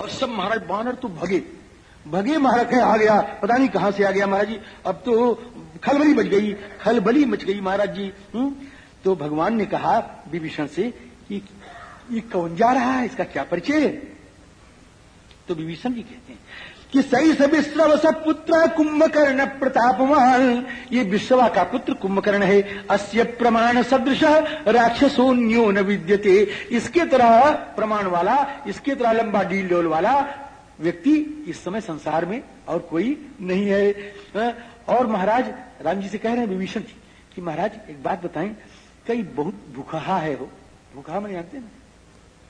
अब सब महाराज बानर तो भगे। भगे महाराज कहे, आ गया, पता नहीं कहाँ से आ गया महाराज जी। अब तो खलबली मच गई, खलबली मच गई महाराज जी हुँ? तो भगवान ने कहा, विभीषण से कि ये कौन जा रहा है? इसका क्या परिचय? तो विभीषण जी कहते हैं कि सही सभी श्रवस पुत्र कुंभकर्ण प्रतापमान ये विश्वा का पुत्र कुंभकर्ण है। अस्य प्रमाण सदृश राक्षसोन्यो न विद्यते। इसके तरह प्रमाण वाला, इसके तरह लंबा डील डोल वाला व्यक्ति इस समय संसार में और कोई नहीं है। और महाराज, राम जी से कह रहे हैं विभीषण जी, कि महाराज, एक बात बताएँ, कई बहुत भूखा है हो भूखा मैंने जानते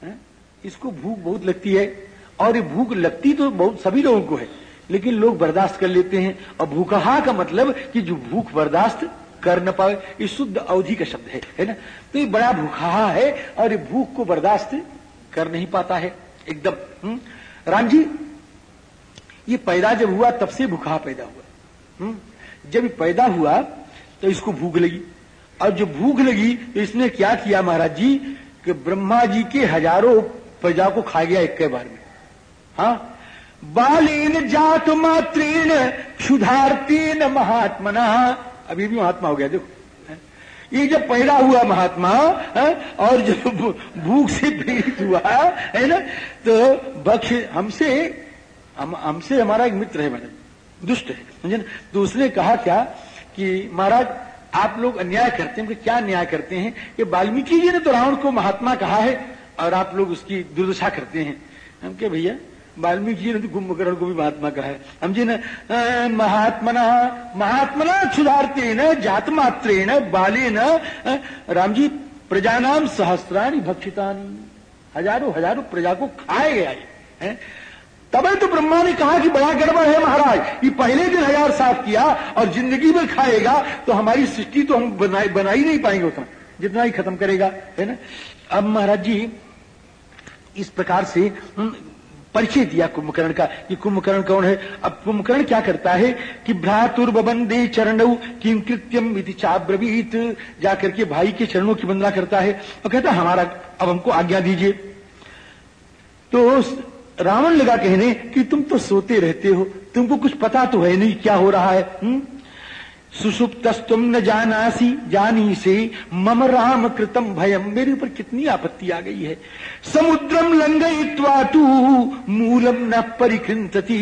हैं, इसको भूख बहुत लगती है। और ये भूख लगती तो बहुत सभी लोगों को है, लेकिन लोग बर्दाश्त कर लेते हैं। और भूखहा का मतलब कि जो भूख बर्दाश्त कर न पाए, ये शुद्ध अवधि का शब्द है है ना? तो ये बड़ा भूखहा है और ये भूख को बर्दाश्त कर नहीं पाता है, एकदम। हम्म? राम जी, ये पैदा जब हुआ, तब से भूखा पैदा हुआ। हम्म? जब पैदा हुआ तो इसको भूख लगी। और जब भूख लगी तो इसने क्या किया महाराज जी, कि ब्रह्मा जी के हज़ारों प्रजा को खा गया एक बार में। हाँ? बालेन जात मात्रेण क्षुधार्तेन महात्मना। अभी भी महात्मा हो गया, देखो। ये जब पैदा हुआ महात्मा, है? और जब भूख से पीड़ित हुआ, है ना? तो बक्ष हमसे, हम, हमसे हमारा एक मित्र है मैंने दुष्ट है, समझे ना? तो उसने कहा क्या कि, महाराज, आप लोग अन्याय करते हैं क्या न्याय करते हैं? कि वाल्मीकि जी ने तो रावण को महात्मा कहा है, और आप लोग उसकी दुर्दशा करते हैं। हम क्या भैया वाल्मीकि जी ने तो कुंभकर्ण को भी महात्मा कहा है। हम जी ने महात्मना महात्मना क्षुधारते न जात मात्रे न बाले न राम जी प्रजा नाम सहस्त्राणी भक्षितानी। हज़ारों हज़ारों प्रजा को खाए गया है। तभी तो ब्रह्मा ने कहा कि बड़ा गड़बड़ है महाराज ये पहले दिन हज़ार साफ़ किया और ज़िंदगी में खाएगा तो हमारी सृष्टि तो हम बनाई बना ही नहीं पाएँगे उतना। जितना ही खत्म करेगा, है ना? अब महाराज जी, इस प्रकार से परिचय दिया कुंभकर्ण का, कि कुंभकर्ण कौन है? अब कुंभकर्ण क्या करता है कि भ्रातुर्बंदे चरण किम कृत्यम चाब्रवीत, जाकर के भाई के चरणों की वंदना करता है। और कहता हमारा, अब हमको आज्ञा दीजिए। तो रावण लगा कहने कि तुम तो सोते रहते हो, तुमको कुछ पता तो है नहीं, क्या हो रहा है हुँ? सुसुप्तस्तुम न जानासी जानी से मम राम कृतम भयम मेरे ऊपर कितनी आपत्ति आ गई है। समुद्रम लंगयित्वा तू मूलम न परिकृंतती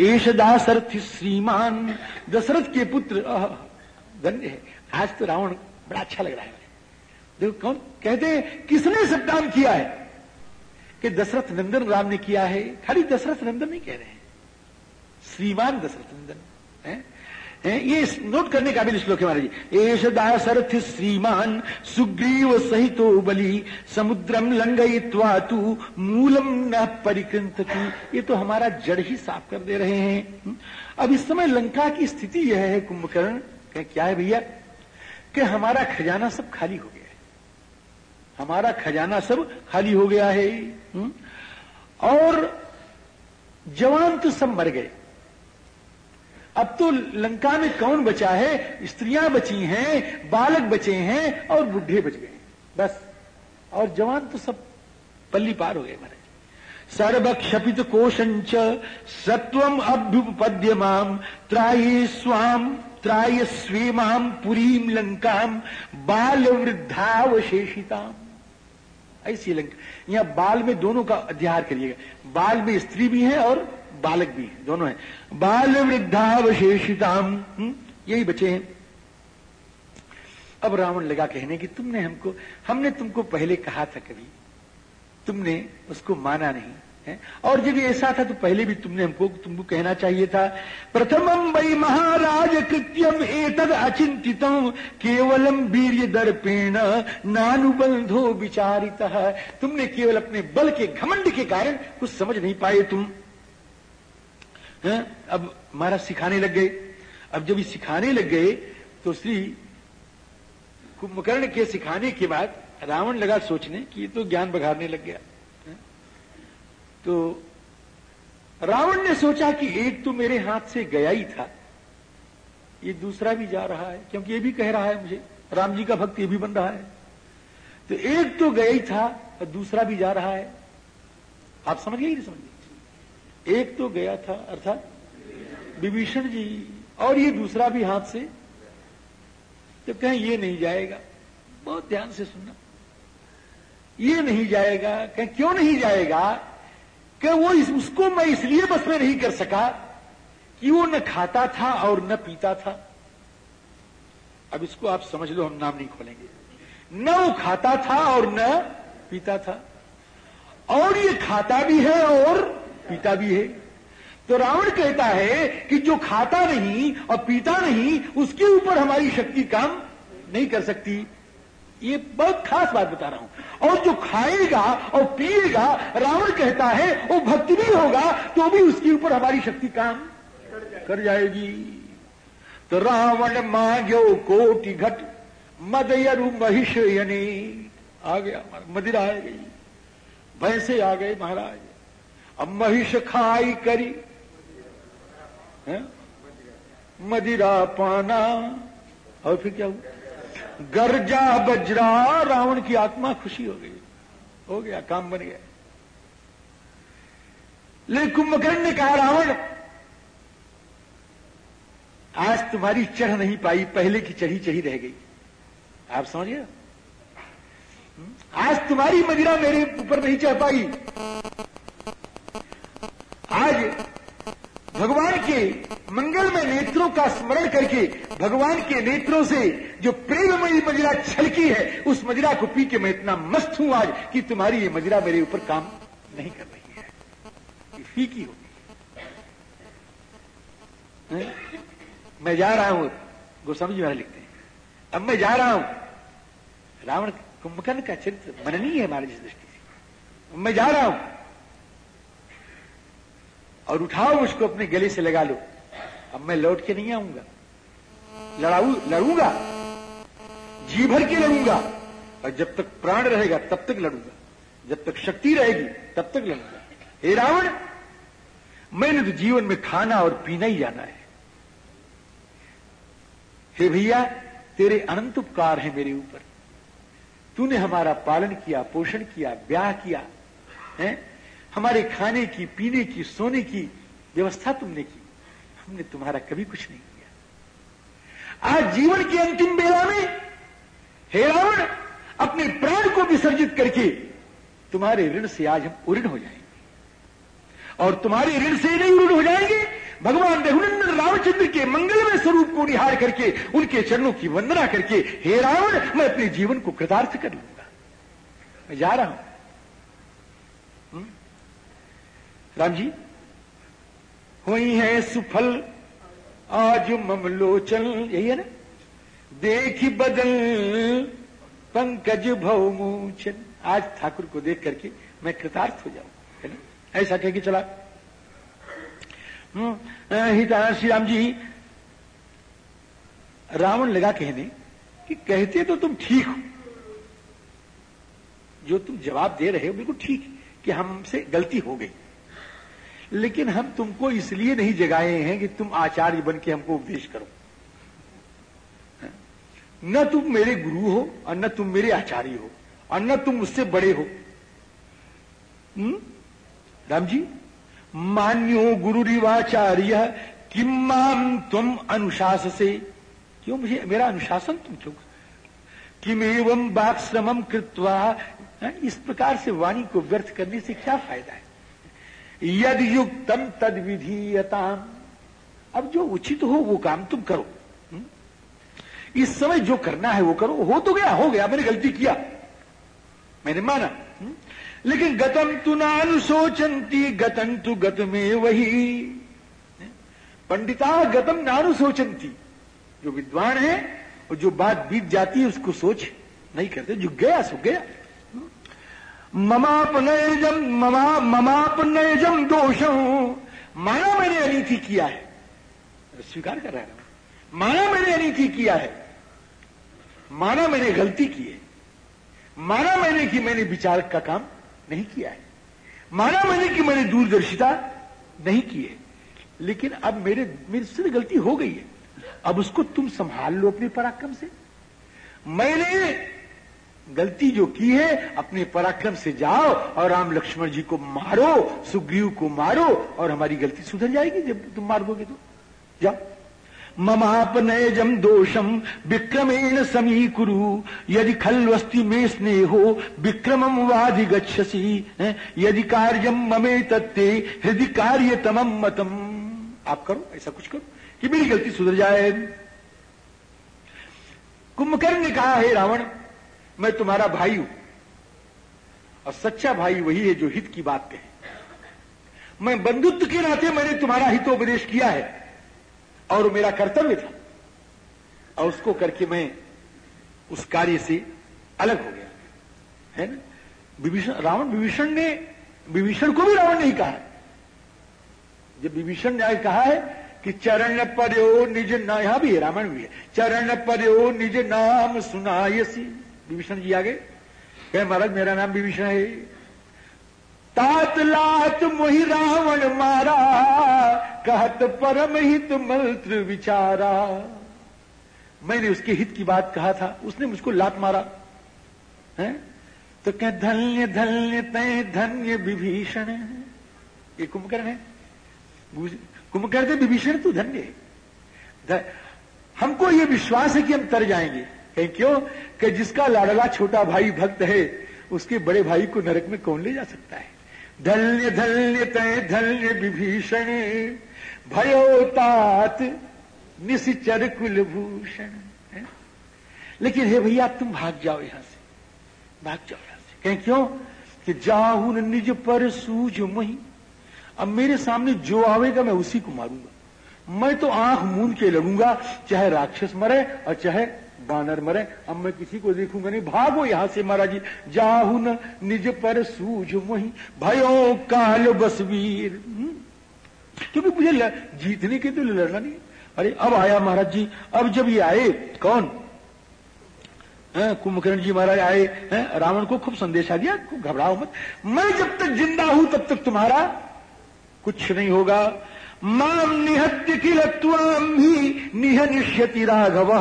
एश दासरथ श्रीमान। दशरथ के पुत्र धन्य है। आज तो रावण बड़ा अच्छा लग रहा है। देखो कौन कहते किसने सब काम किया है? कि दशरथ नंदन राम ने किया है। खाली दशरथ नंदन नहीं कह रहे हैं। श्रीमान दशरथ नंदन, है? ये नोट करने का भी श्लोक है महाराज एश दासरथ श्रीमान सुग्रीव सहित बलि समुद्रम लंगयित्वा तू मूलम न परिकृत ये तो हमारा जड़ ही साफ़ कर दे रहे हैं। अब इस समय लंका की स्थिति यह है, कुंभकर्ण। क्या है भैया? कि हमारा खजाना सब खाली हो गया है। हमारा खजाना सब खाली हो गया है। और जवान तो सब मर गए। अब तो लंका में कौन बचा है? स्त्रियाँ बची हैं, बालक बचे हैं और बुढ़े बच गए। बस। और जवान तो सब पल्ली पार हो गए महाराज। सर्व क्षपित कोशंच सत्वम अभ्युपद्य माम त्राये स्वाम त्राय स्वेमाम पुरीम लंकाम बाल वृद्धावशेषिताम ऐसी लंका। यहाँ बाल में दोनों का अध्याय करिएगा। बाल में स्त्री भी है और बालक भी है। दोनों है। बाल वृद्धावशेषिताम हम्म, यही बचे हैं। अब रावण लगा कहने कि तुमने हमको हमने तुमको पहले कहा था कभी। तुमने उसको माना नहीं है? और जब ऐसा था तो पहले भी तुमने हमको तुमको कहना चाहिए था प्रथमम वही महाराज कृत्यम एतद अचिंतित केवलम वीर दर्पेण नानुबंधो विचारित। तुमने केवल अपने बल के घमंड के कारण कुछ समझ नहीं पाए तुम। है? अब महाराज सिखाने लग गए। अब जब ये सिखाने लग गए तो श्री कुंभकर्ण के सिखाने के बाद रावण लगा सोचने कि ये तो ज्ञान बघारने लग गया? तो रावण ने सोचा कि एक तो मेरे हाथ से गया ही था। ये दूसरा भी जा रहा है, क्योंकि ये भी कह रहा है मुझे, राम जी का भक्त ये भी बन रहा है। तो एक तो गया ही था, और दूसरा भी जा रहा है। आप समझ गए नहीं समझ एक तो गया था अर्थात विभीषण जी और ये दूसरा भी हाथ से तो कहें ये नहीं जाएगा। बहुत ध्यान से सुनना। ये नहीं जाएगा कहें क्यों नहीं जाएगा? कि वो इस, उसको मैं इसलिए बस में नहीं कर सका कि वो न खाता था और न पीता था। अब इसको आप समझ लो हम नाम नहीं खोलेंगे। न वो खाता था और न पीता था। और ये खाता भी है और पीता भी है। तो रावण कहता है कि जो खाता नहीं और पीता नहीं, उसके ऊपर हमारी शक्ति काम नहीं कर सकती। ये बहुत खास बात बता रहा हूँ। और जो खाएगा और पिएगा, रावण कहता है, वो भक्ति भी होगा तो भी उसके ऊपर हमारी शक्ति काम कर जाएगी। तो रावण मांगो कोटि घट, मदयरु महिष यनी आ गया, मदिरा आ गई। भैंसे आ गए महाराज। अब महिष खाई करी। है? मदिरा पाना। और फिर क्या हुआ? गर्जा बजरा, रावण की आत्मा खुशी हो गई। हो गया, काम बन गया। लेकिन कुंभकर्ण ने कहा, रावण, आज तुम्हारी चढ़ नहीं पाई, पहले की चढ़ी चढ़ी रह गई। आप समझिए आज तुम्हारी मदिरा मेरे ऊपर नहीं चढ़ पाई। आज भगवान के मंगलमय नेत्रों का स्मरण करके भगवान के नेत्रों से जो प्रेममयी मदिरा छलकी है, उस मदिरा को पी के मैं इतना मस्त हूँ आज कि तुम्हारी ये मदिरा मेरे ऊपर काम नहीं कर रही है। ये फीकी होगी मैं जा रहा हूँ, गोस्वामी जी महाराज लिखते हैं। अब मैं जा रहा हूँ। रावण कुंभकर्ण का चरित्र मननीय है हमारी दृष्टि से। मैं जा रहा हूँ। और उठाओ उसको अपने गले से लगा लो। अब मैं लौट के नहीं आऊँगा। लड़ाऊ, लड़ूँगा। जी भर के लड़ूँगा। और जब तक प्राण रहेगा, तब तक लड़ूँगा। जब तक शक्ति रहेगी, तब तक लड़ूँगा। हे रावण, मैंने तो जीवन में खाना और पीना ही जाना है। हे भैया, तेरे अनंत उपकार है मेरे ऊपर। तूने हमारा पालन किया, पोषण किया, ब्याह किया, है? हमारे खाने की, पीने की, सोने की व्यवस्था तुमने की। हमने तुम्हारा कभी कुछ नहीं किया। आज जीवन के अंतिम बेला में हे रावण, अपने प्राण को विसर्जित करके तुम्हारे ऋण से आज हम उऋण हो जाएँगे। और तुम्हारे ऋण से नहीं उऋण हो जाएँगे, भगवान रघुनंदन रामचंद्र के मंगलमय स्वरूप को निहार करके, उनके चरणों की वंदना करके, हे रावण, मैं अपने जीवन को कृतार्थ कर लूँगा। मैं जा रहा हूँ? हम्म? राम जी? हुई है सुफल, आज ममलोचन, यही है ना? देख बदल पंकज भवमूचन आज ठाकुर को देख करके मैं कृतार्थ हो जाऊँ, है ना? ऐसा कह के चला। हिता श्री राम जी, रावण लगा कहने कि कहते तो तुम ठीक हो। जो तुम जवाब दे रहे हो, बिल्कुल ठीक, कि हमसे गलती हो गई। लेकिन हम तुमको इसलिए नहीं जगाए हैं कि तुम आचार्य बन के हमको उपदेश करो। न तुम मेरे गुरु हो और न तुम मेरे आचार्य हो और न तुम मुझसे बड़े हो? राम जी मान्यो गुरु रिवाचार्य किम तुम अनुशास से क्यों मुझे, मेरा अनुशासन तुम क्यों किम एवं बाक कृत्वा। इस प्रकार से वाणी को व्यर्थ करने से क्या फ़ायदा है? यद युक्तम तद विधीयताम अब जो उचित हो, वो काम तुम करो। हम्म? इस समय जो करना है, वो करो। हो तो गया, हो गया, मैंने गलती किया। मैंने माना। हम्म? लेकिन गतम तु नानुशोचंती गतन तु गत में वही। पंडिता, गतम नानुशोचंती जो विद्वान है, और जो बात बीत जाती है, उसको सोच। नहीं करते, जो गया, सो गया। ममापनयजम ममा ममापनयजम दोषम माना मैंने अनिति किया है। स्वीकार कर रहा है माना मैंने अनिति किया है। माना मैंने गलती की है। माना मैंने कि मैंने विचार का काम नहीं किया है। माना मैंने कि मैंने दूरदर्शिता नहीं की है। लेकिन अब मेरे मेरे से गलती हो गई है। अब उसको तुम संभाल लो अपने पराक्रम से। मैंने गलती जो की है, अपने पराक्रम से जाओ और राम लक्ष्मण जी को मारो, सुग्रीव को मारो और हमारी गलती सुधर जाएगी जब तुम मार दोगे तो। जाओ। ममापनयजम दोषम विक्रमेण समीकुरु, यदि खलवस्ति में स्नेहो विक्रमम वाधि गच्छसी यदि कार्यम ममे तत्ते हृदय कार्य तमम मतम। आप करो, ऐसा कुछ करो, कि मेरी गलती सुधर जाए। कुंभकर्ण ने कहा, है रावण मैं तुम्हारा भाई हूँ। और सच्चा भाई वही है जो हित की बात कहे। मैं बंधुत्व के नाते मैंने तुम्हारा हितोपदेश किया है, और मेरा कर्तव्य था। और उसको करके मैं उस कार्य से अलग हो गया। है ना? विभीषण, रावण विभीषण ने, विभीषण को भी रावण नहीं कहा जब विभीषण ने कहा है कि चरण पर्यो निज ना यहाँ भी है रावण भी है, चरण पर्यो निज नाम सुनायसी। विभीषण जी आगे? कहे, महाराज, मेरा नाम विभीषण है। तात लात मोहि रावण मारा, कहत परम हित मंत्र विचारा। मैंने उसके हित की बात कहा था, उसने मुझको लात मारा। है? तो क्या धन्य धन्य, तय धन्य विभीषण। ये कुंभकर्ण है। कुंभकर्ण विभीषण तू धन्य हमको ये विश्वास है कि हम तर जाएँगे। कहीं क्यों? कि जिसका लाडला छोटा भाई भक्त है, उसके बड़े भाई को नरक में कौन ले जा सकता है? धन्य धन्य, तय, धन्य, विभीषण, भयोतात, निश्चर कुलभूषण लेकिन हे भैया, तुम भाग जाओ यहाँ से। भाग जाओ यहाँ से। कहें क्यों? कि जाहुन निज पर सूझ मही। अब मेरे सामने जो आवेगा मैं उसी को मारूँगा। मैं तो आँख मूंद के लगूँगा चाहे राक्षस मरे और चाहे बानर मरे, अब मैं किसी को देखूँगा नहीं। भागो यहाँ से महाराज जी जाहुन निज पर सूझ वही भयो काल बसवीर। हम्म? क्योंकि मुझे जीतने के तो लड़ना नहीं अरे, अब आया महाराज जी, अब जब ये आए, कौन? कुंभकर्ण जी महाराज आए, हैं, रावण को खूब संदेशा दिया घबराओ मत। मैं जब तक ज़िंदा हूँ, तब तक तुम्हारा कुछ नहीं होगा। माम निहत्य किल त्वाम ही निहनिष्यति राघव।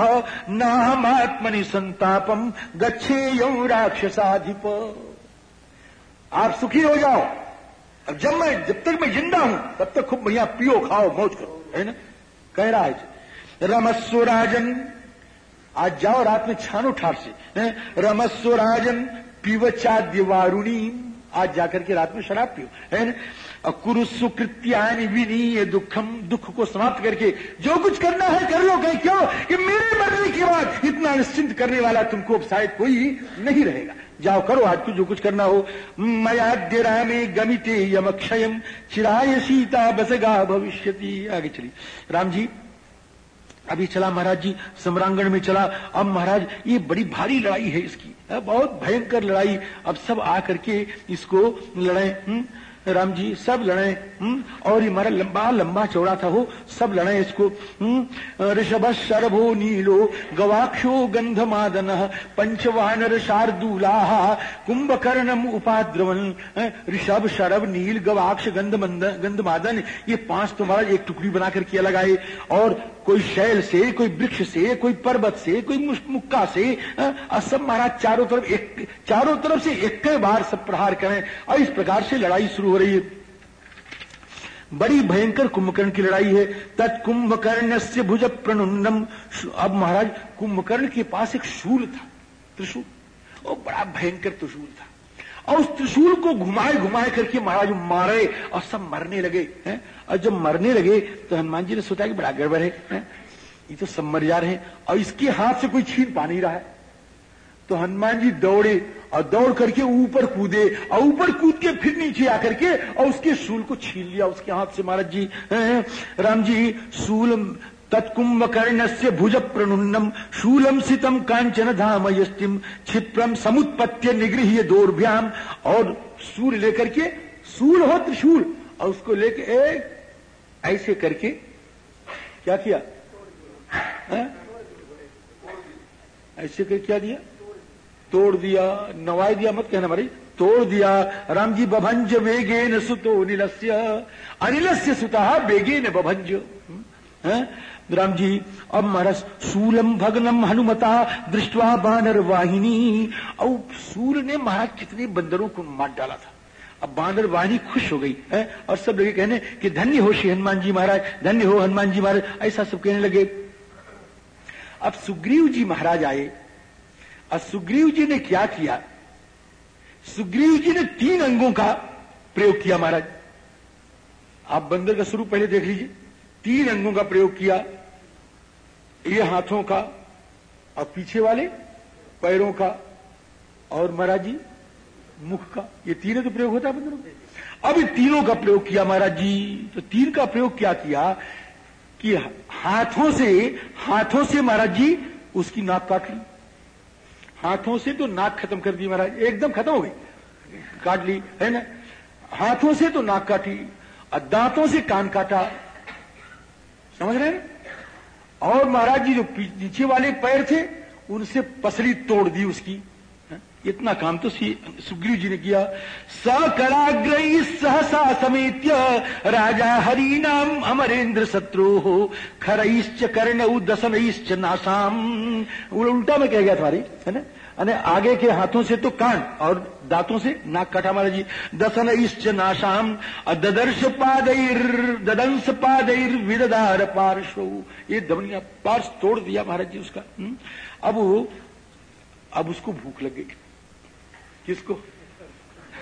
न आत्मनि संतापम गच्छे यऊ राक्षसाधिप। आप सुखी हो जाओ। अब जब मैं, जब तक मैं ज़िंदा हूँ, तब तक खूब बढ़िया पियो, खाओ, मौज करो, है ना? कह रहा है रमस्व राजन, आज जाओ रात में छानो ठार से रमस्व राजन पीवचाद्य वारुणी, आज जाकर के रात में शराब पियो, है ना? कुरुसु कृत्यानि विनीय दुखम दुख को समाप्त करके जो कुछ करना है कर लो, कहीं क्यों? कि मेरे मरने के बाद इतना निश्चिंत करने वाला तुमको शायद कोई नहीं रहेगा। जाओ करो, आज तो जो कुछ करना हो। मयाद्य रामे गमिते यमक्षयम चिराय सीता बसगा भविष्य आगे चली राम जी, अभी चला महाराज जी, सम्रांगण में चला। अब महाराज, ये बड़ी भारी लड़ाई है इसकी। बहुत भयंकर लड़ाई। अब सब आकर के इसको लड़ाई हम्म? राम जी, सब लड़े हम्म? और ये मारा लंबा लंबा चौड़ा था हो सब लड़े इसको हम्म? ऋषभ शरभो नीलो गवाक्षो गंध मादन पंचवानर शार्दूला, कुंभकर्णम उपाद्रवन ऋषभ, शरभ, नील, गवाक्ष गंध गंध मादन ये पाँच तुम्हारा एक टुकड़ी बनाकर किया लगाए, और कोई शैल से, कोई वृक्ष से, कोई पर्वत से, कोई मुक्का से और सब महाराज चारों तरफ़ एक, चारों तरफ़ से एक बार सब प्रहार करें और इस प्रकार से लड़ाई शुरू हो रही है। बड़ी भयंकर कुंभकर्ण की लड़ाई है। तत्कुंभकर्ण से भुज प्रणुंडम अब महाराज, कुंभकर्ण के पास एक शूल था, त्रिशूल। वो बड़ा भयंकर त्रिशूल था। और उस त्रिशूल को घुमाए घुमाए करके महाराज मारे और सब मरने लगे हैं? और जब मरने लगे तो हनुमान जी ने सोचा कि बड़ा गड़बड़ है, है? ये तो सब मर जा रहे हैं और इसके हाथ से कोई छीन पा नहीं रहा है। तो हनुमान जी दौड़े और दौड़ करके ऊपर कूदे और ऊपर कूद के फिर नीचे आकर के और उसके सूल को छीन लिया उसके हाथ से महाराज जी राम जी सूल तत्कुंभकर्ण से भुज प्रणुन्नम शूलम सितम कांचन धाम यस्तिम क्षिप्रम समुत्पत्य निगृह दोर्भ्याम और सूल लेकर के सूल हो त्रिशूल। और उसको लेके ऐसे करके क्या किया? है? ऐसे करके क्या दिया? तोड़ दिया। नवाई दिया मत कहना भाई। तोड़ दिया। राम जी बभंज वेगेन सुतो निलस्य। अनिलस्य सुता बेगेन बभंज। राम जी, अब महाराज सूलम भगनम हनुमता, दृष्टवा बानर वाहिनी। और सूर ने महाराज कितने बंदरों को मार डाला था। अब बानर वाहिनी खुश हो गई, है? और सब लगे कहने कि धन्य हो श्री हनुमान जी महाराज, धन्य हो हनुमान जी महाराज, ऐसा सब कहने लगे। अब सुग्रीव जी महाराज आए। और सुग्रीव जी ने क्या किया? सुग्रीव जी ने तीन अंगों का प्रयोग किया महाराज। आप बंदर का स्वरूप पहले देख लीजिए। तीन अंगों का प्रयोग किया, ये हाथों का और पीछे वाले पैरों का और महाराज जी, मुख का, ये तीनों तो प्रयोग होता है बंदरों अब इन तीनों का प्रयोग किया महाराज जी तो तीन का प्रयोग क्या किया कि हाथों से हाथों से महाराज जी उसकी नाक काट ली। हाथों से तो नाक खत्म कर दी महाराज, एकदम खत्म हो गई। काट ली, है ना? हाथों से तो नाक काटी और दांतों से कान काटा। समझ रहे हैं? और महाराज जी जो नीचे वाले पैर थे, उनसे पसली तोड़ दी उसकी। हाँ? इतना काम तो सुग्रीव जी ने किया। सकलाग्रही सहसा समेत राजा हरिनाम अमरेंद्र शत्रु हो। खरईश्च कर्ण दसनईश्च नाशाम उल्टा में कह गया तुम्हारी है ना? अने आगे के हाथों से तो कान और दांतों से नाक काटा महाराज जी। दसन इश्च नाशाम ददर्श पादैर, ददंस पादैर, विददार पार्श्व। ये दमनिया पार्श तोड़ दिया महाराज जी उसका। अब अब उसको भूख लग गई। किसको?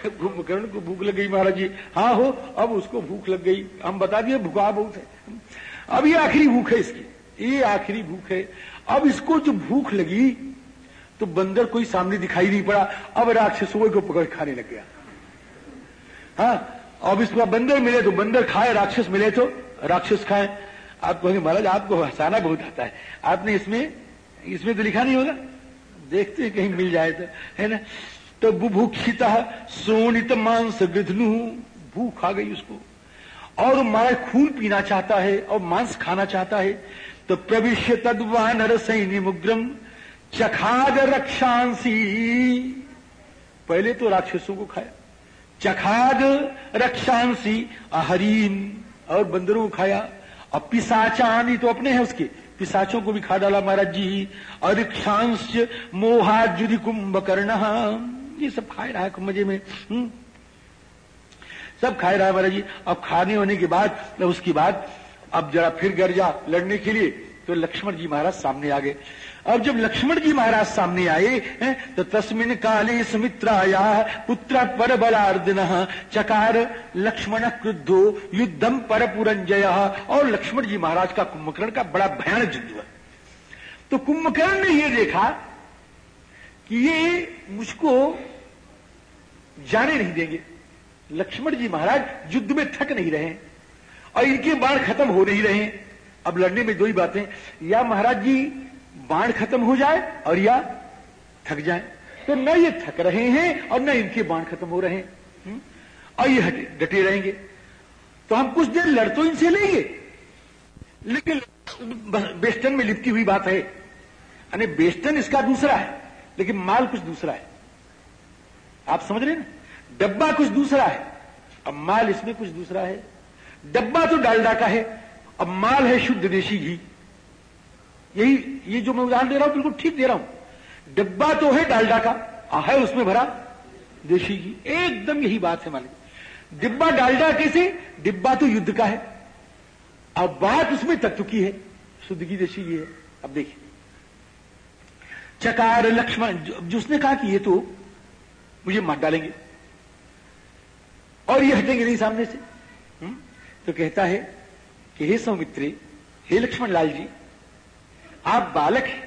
कुंभकर्ण को भूख लग गई महाराज जी। हाँ हो, अब उसको भूख लग गई। हम बता दिए, भूखा बहुत है। अब ये आखिरी भूख है इसकी। ये आखिरी भूख है। अब इसको जो भूख लगी तो बंदर कोई सामने दिखाई नहीं पड़ा। अब राक्षसों को पकड़ खाने लग गया। हाँ अब इसको बंदर मिले तो बंदर खाए, राक्षस मिले तो राक्षस खाए। आप कहेंगे, महाराज, आपको हंसाना बहुत आता है। आपने इसमें इसमें तो लिखा नहीं होगा? देखते हैं कहीं मिल जाए तो है ना? तो बुभुक्षित सोनित मांस गृधनु, भूख आ गई उसको। और महाराज खून पीना चाहता है, और मांस खाना चाहता है। तो प्रविश्य तद्वानर सैन्य मुग्रम चखाद रक्षांसी। पहले तो राक्षसों को खाया। चखाद रक्षांसी हरीन और बंदरों को खाया। और पिसाचानी तो अपने हैं उसके। पिसाचों को भी खा डाला महाराज जी। और रिक्षांश मोहाजुरी कुंभकर्ण ये सब खाए रहा है मज़े में। हुँ? सब खाए रहा है महाराज जी। अब खाने होने के बाद, उसके बाद, अब जरा फिर घर जा लड़ने के लिए तो लक्ष्मण जी महाराज सामने आ गए। अब जब लक्ष्मण जी महाराज सामने आए तो तस्मिन काले सुमित्राया, पुत्र पर बलार्दिन चकार लक्ष्मण क्रुद्धो युद्धम पर पुरंजय और लक्ष्मण जी महाराज का कुंभकर्ण का बड़ा भयानक युद्ध हुआ। तो कुंभकर्ण ने यह देखा कि ये मुझको जाने नहीं देंगे। लक्ष्मण जी महाराज युद्ध में थक नहीं रहे और इनके बाण खत्म हो नहीं रहे अब लड़ने में दो ही बातें या महाराज जी बाण खत्म हो जाए और या थक जाए। तो न ये थक रहे हैं और न इनके बाण खत्म हो रहे हैं। हम्म? और ये डटे रहेंगे। तो हम कुछ देर लड़ तो इनसे लेंगे। लेकिन बेस्टन में लिपटी हुई बात है। यानी बेस्टन इसका दूसरा है, लेकिन माल कुछ दूसरा है। आप समझ रहे ना? डब्बा कुछ दूसरा है, अब माल इसमें कुछ दूसरा है। डब्बा तो डालडा का है, अब माल है शुद्ध देशी घी। यही, ये जो मैं उदाहरण दे रहा हूँ, बिल्कुल ठीक दे रहा हूँ। डिब्बा तो है डालडा का है उसमें भरा, देशी घी। एकदम यही बात है मालिक। डिब्बा डालडा कैसे? डिब्बा तो युद्ध का है। अब बात उसमें तत्व की है। शुद्ध की देशी घी है। अब देखिए। चकार लक्ष्मण, जो उसने कहा कि ये तो मुझे मार डालेंगे। और ये हटेंगे नहीं सामने से। हुँ? हम्म? तो कहता है कि हे सौमित्री, हे लक्ष्मण लाल जी आप बालक हैं,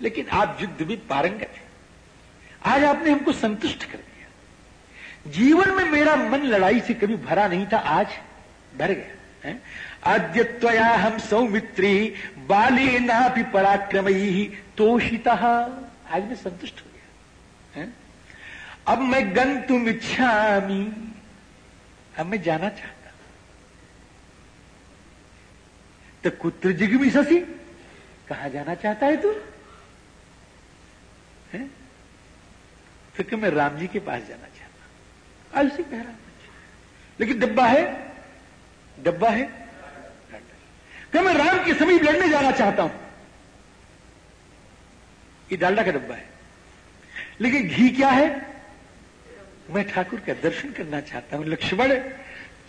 लेकिन आप युद्ध भी पारंगत हैं। आज आपने हमको संतुष्ट कर दिया। जीवन में मेरा मन लड़ाई से कभी भरा नहीं था, आज भर गया, है? आद्यत्वया हम सौमित्री, बाले ना भी पराक्रम ही तोषिता। आज मैं संतुष्ट हो गया? अब मैं गन तुम इच्छा अब मैं जाना चाहता तो कुत्र जिगमी ससी। कहा जाना चाहता है तू? है? तो मैं राम जी के पास जाना चाहता आज उसे कह रहा लेकिन डब्बा है? डब्बा है? कि मैं राम के समीप लड़ने जाना चाहता हूँ? ये डालडा का डब्बा है। लेकिन घी क्या है? मैं ठाकुर का दर्शन करना चाहता हूँ, लक्ष्मण।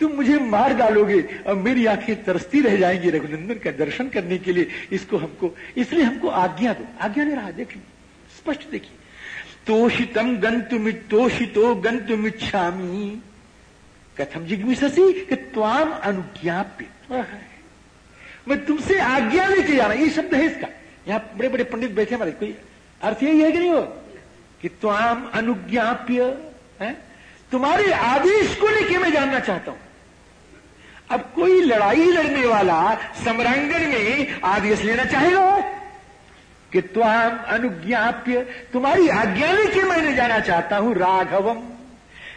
तुम मुझे मार डालोगे और मेरी आँखें तरसती रह जाएँगी रघुनंदन का दर्शन करने के लिए। इसको हमको, इसलिए हमको आज्ञा दो। आज्ञा ने रहा देखिए स्पष्ट देखिए तोषितम गंतुमि तोषितो गंतुमिच्छामी कथम जिग्मिशसी कि त्वाम अनुज्ञाप्य। मैं तुमसे आज्ञा लेके जाना ये शब्द है इसका। यहाँ बड़े बड़े पंडित बैठे हमारे। कोई अर्थ यही है कि नहीं हो कि त्वाम अनुज्ञाप्य, है? तुम्हारे आदेश को लेके मैं जानना चाहता हूँ। अब कोई लड़ाई लड़ने वाला सम्रांगण में आदेश लेना चाहेगा। कि त्वाम अनुज्ञाप्य, तुम्हारी आज्ञा लेके मैंने जाना चाहता हूँ राघवम।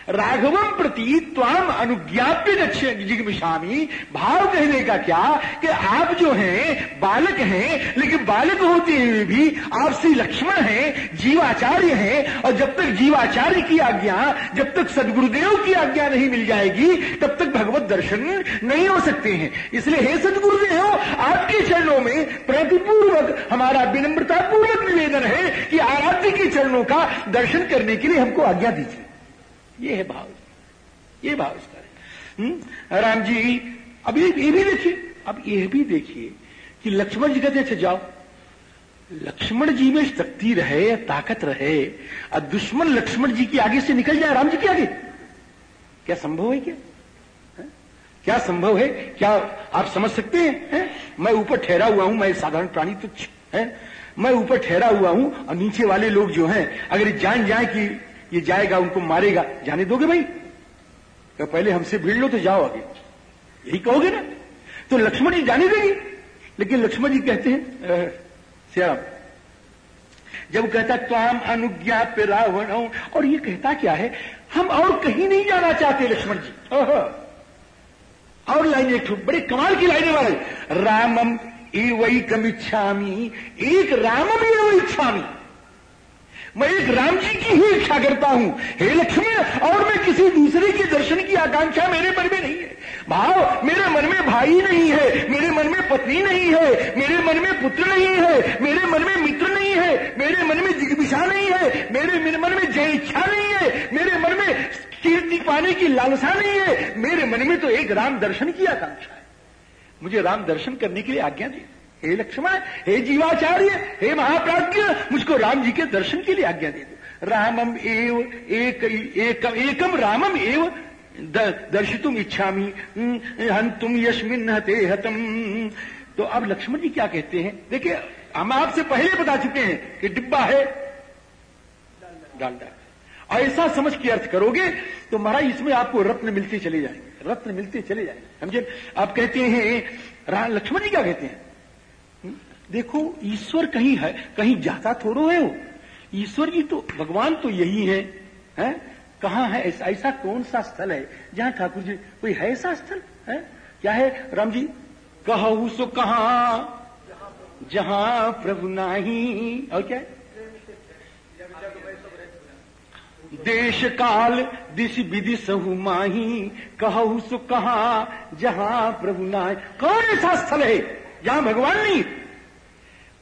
राघवम प्रति त्वाम अनुज्ञाप्य जिगमिशामी भाव कहने का क्या? कि आप जो हैं, बालक हैं, लेकिन बालक होते हुए भी आप श्री लक्ष्मण हैं, जीवाचार्य हैं, और जब तक जीवाचार्य की आज्ञा, जब तक सदगुरुदेव की आज्ञा नहीं मिल जाएगी, तब तक भगवत दर्शन नहीं हो सकते हैं। इसलिए हे सदगुरुदेव, आपके चरणों में प्रतिपूर्वक, हमारा विनम्रता पूर्वक निवेदन है कि आराध्य के चरणों का दर्शन करने के लिए हमको आज्ञा दीजिए। ये है भाव ये भाव इसका है। हम्म? राम जी, अब ये ये भी देखिए, अब ये भी देखिए कि लक्ष्मण जी कहते अच्छा जाओ। लक्ष्मण जी में शक्ति रहे, ताकत रहे और दुश्मन लक्ष्मण जी के आगे से निकल जाए, राम जी के आगे। क्या संभव है क्या? है? क्या संभव है? क्या आप समझ सकते हैं? है? मैं ऊपर ठहरा हुआ हूँ, मैं साधारण प्राणी तुच्छ, है? मैं ऊपर ठहरा हुआ हूँ और नीचे वाले लोग जो हैं, अगर जान जाए कि ये जाएगा, उनको मारेगा। जाने दोगे भाई? तो पहले हमसे भिड़ लो तो जाओ आगे। यही कहोगे ना? तो लक्ष्मण जी जाने देंगे। लेकिन लक्ष्मण जी कहते हैं श्याम जब कहता त्वाम अनुज्ञा पे रावण। और ये कहता क्या है? हम और कहीं नहीं जाना चाहते लक्ष्मण जी। और लाइनें एक बड़े कमाल की लाइने वाले। रामम एवं कमिच्छामी एक रामम एवं इच्छामी मैं एक राम जी की ही इच्छा करता हूँ। हे लक्ष्मी, और मैं किसी दूसरे के दर्शन की आकांक्षा मेरे मन में नहीं है। भाव, मेरे मन में भाई नहीं है, मेरे मन में पत्नी नहीं है, मेरे मन में पुत्र नहीं है, मेरे मन में मित्र नहीं है, मेरे मन में जिज्ञासा नहीं है मेरे मन में जय इच्छा नहीं है, मेरे मन में कीर्ति पाने की लालसा नहीं है, मेरे मन में तो एक राम दर्शन की आकांक्षा है। मुझे राम दर्शन करने के लिए आज्ञा दी। हे लक्ष्मण हे जीवाचार्य हे महाप्राज्ञ मुझको राम जी के दर्शन के लिए आज्ञा दे दो। रामम एव एक, एक, एकम रामम एव दर्शितुम इच्छामी हंतुम यशमिन हते हतम। तो अब लक्ष्मण जी क्या कहते हैं? देखिए हम आपसे पहले बता चुके हैं कि डिब्बा है। डालडा। ऐसा समझ के अर्थ करोगे तो महाराज इसमें आपको रत्न मिलते चले जाएँगे। रत्न मिलते चले जाएँगे। समझे? आप कहते हैं लक्ष्मण जी क्या कहते हैं? देखो ईश्वर कहीं है कहीं जाता थोड़ो है वो। ईश्वर जी तो भगवान तो यही है, है? कहा है ऐसा ऐसा कौन सा स्थल है? जहाँ ठाकुर जी कोई है ऐसा स्थल? है? क्या है? राम जी कहू सो कहा? जहाँ प्रभु नाही। और क्या देश काल दिश विधि सहु माही। कहू सो कहा? जहाँ प्रभु नाही। कौन ऐसा स्थल है? जहाँ भगवान नहीं।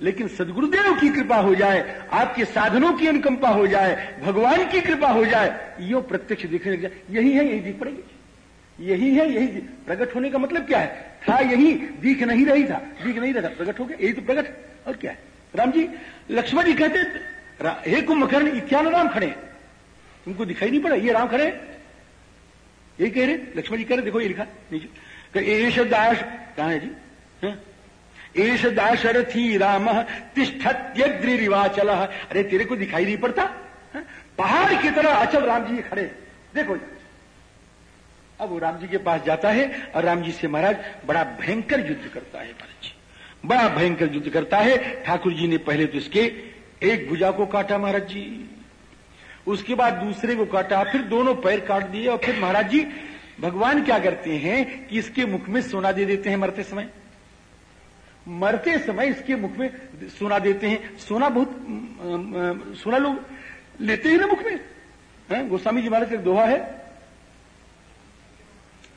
लेकिन सदगुरुदेव की कृपा हो जाए, आपके साधनों की अनुकंपा हो जाए, भगवान की कृपा हो जाए, यो प्रत्यक्ष दिखने लग जाए, यही है, यही दिख पड़ेगी। यही है, यही प्रकट होने का मतलब क्या है? था यही, दिख नहीं रही था, दिख नहीं रहा प्रकट हो गया, यही तो प्रकट और क्या है? राम जी, लक्ष्मण जी कहते हे कुंभकर्ण इत्यान राम खड़े तुमको दिखाई नहीं पड़ा, ये राम खड़े यही कह रहे लक्ष्मण जी कह रहे देखो, ये लिखा, नीचे। दास कहा है जी? हाँ? एश दाशरथी राम तिष्ठत्यद्रिवाचल अरे, तेरे को दिखाई नहीं पड़ता? पहाड़ की तरह अचल राम जी खड़े। देखो अब वो राम जी के पास जाता है और राम जी से महाराज बड़ा भयंकर युद्ध करता है महाराज जी। बड़ा भयंकर युद्ध करता है। ठाकुर जी ने पहले तो इसके एक भुजा को काटा महाराज जी। उसके बाद दूसरे को काटा, फिर दोनों पैर काट दिए और फिर महाराज जी भगवान क्या करते हैं कि इसके मुख में सोना दे देते हैं मरते समय। मरते समय इसके मुख में सोना देते हैं। सोना बहुत सोना लोग लेते हैं ना मुख में? गोस्वामी जी महाराज का दोहा है।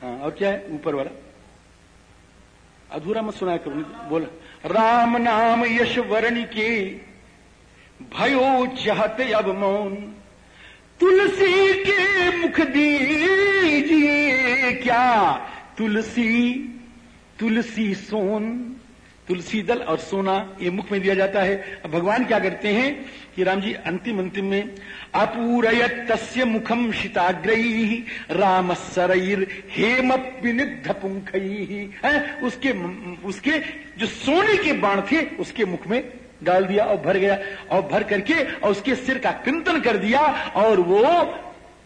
हाँ और क्या है? ऊपर वाला। अधूरा मत सुनाया करो बोला, राम नाम यश वरण के, भयो चाहते अब मौन। तुलसी के मुख दीजिए क्या? तुलसी तुलसी सोन। तुलसी दल और सोना ये मुख में दिया जाता है। अब भगवान क्या करते हैं कि राम जी अंतिम अंतिम में अपूरयत तस्य मुखम शिताग्रही राम सरईर हेम विनिग्ध पुंखई उसके उसके जो सोने के बाण थे, उसके मुख में डाल दिया और भर गया और भर करके और उसके सिर का कृंतन कर दिया और वो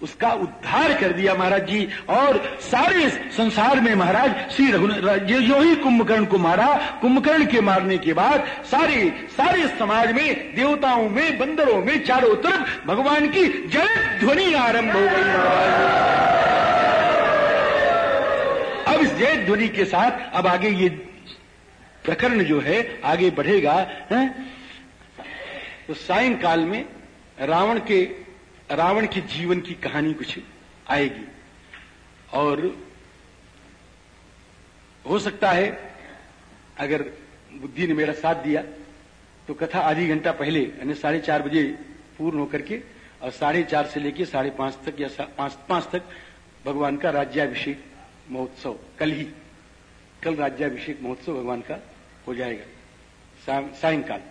उसका उद्धार कर दिया महाराज जी और सारे संसार में महाराज श्री रघुनाथ जो ही कुंभकर्ण को मारा, कुंभकर्ण के मारने के बाद सारे सारे समाज में, देवताओं में, बंदरों में चारों तरफ़ भगवान की जय ध्वनि आरंभ हो गई अब इस जय ध्वनि के साथ, अब आगे ये प्रकरण जो है, आगे बढ़ेगा, है? तो सायंकाल में रावण के रावण के जीवन की कहानी कुछ आएगी। और हो सकता है, अगर बुद्धि ने मेरा साथ दिया तो कथा आधी घंटा पहले, यानी साढ़े चार बजे पूर्ण होकर के, और साढ़े चार से लेकर साढ़े पाँच तक या पाँच पाँच तक भगवान का राज्याभिषेक महोत्सव, कल ही, कल राज्याभिषेक महोत्सव भगवान का हो जाएगा। सायंकाल,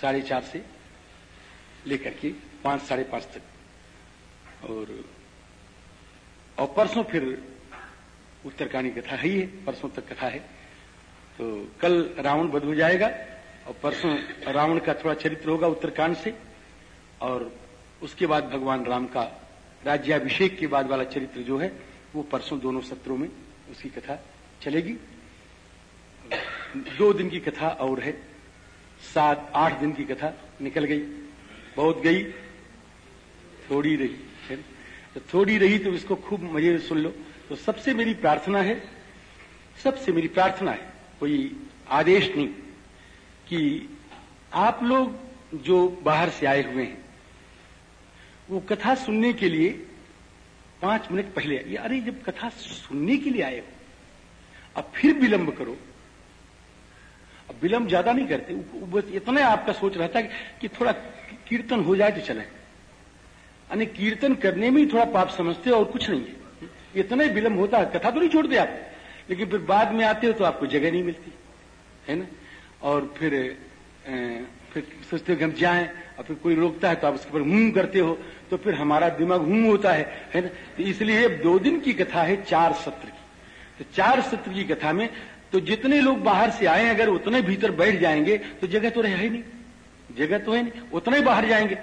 साढ़े चार से लेकर के पाँच, साढ़े पाँच तक। और और परसों फिर उत्तरकानी कथा है ही है परसों तक कथा है। तो कल रावण बध हो जाएगा, और परसों रावण का थोड़ा चरित्र होगा उत्तरकांड से, और उसके बाद भगवान राम का राज्याभिषेक के बाद वाला चरित्र जो है, वो परसों दोनों सत्रों में उसकी कथा चलेगी। दो दिन की कथा और है, सात, आठ दिन की कथा निकल गई, बहुत गई, थोड़ी रही। है तो थोड़ी रही तो इसको खूब मज़े सुन लो। तो सबसे मेरी प्रार्थना है, सबसे मेरी प्रार्थना है, कोई आदेश नहीं, कि आप लोग जो बाहर से आए हुए हैं, वो कथा सुनने के लिए पाँच मिनट पहले, ये अरे जब कथा सुनने के लिए आए हो, अब फिर विलंब करो। अब विलंब ज़्यादा नहीं करते बस इतना आपका सोच रहता है कि थोड़ा कीर्तन हो जाए तो चले। यानी कीर्तन करने में ही थोड़ा पाप समझते हो और कुछ नहीं है। इतना ही विलंब होता है कथा तो नहीं छोड़ते आप। लेकिन फिर बाद में आते हो तो आपको जगह नहीं मिलती है ना? और फिर ए, फिर सोचते हो कि हम जाएँ और फिर कोई रोकता है तो आप उसके ऊपर हूँ करते हो तो फिर हमारा दिमाग हूँ होता है है ना? तो इसलिए दो दिन की कथा है चार सत्र की। तो चार सत्र की कथा में तो जितने लोग बाहर से आए अगर उतने भीतर बैठ जाएँगे तो जगह तो रहा ही नहीं। जगह तो है नहीं उतने बाहर जाएँगे।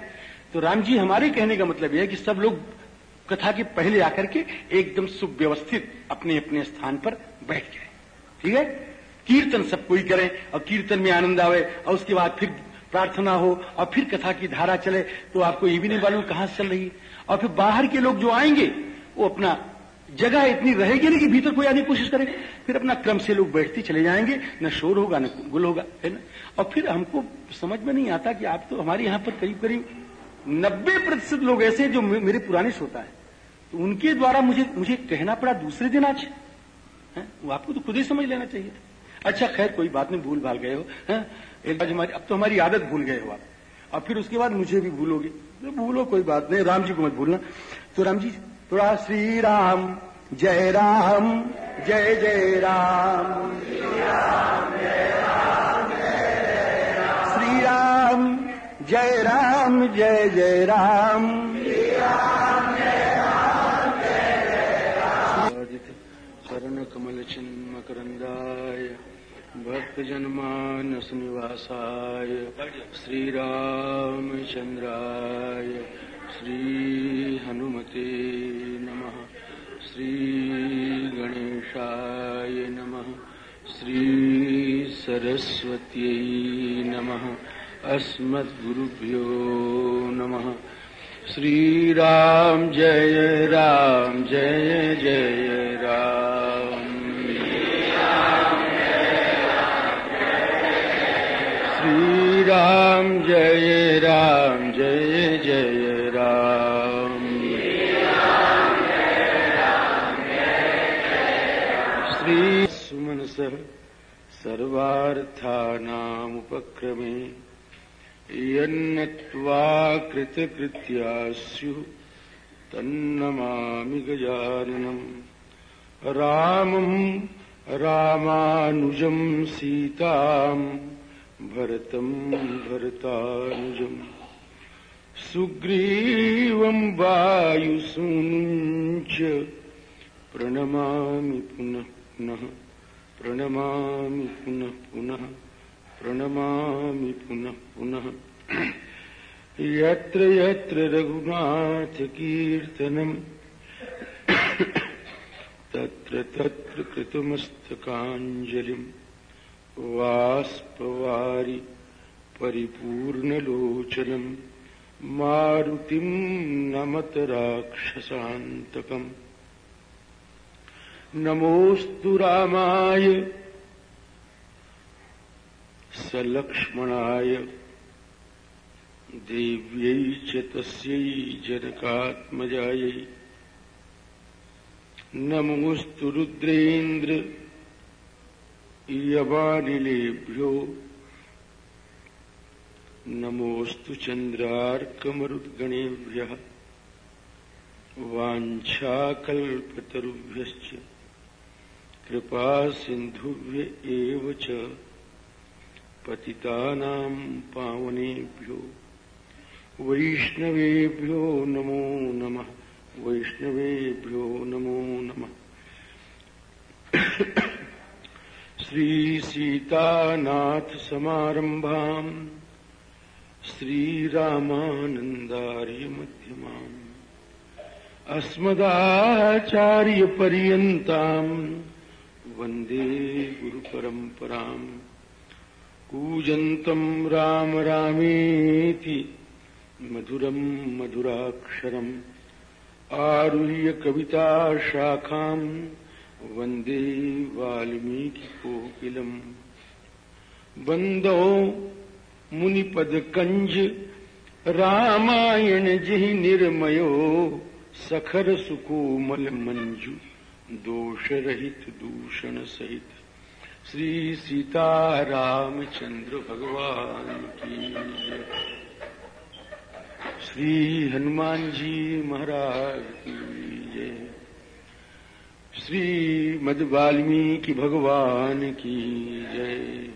तो राम जी, हमारे कहने का मतलब यह है कि सब लोग कथा के पहले आकर के एकदम सुव्यवस्थित अपने अपने स्थान पर बैठ जाए ठीक है? कीर्तन सब कोई करें और कीर्तन में आनंद आवे और उसके बाद फिर प्रार्थना हो और फिर कथा की धारा चले तो आपको ये भी नहीं मालूम कहाँ से चल रही और फिर बाहर के लोग जो आएँगे, वो अपना जगह इतनी रहेगी नहीं कि भीतर कोई आने की कोशिश करे। फिर अपना क्रम से लोग बैठते चले जाएँगे, न शोर होगा, न गुल होगा, है ना? और फिर हमको समझ में नहीं आता कि आप तो हमारे यहाँ पर करीब करीब नब्बे प्रतिशत लोग ऐसे जो मेरे पुराने श्रोता है। तो उनके द्वारा मुझे मुझे कहना पड़ा दूसरे दिन आज, है? वो आपको तो खुद ही समझ लेना चाहिए था। अच्छा खैर, कोई बात नहीं भूल भाल गए हो? एक बार हमारी, अब तो हमारी आदत भूल गए हो आप। और फिर उसके बाद मुझे भी भूलोगे। तो भूलो, कोई बात नहीं, राम जी को मत भूलना। तो राम जी, थोड़ा श्री राम जय राम, जय जय राम श्री राम जय राम। जय राम जय जय राम शरण कमल चिन्म करंदाय भक्त जनमानस निवासाय श्री राम चंद्राय श्री हनुमते नमः श्री गणेशाय नमः श्री सरस्वत्यै नमः। अस्मद्गुरुभ्यो नमः। श्रीराम जय राम जय जय राम। श्रीराम जय राम जय जय राम। श्री सुमन सह सर्वार्थानामुपक्रमे यन्नत्वा कृतकृत्या स्युः तन्नमामि गजाननम् रामम् रामानुजम् सीताम् भरतम् भरतानुजम्। सुग्रीवम् वायुसूनुञ्च प्रणमामि पुनः पुनः प्रणमामि पुनः पुनः प्रणमामि पुनः पुनः। यत्र यत्र रघुनाथकीर्तनम् तत्र तत्र कृतमस्तकाञ्जलिम् वाष्पवारि परिपूर्णलोचनम् मारुतिम् नमत राक्षसान्तकम् नमोऽस्तु रामाय सलक्ष्मणाय देव्यै च तस्यै जनकात्मजायै। नमोऽस्तु रुद्रेन्द्र यवानिलेभ्यो नमोऽस्तु चन्द्रार्कमरुद्गणेभ्यः। वाञ्छाकल्पतरुभ्यश्च। कृपा सिन्धुभ्य एव च। पतितानाम् पावनेभ्यो। वैष्णवेभ्यो नमो नमः। वैष्णवेभ्यो नमो नमः। श्रीसीतानाथसमारम्भाम् श्रीरामानन्दार्यमध्यमाम् अस्मदाचार्यपर्यन्ताम् वन्दे गुरुपरम्पराम् कूजन्तम् राम रामेति मधुरम् मधुराक्षरम् आरुह्य कविताशाखाम् वंदे वाल्मीकिकोकिलम्। वन्दो मुनिपदकञ्ज रामायण जिहि निर्मयो सखर सुकोमल मंजु दोष रहित दूषण सहित श्री सीता रामचंद्र भगवान की श्री हनुमान जी महाराज की जय। श्री मद वाल्मीकि भगवान की जय।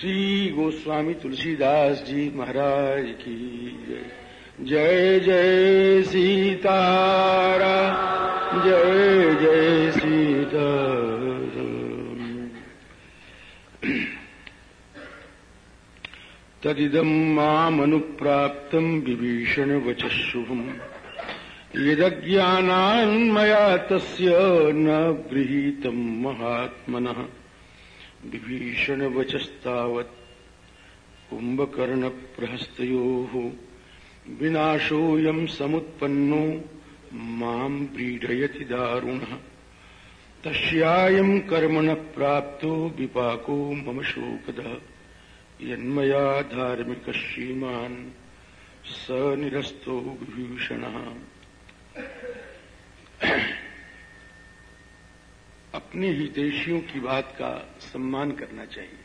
श्री गोस्वामी तुलसीदास जी महाराज की जय। जय जय सीतारा, जय जय सीताराम। तदिदम् मामनुप्राप्तम् विभीषणवचः शुभम् यदज्ञानान्मया तस्य न गृहीतम् महात्मनः। विभीषणवचस्तावत्, कुम्भकर्णप्रहस्तयोः। विनाशोऽयम् समुत्पन्नो माम् व्रीडयति दारुणः। तस्यायम् कर्मणः प्राप्तो विपाको मम शोकदः। यन्मया धार्मिकः श्रीमान् स निरस्तो विभीषणः। अपने ही देशियों की बात का सम्मान करना चाहिए।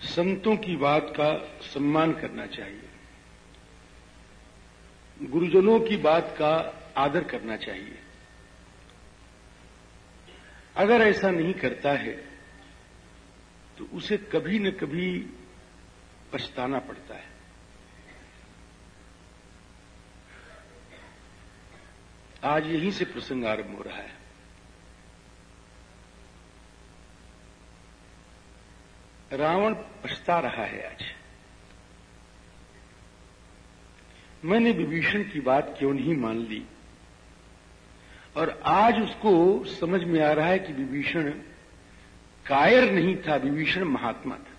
संतों की बात का सम्मान करना चाहिए। गुरुजनों की बात का आदर करना चाहिए। अगर ऐसा नहीं करता है तो उसे कभी न कभी पछताना पड़ता है। आज यहीं से प्रसंग आरंभ हो रहा है। रावण पछता रहा है आज। मैंने विभीषण की बात क्यों नहीं मान ली? और आज उसको समझ में आ रहा है कि विभीषण कायर नहीं था, विभीषण महात्मा था।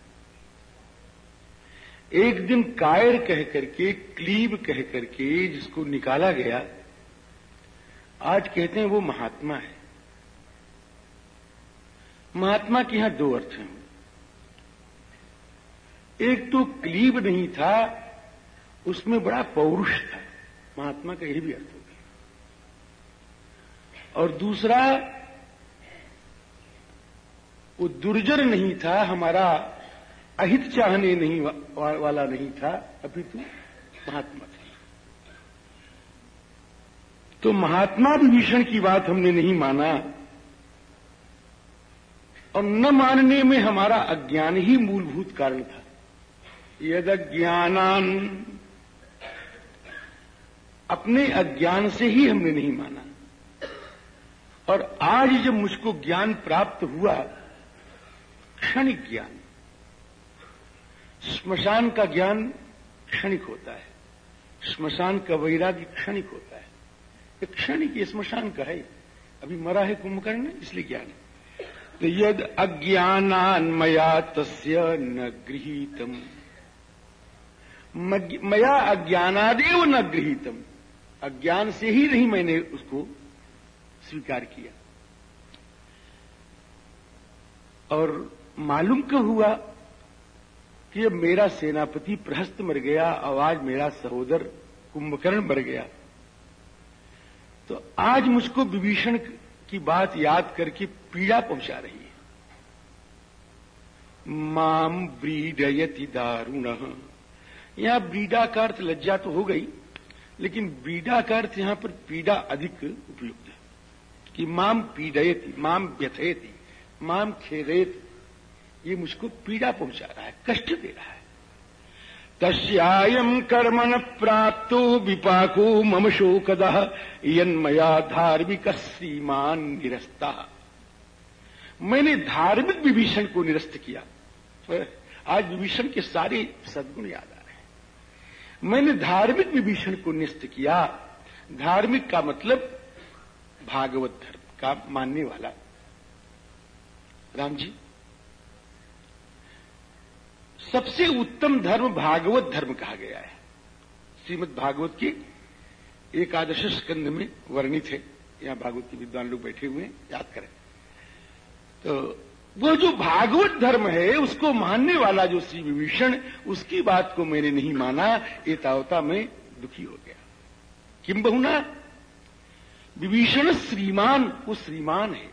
एक दिन कायर कह करके, क्लीब कह करके जिसको निकाला गया, आज कहते हैं वो महात्मा है। महात्मा के यहाँ दो अर्थ हैं। एक तो क्लीब नहीं था उसमें बड़ा पौरुष था। महात्मा का यही भी अर्थ हो गया। और दूसरा वो दुर्जर नहीं था हमारा अहित चाहने नहीं वा, वाला नहीं था अभी अपितु महात्मा था। तो महात्मा विभीषण की बात हमने नहीं माना और न मानने में हमारा अज्ञान ही मूलभूत कारण था। यद अज्ञानान अपने अज्ञान से ही हमने नहीं माना। और आज जब मुझको ज्ञान प्राप्त हुआ, क्षणिक ज्ञान, स्मशान का ज्ञान क्षणिक होता है। स्मशान का वैराग्य क्षणिक होता है। क्षणिक ये स्मशान का है। अभी मरा है कुंभकर्ण, इसलिए ज्ञान। तो यद अज्ञानान्मया तस्य न गृहीतम। मया अज्ञानादेव न गृहीतम। अज्ञान से ही नहीं मैंने उसको स्वीकार किया। और मालूम क्यों हुआ कि अब मेरा सेनापति प्रहस्त मर गया आवाज़ मेरा सहोदर कुंभकर्ण मर गया? तो आज मुझको विभीषण की बात याद करके पीड़ा पहुँचा रही है। माम ब्रीडयति दारुण। यहाँ ब्रीडा का अर्थ लज्जा तो हो गई, लेकिन बीडा का अर्थ यहाँ पर पीड़ा अधिक उपयुक्त है कि माम पीड़यती, माम व्यथयती, माम खेदयती। ये मुझको पीड़ा पहुँचा रहा है, कष्ट दे रहा है। तस्यायम कर्मण प्राप्त विपाको मम शोकद, यन्मया धार्मिक सीमान निरस्ता। मैंने धार्मिक विभीषण को निरस्त किया। आज विभीषण के सारे सद्गुण याद आ रहे हैं मैंने धार्मिक विभीषण को निष्ठ किया। धार्मिक का मतलब भागवत धर्म का मानने वाला। राम जी, सबसे उत्तम धर्म भागवत धर्म कहा गया है। श्रीमद भागवत की एकादश स्कंध में वर्णित है। यहाँ भागवत के विद्वान लोग बैठे हुए हैं, याद करें। तो वो जो भागवत धर्म है उसको मानने वाला जो श्री विभीषण उसकी बात को मैंने नहीं माना ये तावता में दुखी हो गया। किम बहुना? विभीषण श्रीमान वो श्रीमान है।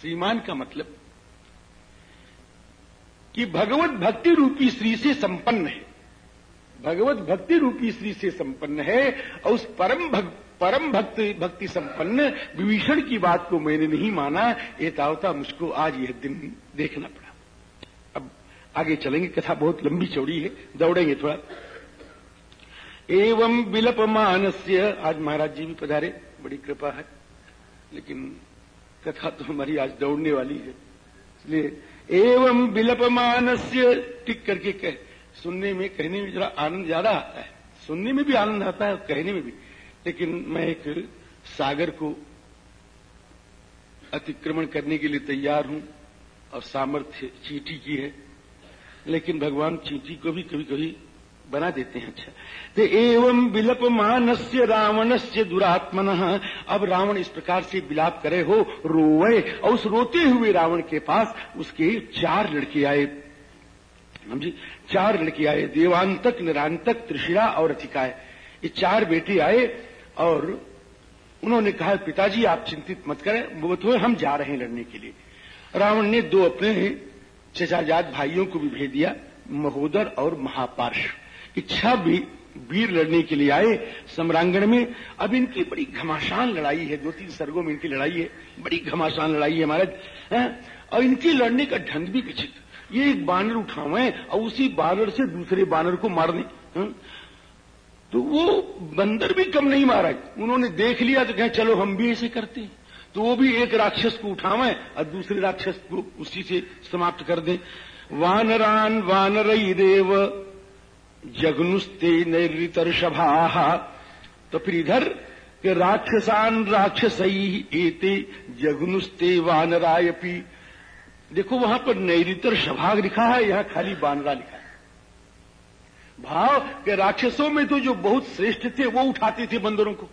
श्रीमान का मतलब कि भगवत भक्ति रूपी श्री से संपन्न है। भगवत भक्ति रूपी श्री से संपन्न है और उस परम भग, परम भक्त, भक्ति संपन्न, विभीषण की बात को मैंने नहीं माना। ये तावता मुझको आज यह दिन देखना पड़ा। अब आगे चलेंगे। कथा बहुत लंबी चौड़ी है। दौड़ेंगे थोड़ा। एवं विलप मानस्य आज महाराज जी भी पधारे। बड़ी कृपा है। लेकिन कथा तो हमारी आज दौड़ने वाली है। इसलिए एवं विलपमान से टिक करके कह। सुनने में, कहने में जरा आनंद ज़्यादा आता है। सुनने में भी आनंद आता है और कहने में भी। लेकिन मैं एक सागर को अतिक्रमण करने के लिए तैयार हूँ और सामर्थ्य चींटी की है। लेकिन भगवान चींटी को भी कभी कभी बना देते हैं। अच्छा तो एवं विलप मानस्य रावणस्य दुरात्मन। अब रावण इस प्रकार से विलाप करे हो, रोवे, और उस रोते हुए रावण के पास उसके चार लड़के आए। समझी चार लड़के आए, देवांतक, निरांतक, त्रिशिरा और अथिकाय ये चार बेटे आए और उन्होंने कहा, पिताजी, आप चिंतित मत करें, वो तो हम जा रहे हैं लड़ने के लिए। रावण ने दो अपने चचाजात भाइयों को भी भेज दिया, महोदर और महापार्श। इच्छा भी वीर लड़ने के लिए आए, सम्रांगण में। अब इनकी बड़ी घमासान लड़ाई है, दो तीन सर्गों में इनकी लड़ाई है, बड़ी घमासान लड़ाई है महाराज और इनकी लड़ने का ढंग भी विचित्र ये एक बानर उठावे और उसी बानर से दूसरे बानर को मारने तो वो बंदर भी कम नहीं मारा। उन्होंने देख लिया तो कहें, चलो हम भी ऐसे करते हैं। तो वो भी एक राक्षस को उठावे और दूसरे राक्षस को उसी से समाप्त कर दें। वानरान वानर देव, जगनुस्ते नैरितर्षभा तो फिर इधर के राक्षसान राक्षसई एते जगनुस्ते वानरायपी। देखो वहाँ पर नैरितर सभाग लिखा है, यहाँ खाली बानरा लिखा भाव के राक्षसों में तो जो बहुत श्रेष्ठ थे, वो उठाते थे बंदरों को।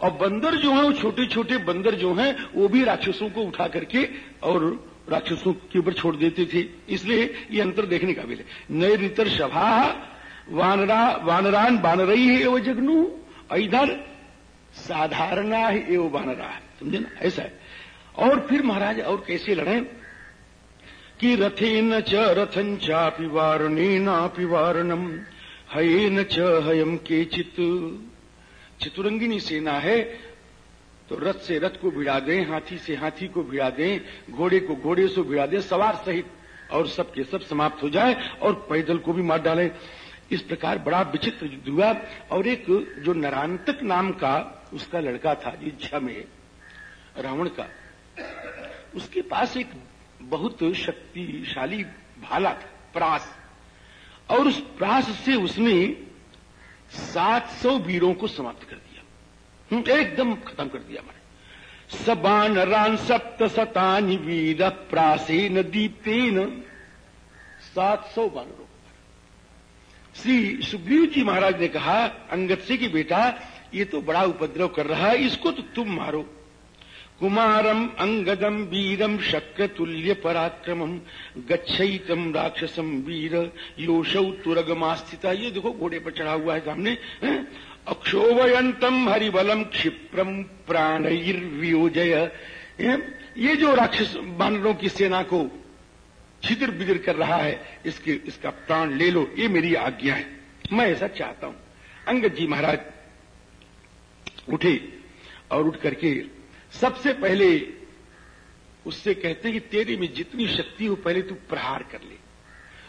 और बंदर जो है, वो छोटे छोटे बंदर जो हैं, वो भी राक्षसों को उठा करके और राक्षसों के ऊपर छोड़ देते थे। इसलिए ये अंतर देखने का काबिल है। रितर सभा वानरा, वानरान बानरई है वो जगनू, इधर साधारणा है एवं बानरा है। समझे ना? ऐसा है। और फिर महाराज, और कैसे लड़े? कि रथेन च रथन चापि वारणेनापि वारणम हयेन च हयम के चित चतुरंगिनी सेना है तो रथ से रथ को भिड़ा दें, हाथी से हाथी को भिड़ा दें, घोड़े को घोड़े से भिड़ा दें, सवार सहित, और सबके सब समाप्त हो जाए, और पैदल को भी मार डालें। इस प्रकार बड़ा विचित्र युद्ध हुआ, और एक जो नरांतक नाम का, उसका लड़का था इच्छा में रावण का। उसके पास एक बहुत शक्तिशाली भाला था, प्रास। और उस प्रास से उसने 700 वीरों को समाप्त कर दिया। हम्म, एकदम खत्म कर दिया मैंने। सबान रान सप्त सतानी वीर प्रासेन दीप्तेन सात सौ बानरों श्री सुग्रीव जी महाराज ने कहा अंगद से कि बेटा ये तो बड़ा उपद्रव कर रहा है इसको तो तुम मारो। कुमारम अंगदम वीरम शक्र तुल्य पराक्रमम गच्छतम राक्षसम वीर योशौ तुरगमास्थिता, ये देखो घोड़े पर चढ़ा हुआ है सामने अक्षोभयंतम हरिबलम क्षिप्रम प्राणिर्वियोजय। ये जो राक्षस बानरों की सेना को छिदिर बिदिर कर रहा है, इसके, इसका प्राण ले लो, ये मेरी आज्ञा है। मैं ऐसा चाहता हूँ। अंगद जी महाराज उठे और उठ करके सबसे पहले उससे कहते कि तेरे में जितनी शक्ति हो, पहले तू प्रहार कर ले।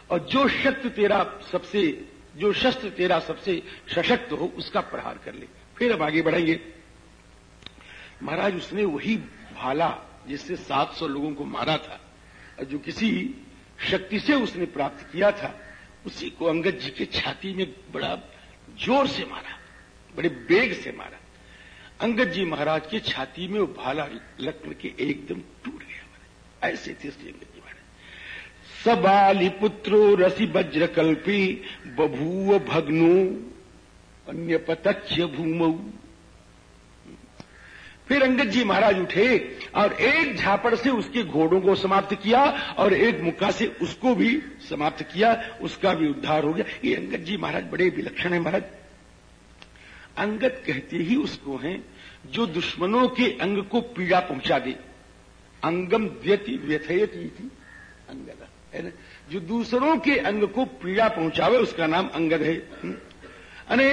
और जो शक्ति तेरा सबसे, जो शस्त्र तेरा सबसे सशक्त हो, उसका प्रहार कर ले। फिर अब आगे बढ़ेंगे महाराज, उसने वही भाला जिससे 700 लोगों को मारा था, और जो किसी शक्ति से उसने प्राप्त किया था, उसी को अंगद जी के छाती में बड़ा ज़ोर से मारा, बड़े बेग से मारा। अंगद जी महाराज के छाती में वो भाला लग के एकदम टूट गया ऐसे थे इसलिए अंगद जी महाराज। सबाली पुत्रो रसी वज्र कल्पी बभूव भग्नो अन्य पतच्छ भूमऊ फिर अंगद जी महाराज उठे और एक झापड़ से उसके घोड़ों को समाप्त किया और एक मुक्का से उसको भी समाप्त किया, उसका भी उद्धार हो गया। ये अंगद जी महाराज बड़े विलक्षण है महाराज। अंगद कहते ही उसको हैं जो दुश्मनों के अंग को पीड़ा पहुँचा दे। अंगम व्यति व्यथयती थी अंगद, है ना? जो दूसरों के अंग को पीड़ा पहुंचावे, उसका नाम अंगद है। अने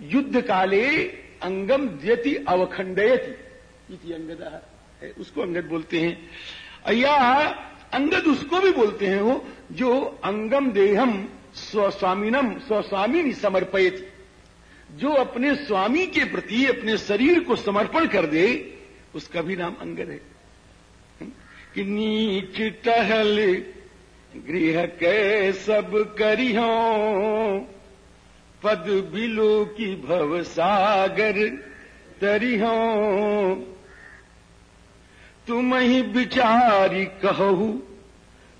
युद्ध काले अंगम द्यति अवखंडयति इति अंगद उसको अंगद बोलते हैं। या अंगद उसको भी बोलते हैं वो, जो अंगम देहम स्वस्वामीनम, स्वस्वामी समर्पयति जो अपने स्वामी के प्रति, अपने शरीर को समर्पण कर दे, उसका भी नाम अंगद है। कि नीच टहल, गृह के सब करियो पद बिलो की भव सागर तरिहो। तुम ही बिचारी कहू,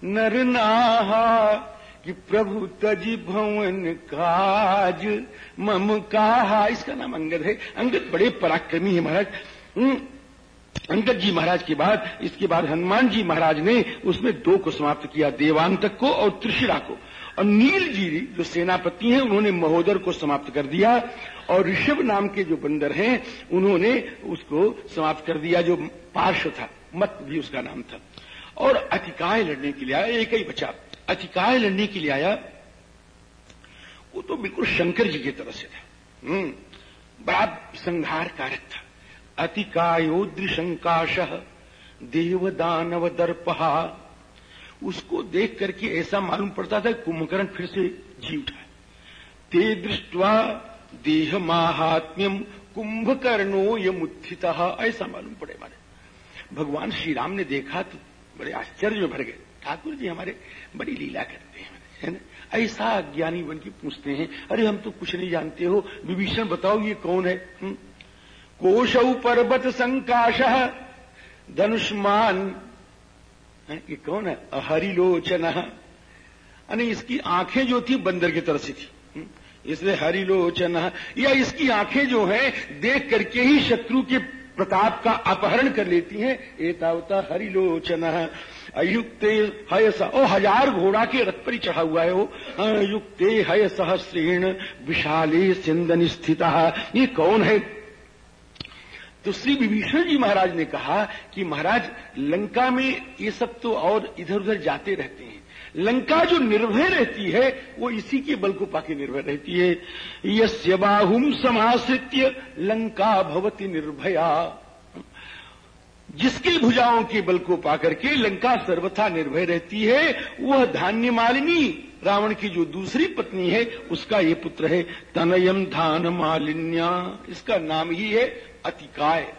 नर नाहा कि प्रभु तजी भवन काज मम काहा। इसका नाम अंगद है। अंगद बड़े पराक्रमी है महाराज। हम्म, अंगद जी महाराज के बाद इसके बाद हनुमान जी महाराज ने उसमें दो को समाप्त किया देवांतक को और त्रिशिरा को। और नील जी जो सेनापति हैं उन्होंने महोदर को समाप्त कर दिया। और ऋषभ नाम के जो बंदर हैं उन्होंने उसको समाप्त कर दिया जो पार्श्व था। मत भी उसका नाम था। और अतिकाय लड़ने के लिए आया एक ही बचा। अतिकाय लड़ने के लिए आया वो तो बिल्कुल शंकर जी की तरफ़ से था। हम्म, बड़ा संहार कारक था। अतिकायोद्रिशंकाश देव दानव दर्पहा। उसको देख करके ऐसा मालूम पड़ता था कुंभकर्ण फिर से जी उठा। ते दृष्टवा देह माहात्म्यम कुंभकर्णो ये मुत्थित ऐसा मालूम पड़े मारे भगवान श्री राम ने देखा तो बड़े आश्चर्य में भर गए। ठाकुर जी हमारे बड़ी लीला करते हैं, है ना? ऐसा अज्ञानी बन के पूछते हैं, अरे, हम तो कुछ नहीं जानते हो। विभीषण बताओ, ये कौन है? हम्म? कोशौ पर्वत संकाश, धनुष्मान। ये कौन है? हरिलोचन यानी इसकी आँखें जो थी, बंदर की तरह से थी। हम्म? इसलिए हरिलोचन। या इसकी आँखें जो है, देख करके ही शत्रु के प्रताप का अपहरण कर लेती हैं। एतावता हरिलोचन, अयुक्ते हय ओ हज़ार घोड़ा के रथ पर ही चढ़ा हुआ है वो। युक्ते हय सहस्रेण, विशाले सिंदन स्थित। ये कौन है? तो श्री विभीषण जी महाराज ने कहा कि महाराज, लंका में ये सब तो और इधर उधर जाते रहते हैं। लंका जो निर्भय रहती है, वो इसी के बल को पाके निर्भय रहती है। यस्य बाहुम समाश्रित्य लंका भवती निर्भया। जिसकी भुजाओं के बल को पाकर के लंका सर्वथा निर्भय रहती है, वह धान्य मालिनी, रावण की जो दूसरी पत्नी है, उसका ये पुत्र है तनयम धान मालिन्या। इसका नाम ही है अतिकाय।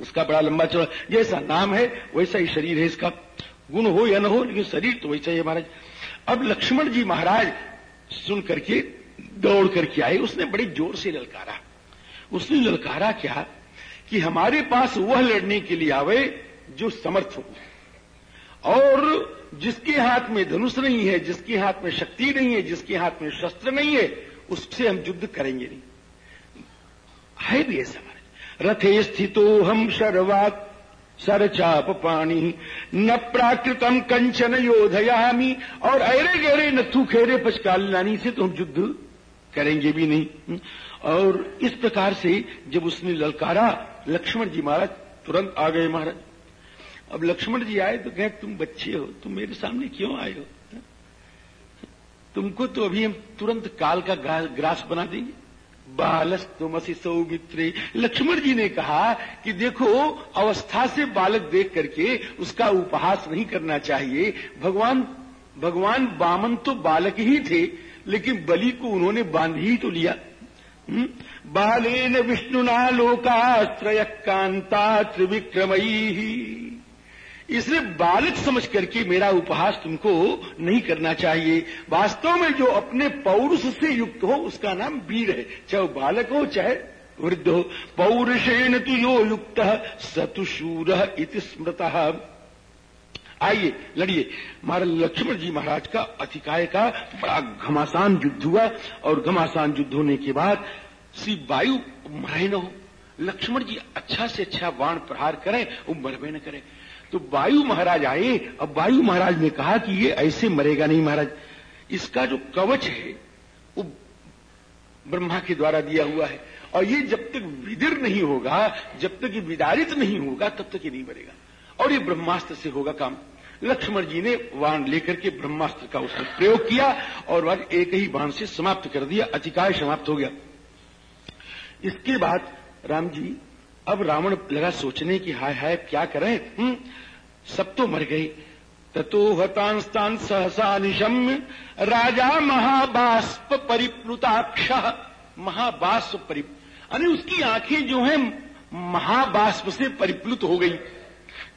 उसका बड़ा लंबा चौड़ा, जैसा नाम है, वैसा ही शरीर है इसका। गुण हो या न हो, लेकिन शरीर तो वैसा ही महाराज। अब लक्ष्मण जी महाराज सुन करके, दौड़ करके आए। उसने बड़े ज़ोर से ललकारा। उसने ललकारा क्या? कि हमारे पास वह लड़ने के लिए आवे जो समर्थ हो। और जिसके हाथ में धनुष नहीं है, जिसके हाथ में शक्ति नहीं है, जिसके हाथ में शस्त्र नहीं है, उससे हम युद्ध करेंगे नहीं। है भी ऐसा रथे स्थितो हम शर्वात सरचाप पानी न प्राकृतम कंचन योधयामी। और अरे गहरे नथु खेरे पचकाल लानी से तो हम युद्ध करेंगे भी नहीं। और इस प्रकार से जब उसने ललकारा, लक्ष्मण जी महाराज तुरंत आ गए महाराज। अब लक्ष्मण जी आए तो कहे, तुम बच्चे हो, तुम मेरे सामने क्यों आए हो? तुमको तो अभी हम तुरंत काल का ग्रास बना देंगे। बालस तुमसी सौमित्रे। लक्ष्मण जी ने कहा कि देखो, अवस्था से बालक देख करके उसका उपहास नहीं करना चाहिए। भगवान भगवान बामन तो बालक ही थे, लेकिन बलि को उन्होंने बाँध ही तो लिया। हम्म? बालेन विष्णुना लोकाश्रय कांता त्रिविक्रमयी इसलिए बालक समझ करके मेरा उपहास तुमको नहीं करना चाहिए। वास्तव में जो अपने पौरुष से युक्त हो, उसका नाम वीर है। चाहे बालक हो, चाहे वृद्ध हो। पौरुषेण तु यो युक्त सतुशूर इति स्मृत। आइए, लड़िए। हमारे लक्ष्मण जी महाराज का अतिकाय का बड़ा घमासान युद्ध हुआ और घमासान युद्ध होने के बाद श्री वायु मरे न हो। लक्ष्मण जी अच्छा से अच्छा बाण प्रहार करें वो मरबे न करें। तो वायु महाराज आए, अब वायु महाराज ने कहा कि ये ऐसे मरेगा नहीं महाराज। इसका जो कवच है, वो ब्रह्मा के द्वारा दिया हुआ है। और ये जब तक विदिर नहीं होगा, जब तक ये विदारित नहीं होगा, तब तक ये नहीं मरेगा। और ये ब्रह्मास्त्र से होगा काम। लक्ष्मण जी ने बाण लेकर के ब्रह्मास्त्र का उसने प्रयोग किया, और वह एक ही बाण से समाप्त कर दिया, अतिकाय समाप्त हो गया। इसके बाद राम जी अब रावण लगा सोचने की हाय हाय, क्या करें? हुँ? सब तो मर गए ततो हतांस्तान सहसा निशम्य राजा महाबाष्प परिप्लुताक्ष। महाबाष्प परि अरे, उसकी आँखें जो हैं, महाबाष्प से परिप्लुत हो गई।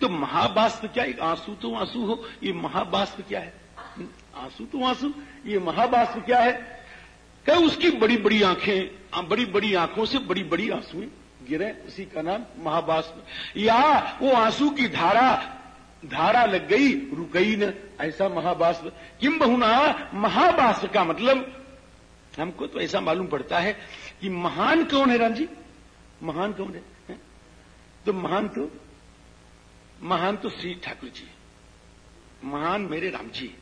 तो महाबाष्प क्या, एक आँसू तो आँसू हो, ये महाबाष्प क्या है? आँसू तो आँसू, ये महाबाष्प क्या है? क्या उसकी बड़ी बड़ी आँखें बड़ी बड़ी आँखों से बड़ी बड़ी आंसुएँ गिरे उसी का नाम महाबाष्प। या वो आँसू की धारा धारा लग गई रुक गई न ऐसा महाबाष्प। किम बहुना महाबाष्प का मतलब हमको तो ऐसा मालूम पड़ता है कि महान कौन है राम जी? महान कौन है, है? तो महान तो महान तो श्री ठाकुर जी महान मेरे राम जी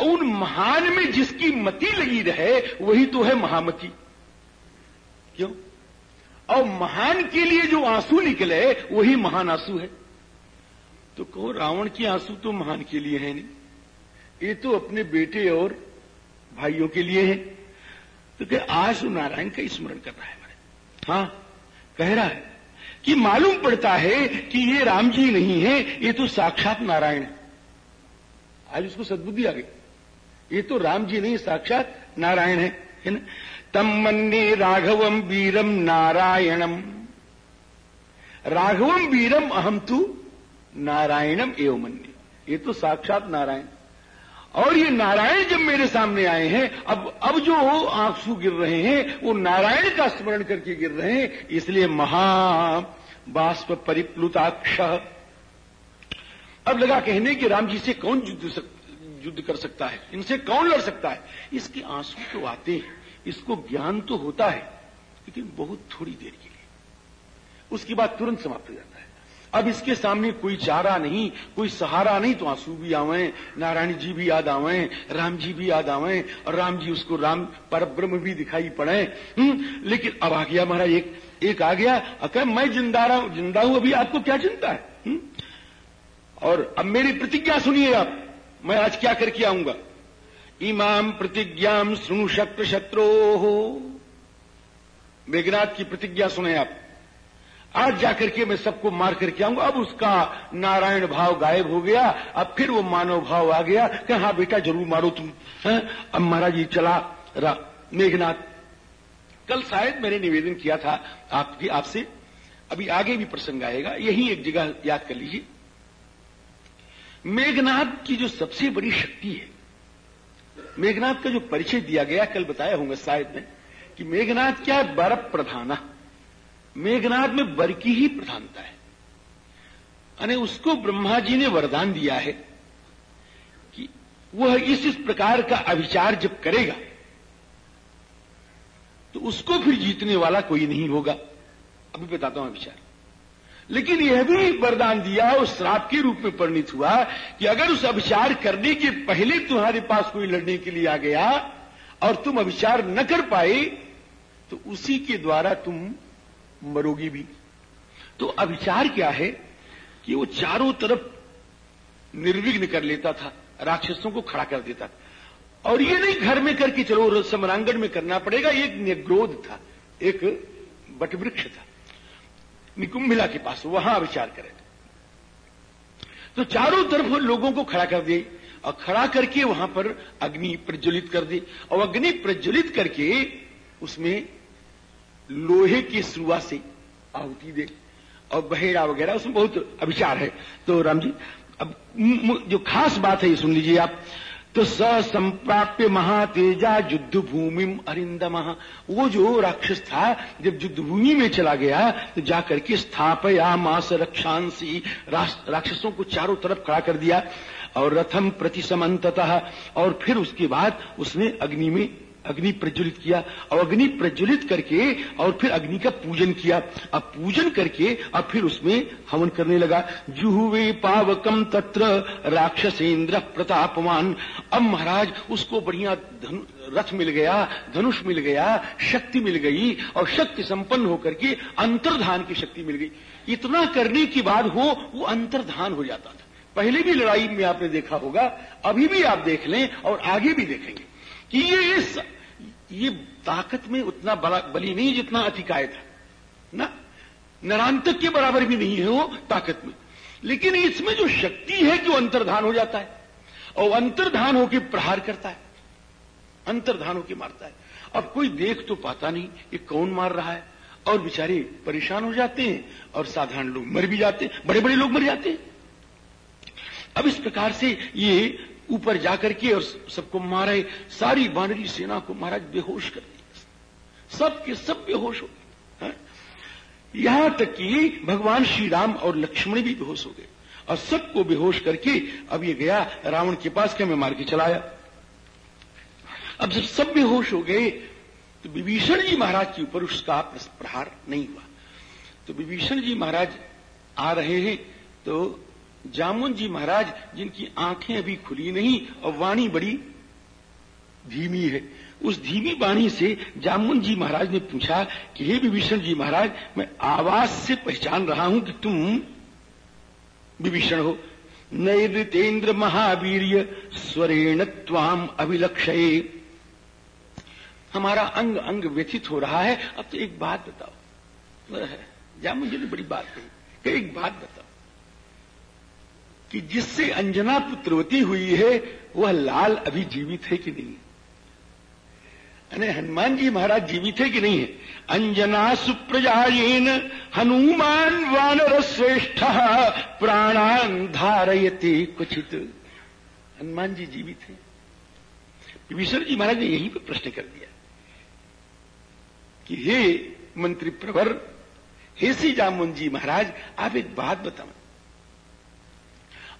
उन महान में जिसकी मति लगी रहे वही तो है महामती। क्यों? और महान के लिए जो आँसू निकले, वही महान आँसू है। तो कहो, रावण की आँसू तो महान के लिए है नहीं। ये तो अपने बेटे और भाइयों के लिए है। तो क्या आज तो नारायण का स्मरण कर रहा है हमारे। हाँ कह रहा है कि मालूम पड़ता है कि ये राम जी नहीं है, ये तो साक्षात नारायण है। आज उसको सद्बुद्धि आ गई। ये तो राम जी नहीं, साक्षात नारायण है है ना? तम मन्ने राघवम वीरम नारायणम राघवम वीरम अहम तू नारायणम एवं मन्ने ये तो साक्षात नारायण। और ये नारायण जब मेरे सामने आए हैं, अब अब जो आँसू गिर रहे हैं, वो नारायण का स्मरण करके गिर रहे हैं, इसलिए महा बाष्प परिप्लुताक्ष। अब लगा कहने कि राम जी से कौन युद्ध युद्ध कर सकता है? इनसे कौन लड़ सकता है? इसके आँसू तो आते हैं। इसको ज्ञान तो होता है लेकिन बहुत थोड़ी देर के लिए उसके बाद तुरंत समाप्त हो जाता है अब इसके सामने कोई चारा नहीं कोई सहारा नहीं तो आँसू भी आवे नारायण जी भी याद आवे राम जी भी याद आवे और राम जी उसको राम पर ब्रह्म भी दिखाई पड़े हम्म, लेकिन अब आ गया महाराज एक एक आ गया अगर मैं ज़िंदा रहा हूँ ज़िंदा हूँ अभी आपको क्या चिंता है हुँ? हम्म? और अब मेरी प्रतिज्ञा सुनिए आप मैं आज क्या करके आऊँगा इमाम प्रतिज्ञाम सुनु शक्र शत्रो हो मेघनाथ की प्रतिज्ञा सुने आप। आज जाकर के मैं सबको मार करके आऊँगा। अब उसका नारायण भाव गायब हो गया। अब फिर वो मानव भाव आ गया कि हाँ बेटा, ज़रूर मारो तुम। है? अब महाराज जी चला मेघनाथ। कल शायद मैंने निवेदन किया था आपकी, आपसे। अभी आगे भी प्रसंग आएगा। यही एक जगह याद कर लीजिए। मेघनाथ की जो सबसे बड़ी शक्ति है मेघनाथ का जो परिचय दिया गया, कल बताया होंगे शायद में, कि मेघनाथ क्या है? बर प्रधाना। मेघनाथ में बर की ही प्रधानता है। अने उसको ब्रह्मा जी ने वरदान दिया है कि वह इस इस प्रकार का अभिचार जब करेगा तो उसको फिर जीतने वाला कोई नहीं होगा। अभी बताता हूँ विचार लेकिन यह भी वरदान दिया उस श्राप के रूप में परिणित हुआ कि अगर उस अभिचार करने के पहले तुम्हारे पास कोई लड़ने के लिए आ गया और तुम अभिचार न कर पाए तो उसी के द्वारा तुम मरोगी भी। तो अभिचार क्या है कि वो चारों तरफ़ निर्विघ्न कर लेता था, राक्षसों को खड़ा कर देता था। और ये नहीं घर में करके चलो समरांगण में करना पड़ेगा, एक निग्रोध था, एक बटवृक्ष था। निकुंभिला के पास, वहाँ विचार करें। तो चारों तरफ़ लोगों को खड़ा कर दे और खड़ा करके वहाँ पर अग्नि प्रज्वलित कर दे। और अग्नि प्रज्वलित करके उसमें लोहे की सुरुआ से आहुति दे और बहेड़ा वगैरह, उसमें बहुत अभिचार है। तो राम जी, अब जो खास बात है ये सुन लीजिए आप। तो स संप्राप्य महातेजा युद्ध भूमि अरिंदम वो जो राक्षस था, जब युद्ध भूमि में चला गया तो जाकर के स्थापया मास रक्षांसी राक्षसों को चारों तरफ़ खड़ा कर दिया और रथम प्रति समन्ततः और फिर उसके बाद उसने अग्नि में अग्नि प्रज्वलित किया, और अग्नि प्रज्वलित करके, और फिर अग्नि का पूजन किया। अब पूजन करके, अब फिर उसमें हवन करने लगा। जुहुवे पावकम तत्र राक्षसेन्द्र प्रतापमान अब महाराज, उसको बढ़िया रथ मिल गया, धनुष मिल गया, शक्ति मिल गई, और शक्ति संपन्न होकर के अंतर्धान की शक्ति मिल गई। इतना करने के बाद हो वो अंतर्धान हो जाता था। पहले भी लड़ाई में आपने देखा होगा, अभी भी आप देख लें, और आगे भी देखेंगे, कि ये इस ये ताकत में उतना बली नहीं जितना अतिकाय था। ना? नरांतक के बराबर भी नहीं है वो ताकत में। लेकिन इसमें जो शक्ति है कि वो अंतर्धान हो जाता है, और अंतर्धान होकर प्रहार करता है, अंतर्धान होकर मारता है। अब कोई देख तो पाता नहीं ये कौन मार रहा है, और बेचारे परेशान हो जाते हैं, और साधारण लोग मर भी जाते हैं बड़े बड़े लोग मर जाते हैं। अब इस प्रकार से ये ऊपर जाकर के और सबको मारे, सारी बानरी सेना को महाराज बेहोश कर दिया। सब के सब बेहोश हो गए? यहाँ तक कि भगवान श्री राम और लक्ष्मण भी बेहोश हो गए और सबको बेहोश करके अब ये गया रावण के पास क्या मैं मार के चलाया। अब जब सब बेहोश हो गए तो विभीषण जी महाराज के ऊपर उसका प्रहार नहीं हुआ। तो विभीषण जी महाराज आ रहे हैं तो जामुन जी महाराज, जिनकी आँखें अभी खुली नहीं और वाणी बड़ी धीमी है, उस धीमी वाणी से जामुन जी महाराज ने पूछा कि हे विभीषण जी महाराज, मैं आवाज़ से पहचान रहा हूँ कि तुम विभीषण हो। नैतेन्द्र महावीर स्वरेण त्वाम अभिलक्षये। हमारा अंग अंग व्यथित हो रहा है। अब तो एक बात बताओ। जामुन जी ने बड़ी बात कही एक बात बताओ। कि जिससे अंजना पुत्रवती हुई है, वह लाल अभी जीवित है कि नहीं? अरे हनुमान जी महाराज जीवित है कि नहीं है? अंजना सुप्रजाएन हनुमान वानर श्रेष्ठ प्राणान धारयते कुछित हनुमान जी जीवित है। विभीषण जी महाराज ने यहीं पर प्रश्न कर दिया कि हे मंत्री प्रवर, हे श्री जामुन जी महाराज, आप एक बात बताओ।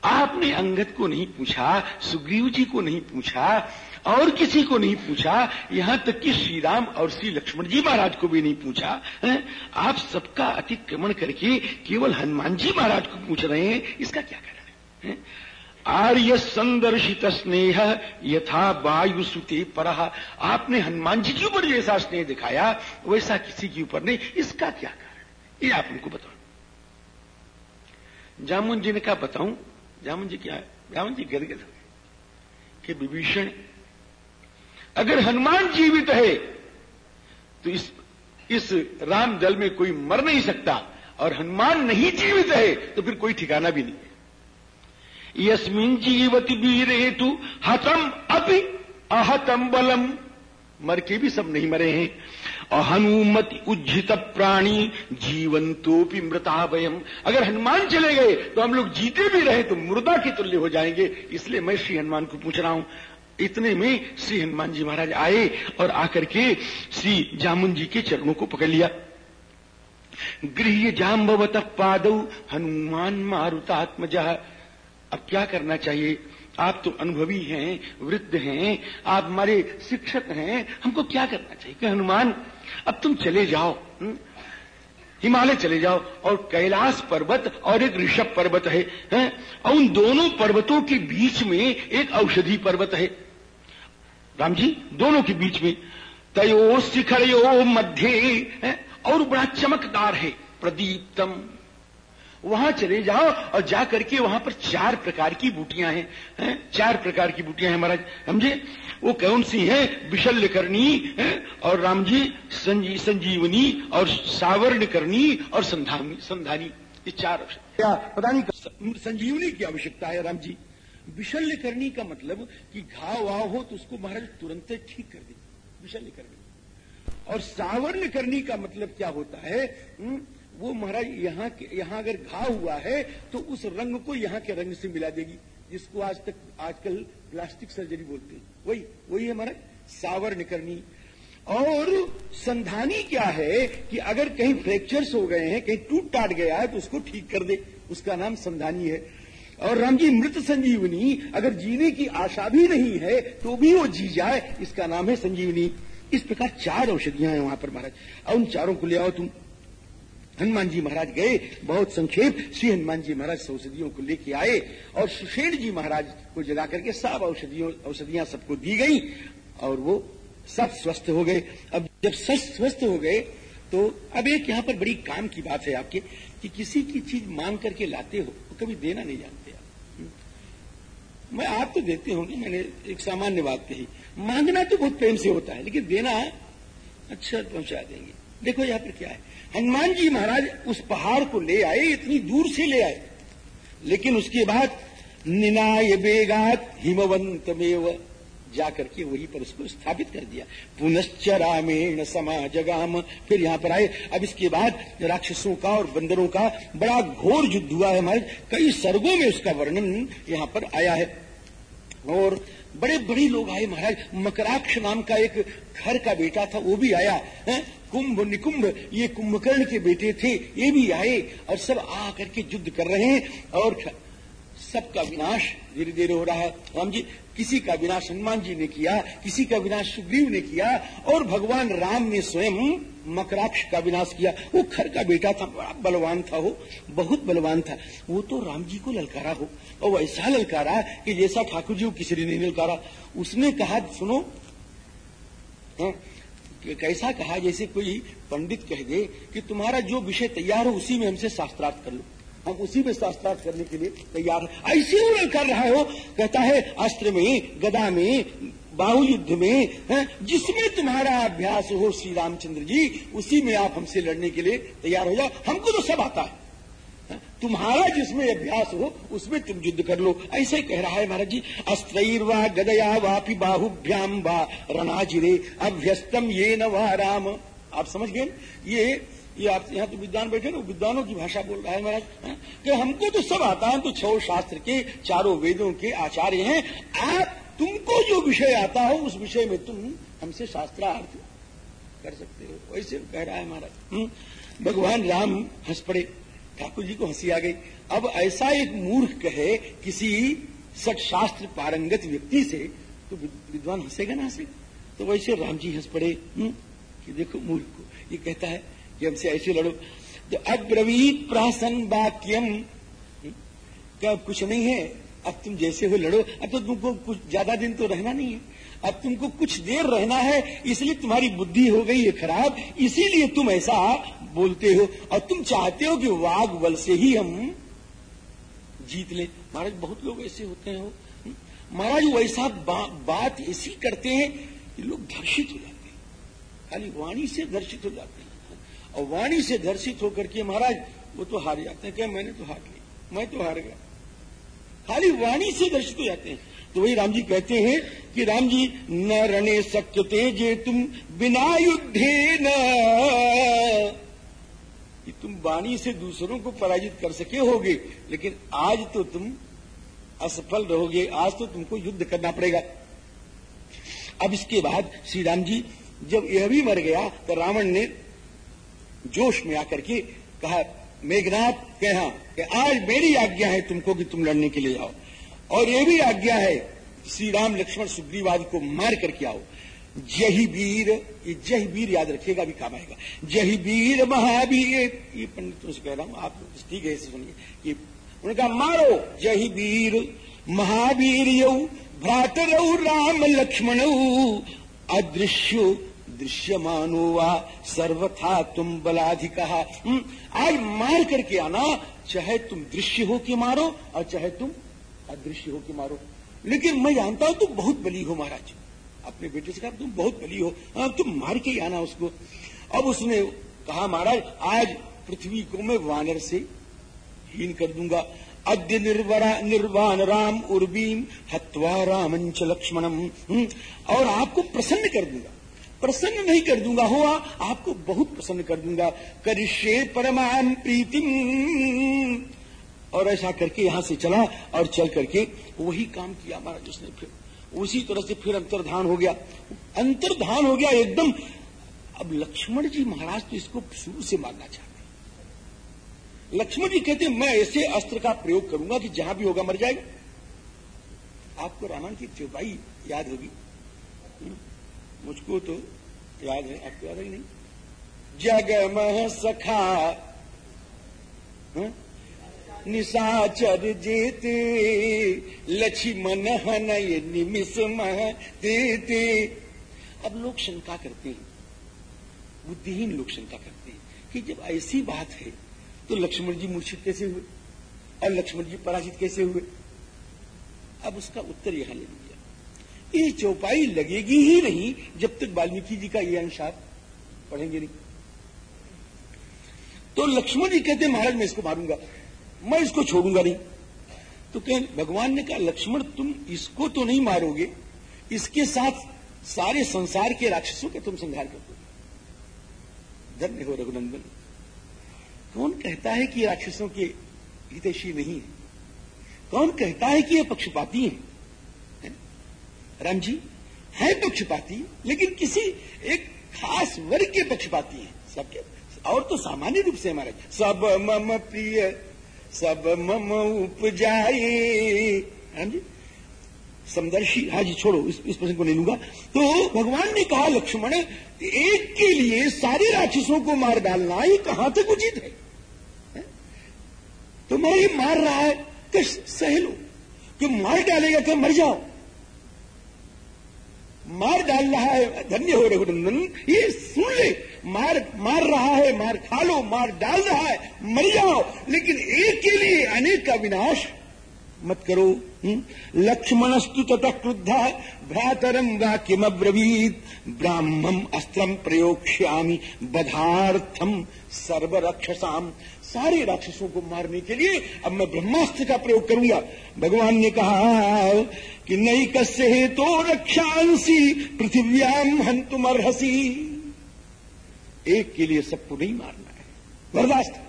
आपने अंगद को नहीं पूछा, सुग्रीव जी को नहीं पूछा, और किसी को नहीं पूछा, यहाँ तक कि श्री राम और श्री लक्ष्मण जी महाराज को भी नहीं पूछा, है? आप सबका अतिक्रमण करके केवल हनुमान जी महाराज को पूछ रहे हैं, इसका क्या कारण है? आर्य संदर्शित स्नेह यथा वायु सुते पर आपने हनुमान जी के ऊपर जैसा स्नेह दिखाया, वैसा किसी के ऊपर नहीं, इसका क्या कारण ये आप उनको बताओ जामुन जी ने कहा, बताऊँ जामुन जी क्या है? जामुन जी गदगद हो कि विभीषण, अगर हनुमान जीवित है तो इस इस राम दल में कोई मर नहीं सकता, और हनुमान नहीं जीवित है तो फिर कोई ठिकाना भी नहीं यस्मिन जीवति वीर हेतु हतम अपि अहतम बलम। मर के भी सब नहीं मरे हैं। और हनुमति उज्जित प्राणी जीवन तो मृता मृतावयम अगर हनुमान चले गए तो हम लोग जीते भी रहे तो मुर्दा के तुल्य हो जाएँगे। इसलिए मैं श्री हनुमान को पूछ रहा हूँ, इतने में श्री हनुमान जी महाराज आए और आकर के श्री जामुन जी के चरणों को पकड़ लिया। गृह जाम्बवत पादव हनुमान मारुतात्मजा। अब क्या करना चाहिए? आप तो अनुभवी हैं, वृद्ध हैं, आप हमारे शिक्षक हैं, हमको क्या करना चाहिए? कि हनुमान अब तुम चले जाओ हम्म? हिमालय चले जाओ और कैलाश पर्वत और एक ऋषभ पर्वत है, है? और उन दोनों पर्वतों के बीच में एक औषधि पर्वत है राम जी दोनों के बीच में तयो शिखर यो मध्य और बड़ा चमकदार है प्रदीप्तम वहाँ चले जाओ और जा करके वहाँ पर चार प्रकार की बूटियाँ हैं है? चार प्रकार की बूटियाँ हैं महाराज। समझे? वो कौन सी है? विशल्य करनी है? और राम जी संजी, संजीवनी और सावर्ण करनी और संधानी संधानी। ये चार क्या पता नहीं संजीवनी की आवश्यकता है राम जी। विशल्य करनी का मतलब कि घाव वाव हो तो उसको महाराज तुरंत ठीक कर दे। विशल्य करनी और सावर्ण करनी का मतलब क्या होता है? हुँ? वो महाराज यहाँ यहाँ अगर घाव हुआ है तो उस रंग को यहाँ के रंग से मिला देगी, जिसको आज तक आजकल प्लास्टिक सर्जरी बोलते हैं। वही वही है महाराज, सावर करनी और संधानी क्या है कि अगर कहीं फ्रैक्चर्स हो गए हैं, कहीं टूट टाट गया है तो उसको ठीक कर दे। उसका नाम संधानी है। और राम जी मृत संजीवनी, अगर जीने की आशा भी नहीं है तो भी वो जी जाए, इसका नाम है संजीवनी। इस प्रकार चार औषधियाँ हैं वहाँ पर महाराज। और उन चारों को ले आओ तुम। हनुमान जी महाराज गए, बहुत संक्षेप, श्री हनुमान जी महाराज औषधियों को लेके आए और सुषेण जी महाराज को जगा करके सब औषधियों, औषधियाँ सबको दी गई और वो सब स्वस्थ हो गए। अब जब सब स्वस्थ हो गए तो अब एक यहाँ पर बड़ी काम की बात है आपके, कि किसी की चीज़ मांग करके लाते हो तो कभी देना नहीं जानते आप। हम्म। मैं आप तो देते होंगे, मैंने एक सामान्य बात कही। मांगना तो बहुत प्रेम से होता है, लेकिन देना अच्छा पहुँचा देंगे। देखो यहाँ पर क्या है। हनुमान जी महाराज उस पहाड़ को ले आए, इतनी दूर से ले आए। लेकिन उसके बाद निनाय बेगात हिमवंतमेव जाकर के वहीं पर उसको स्थापित कर दिया। पुनश्च रामेण समाजगाम। फिर यहाँ पर आए। अब इसके बाद राक्षसों का और बंदरों का बड़ा घोर युद्ध हुआ है हमारे कई सर्गों में उसका वर्णन यहाँ पर आया है। और बड़े बड़े लोग आए महाराज। मकराक्ष नाम का एक घर का बेटा था, वो भी आया, है? कुंभ निकुंभ, ये कुंभकर्ण के बेटे थे, ये भी आए और सब आ करके युद्ध कर रहे हैं और सबका विनाश धीरे धीरे हो रहा है। राम जी, किसी का विनाश हनुमान जी ने किया, किसी का विनाश सुग्रीव ने किया और भगवान राम ने स्वयं मकराक्ष का विनाश किया। वो खर का बेटा था बड़ा बलवान था वो बहुत बलवान था। वो तो राम जी को ललकारा हो। और ऐसा ललकारा कि जैसा ठाकुर जी को किसी ने ललकारा। उसने कहा सुनो हाँ, कैसा कहा जैसे कोई पंडित कह दे कि तुम्हारा जो विषय तैयार हो उसी में हमसे शास्त्रार्थ कर लो। हम उसी में शास्त्रार्थ करने के लिए तैयार है। ऐसे वो कर रहा हो कहता है अस्त्र में गदा में बाहु युद्ध में, है? जिसमें तुम्हारा अभ्यास हो श्री रामचंद्र जी, उसी में आप हमसे लड़ने के लिए तैयार हो जाओ। हमको तो सब आता है। तुम्हारा जिसमें अभ्यास हो, उसमें तुम युद्ध कर लो। ऐसे कह रहा है महाराज जी अस्त्र वा गदया वापि बाहुभ्याम वा रणाजिरे, अभ्यस्तम ये न वा राम। आप समझ गए? ये ये आप यहाँ तो विद्वान बैठे ना, विद्वानों की भाषा बोल रहा है महाराज कि हमको तो सब आता है। तो छो शास्त्र के, चारों वेदों के आचार्य हैं। आप तुमको जो विषय आता हो उस विषय में तुम हमसे शास्त्रार्थ कर सकते हो। वैसे कह रहा है महाराज हम्म। भगवान राम हंस पड़े ठाकुर जी को हँसी आ गई। अब ऐसा एक मूर्ख कहे किसी सट शास्त्र पारंगत व्यक्ति से तो विद्वान हंसेगा ना हंसेगा तो वैसे राम जी हंस पड़े हम्म, कि देखो मूर्ख को। ये कहता है कि हमसे ऐसे लड़ो तो अब्रवीत प्रासन वाक्यम हम्म, क्या कुछ नहीं है अब तुम जैसे हो लड़ो। अब तो तुमको कुछ ज़्यादा दिन तो रहना नहीं है। अब तुमको कुछ देर रहना है इसलिए तुम्हारी बुद्धि हो गई है खराब इसीलिए तुम ऐसा बोलते हो। और तुम चाहते हो कि वाघ बल से ही हम जीत ले। महाराज बहुत लोग ऐसे होते हैं। महाराज वैसा बा, बात ऐसी करते हैं कि लोग धर्षित हो जाते हैं। खाली वाणी से धर्षित हो जाते हैं। और वाणी से धर्षित होकर के महाराज वो तो हार जाते हैं। क्या मैंने तो हार लिया? मैं तो हार गया। खाली वाणी से दर्शित हो जाते हैं। तो वही राम जी कहते हैं कि राम जी, न रणे सक्यते जे तुम बिना युद्धे न। कि तुम वाणी से दूसरों को पराजित कर सके होगे, लेकिन आज तो तुम असफल रहोगे, आज तो तुमको युद्ध करना पड़ेगा। अब इसके बाद श्री राम जी, जब यह भी मर गया तो रावण ने जोश में आकर के कहा मेघनाथ कहा कि आज मेरी आज्ञा है तुमको कि तुम लड़ने के लिए जाओ और ये भी आज्ञा है, श्री राम लक्ष्मण सुग्रीवाद को मार करके आओ। जही वीर, ये जही वीर याद रखिएगा भी काम आएगा। जही वीर महावीर, ये पंडितों से कह रहा हूँ, आप ठीक है, इसे सुनिए। कि उनका मारो, जही वीर, महावीर यऊ भ्रातर राम लक्ष्मण अदृश्य दृश्यमानो वा सर्वथा तुम बलाधिका। हम्म, आज मार करके आना चाहे तुम दृश्य हो के मारो और चाहे तुम अदृश्य हो के मारो। लेकिन मैं जानता हूँ तुम बहुत बली हो महाराज। अपने बेटे से कहा तुम बहुत बली हो। हाँ तुम मार के ही आना उसको। अब उसने कहा महाराज आज पृथ्वी को मैं वानर से हीन कर दूँगा। अद्य निर्वरा निर्वाण राम उर्वीम हत्वा रामंच लक्ष्मणम। हम्म, और आपको प्रसन्न कर दूँगा। प्रसन्न नहीं कर दूँगा हो आपको बहुत प्रसन्न कर दूँगा। करिष्ये परमान प्रीतिम और ऐसा करके यहाँ से चला और चल करके वही काम किया महाराज उसने फिर, उसी तरह से फिर अंतर्धान हो गया। अंतर्धान हो गया एकदम। अब लक्ष्मण जी महाराज तो इसको शुरू से मारना चाहते लक्ष्मण जी कहते मैं ऐसे अस्त्र का प्रयोग करूँगा कि जहाँ भी होगा मर जाएगा। आपको रामायण की चौपाई याद होगी? मुझको तो याद है, आपको याद है नहीं? जगमह सखा हम्म? निशाचर जेते, लक्ष्मण हनय निमिष मह देते अब लोग शंका करते हैं, बुद्धिहीन लोग शंका करते हैं कि जब ऐसी बात है तो लक्ष्मण जी मूर्छित कैसे हुए? और लक्ष्मण जी पराजित कैसे हुए? अब उसका उत्तर यहाँ ले लिया ये चौपाई लगेगी ही नहीं जब तक वाल्मीकि जी का ये अंश आप पढ़ेंगे नहीं। तो लक्ष्मण जी कहते महाराज, मैं इसको मारूँगा। मैं इसको छोड़ूँगा नहीं। तो कह, भगवान ने कहा, लक्ष्मण, तुम इसको तो नहीं मारोगे। इसके साथ सारे संसार के राक्षसों का तुम संहार कर दोगे। धन्य हो रघुनंदन। कौन कहता है कि राक्षसों के हितैषी नहीं है? कौन कहता है कि ये पक्षपाती हैं? राम जी है पक्षपाती लेकिन किसी एक खास वर्ग के पक्षपाती हैं। सबके और तो सामान्य रूप से हमारे सब मम प्रिय सब मम उपजाए। हाँ जी समदर्शी हाँ जी छोड़ो इस, इस प्रश्न को नहीं लूँगा। तो भगवान ने कहा लक्ष्मण एक के लिए सारे राक्षसों को मार डालना ये कहाँ तक उचित है, है? तो ये मार रहा है कि सह लो कि मार डालेगा तो मर जाओ। मार डाल रहा है, धन्य हो रघुनंदन। ये सुन ले मार मार रहा है, मार खा लो मार डाल रहा है, मर जाओ। लेकिन एक के लिए अनेक का विनाश मत करो हम्म? लक्ष्मणस्तु तथा क्रुद्ध भ्रातरम वाक्यमब्रवीत ब्राह्मम अस्त्रम प्रयोक्ष्यामी, बधार्थम सर्व सर्वरक्षसाम। सारे राक्षसों को मारने के लिए अब मैं ब्रह्मास्त्र का प्रयोग करूँगा। भगवान ने कहा कि नई कस्य हे तो रक्षांसी पृथिव्याम अर्हसी। एक के लिए सबको नहीं मारना है। बर्दाश्त।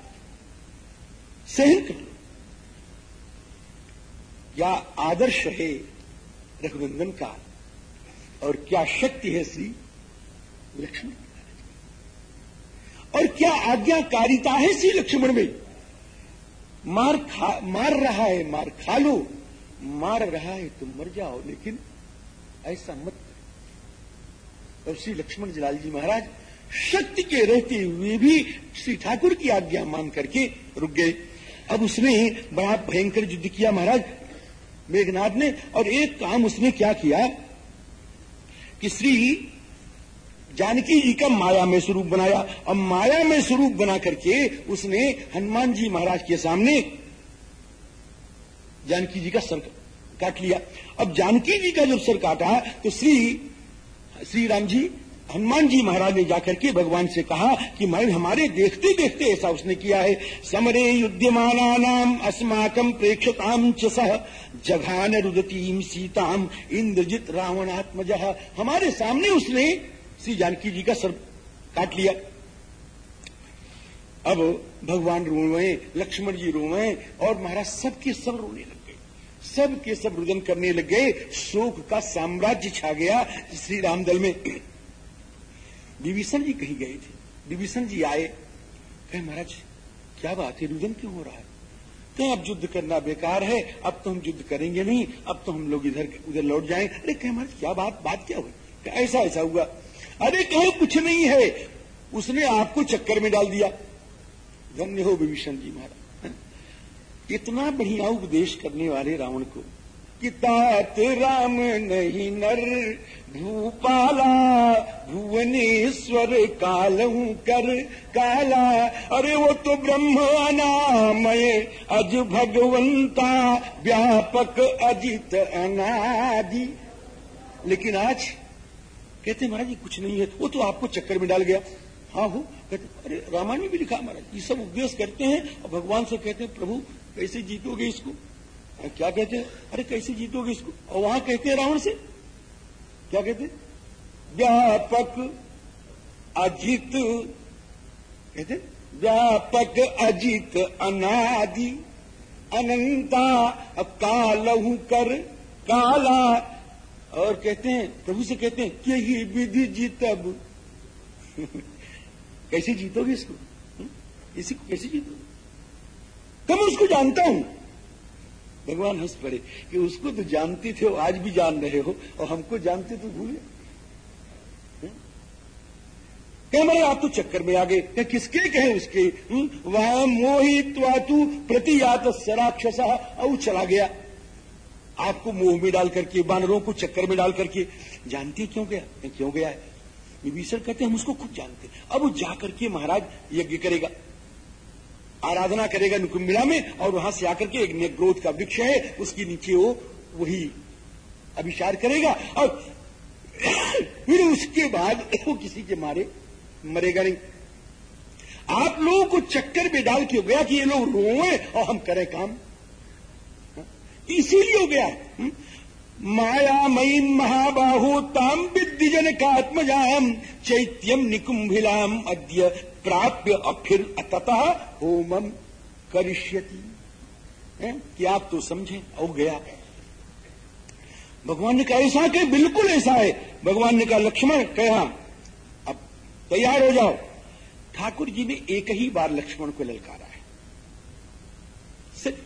सहन कर। लो क्या आदर्श है रघुनंदन का? और क्या शक्ति है श्री लक्ष्मण और क्या आज्ञाकारिता है श्री लक्ष्मण में? मार खा, मार रहा है, मार खा लो। मार रहा है, तुम मर जाओ, लेकिन ऐसा मत और श्री लक्ष्मण जलाल जी महाराज शक्ति के रहते हुए भी श्री ठाकुर की आज्ञा मान करके रुक गए। अब उसने बड़ा भयंकर युद्ध किया महाराज मेघनाथ ने, और एक काम उसने क्या किया कि श्री जानकी जी का माया में स्वरूप बनाया। और माया में स्वरूप बना करके उसने हनुमान जी महाराज के सामने जानकी जी का सर काट लिया। अब जानकी जी का जब सर काटा तो श्री श्री राम जी हनुमान जी महाराज ने जाकर के भगवान से कहा कि मैं हमारे देखते देखते ऐसा उसने किया है। समरे युद्धमाना नाम अस्माकम प्रेक्षताम च सह। जघान रुदतीम सीताम इंद्रजित रावणात्मज। हमारे सामने उसने श्री जानकी जी का सर काट लिया। अब भगवान रोए लक्ष्मण जी रोए और महाराज सबके सब रोने लग। सब के सब रुदन करने लग गए। शोक का साम्राज्य छा गया श्री रामदल में। विभीषण जी कहीं गए थे। विभीषण जी आए। कहे, महाराज, क्या बात है? रुदन क्यों हो रहा है? कहे अब युद्ध करना बेकार है। अब तो हम युद्ध करेंगे नहीं। अब तो हम लोग इधर उधर लौट जाएँ। अरे, कहे, महाराज, क्या बात बात क्या हुई? ऐसा ऐसा हुआ। अरे, कहे, कुछ नहीं है। उसने आपको चक्कर में डाल दिया। धन्य हो विभीषण जी महाराज। इतना बढ़िया उपदेश करने वाले रावण को। कि तात राम नहीं नर, भूपाला, भुवनेश्वर कालू कर, काला, अरे वो तो ब्रह्म अनामय, अज भगवंता, व्यापक अजित अनादि। लेकिन आज कहते महाराज जी कुछ नहीं है। वो तो आपको चक्कर में डाल गया। हाँ हो। कहते अरे रामायण में भी लिखा महाराज, ये सब उपदेश करते हैं और भगवान से कहते हैं, प्रभु कैसे जीतोगे इसको? क्या कहते हैं? अरे कैसे जीतोगे इसको? और वहाँ कहते हैं रावण से। क्या कहते व्यापक अजित। कहते व्यापक अजित अनादि अनंता। कालहु कर काला। और कहते हैं, प्रभु से कहते हैं, कि ही विधि जीतब। कैसे जीतोगे इसको? हम्म? इसी को कैसे जीतोगे? तो मैं उसको जानता हूँ। भगवान हंस पड़े कि उसको तो जानते थे आज भी जान रहे हो, और हमको जानते तो भूले। क्या मेरे, आप तो चक्कर में आ गए। क्या किसके कहे उसके? वह मोहित्वा तू प्रतियात सराक्षस, और चला गया। आपको मोह में डाल करके, बानरों को चक्कर में डाल करके। जानती क्यों गया? क्यों गया है? विभीषण कहते हम उसको खुद जानते अब वो जाकर के महाराज यज्ञ करेगा। आराधना करेगा नुकुम्बिला में और वहाँ से आकर के एक नेग्रोध का वृक्ष है, उसके नीचे वो वही अभिचार करेगा और फिर उसके बाद वो किसी के मारे मरेगा नहीं। आप लोगों को चक्कर में डाल के हो गया कि ये लोग रोए और हम करें काम। इसीलिए हो गया। हम्म? माया मई महाबाहु ताम विद्यजन का आत्मजाम चैत्यम निकुंभिलाम अद्य प्राप्य और फिर अतः होमम करिष्यति आप तो समझे, और गया भगवान ने कहा, ऐसा कि बिल्कुल ऐसा है। भगवान ने कहा, लक्ष्मण, कहा अब तैयार हो जाओ। ठाकुर जी ने एक ही बार लक्ष्मण को ललकारा है। सिर्फ़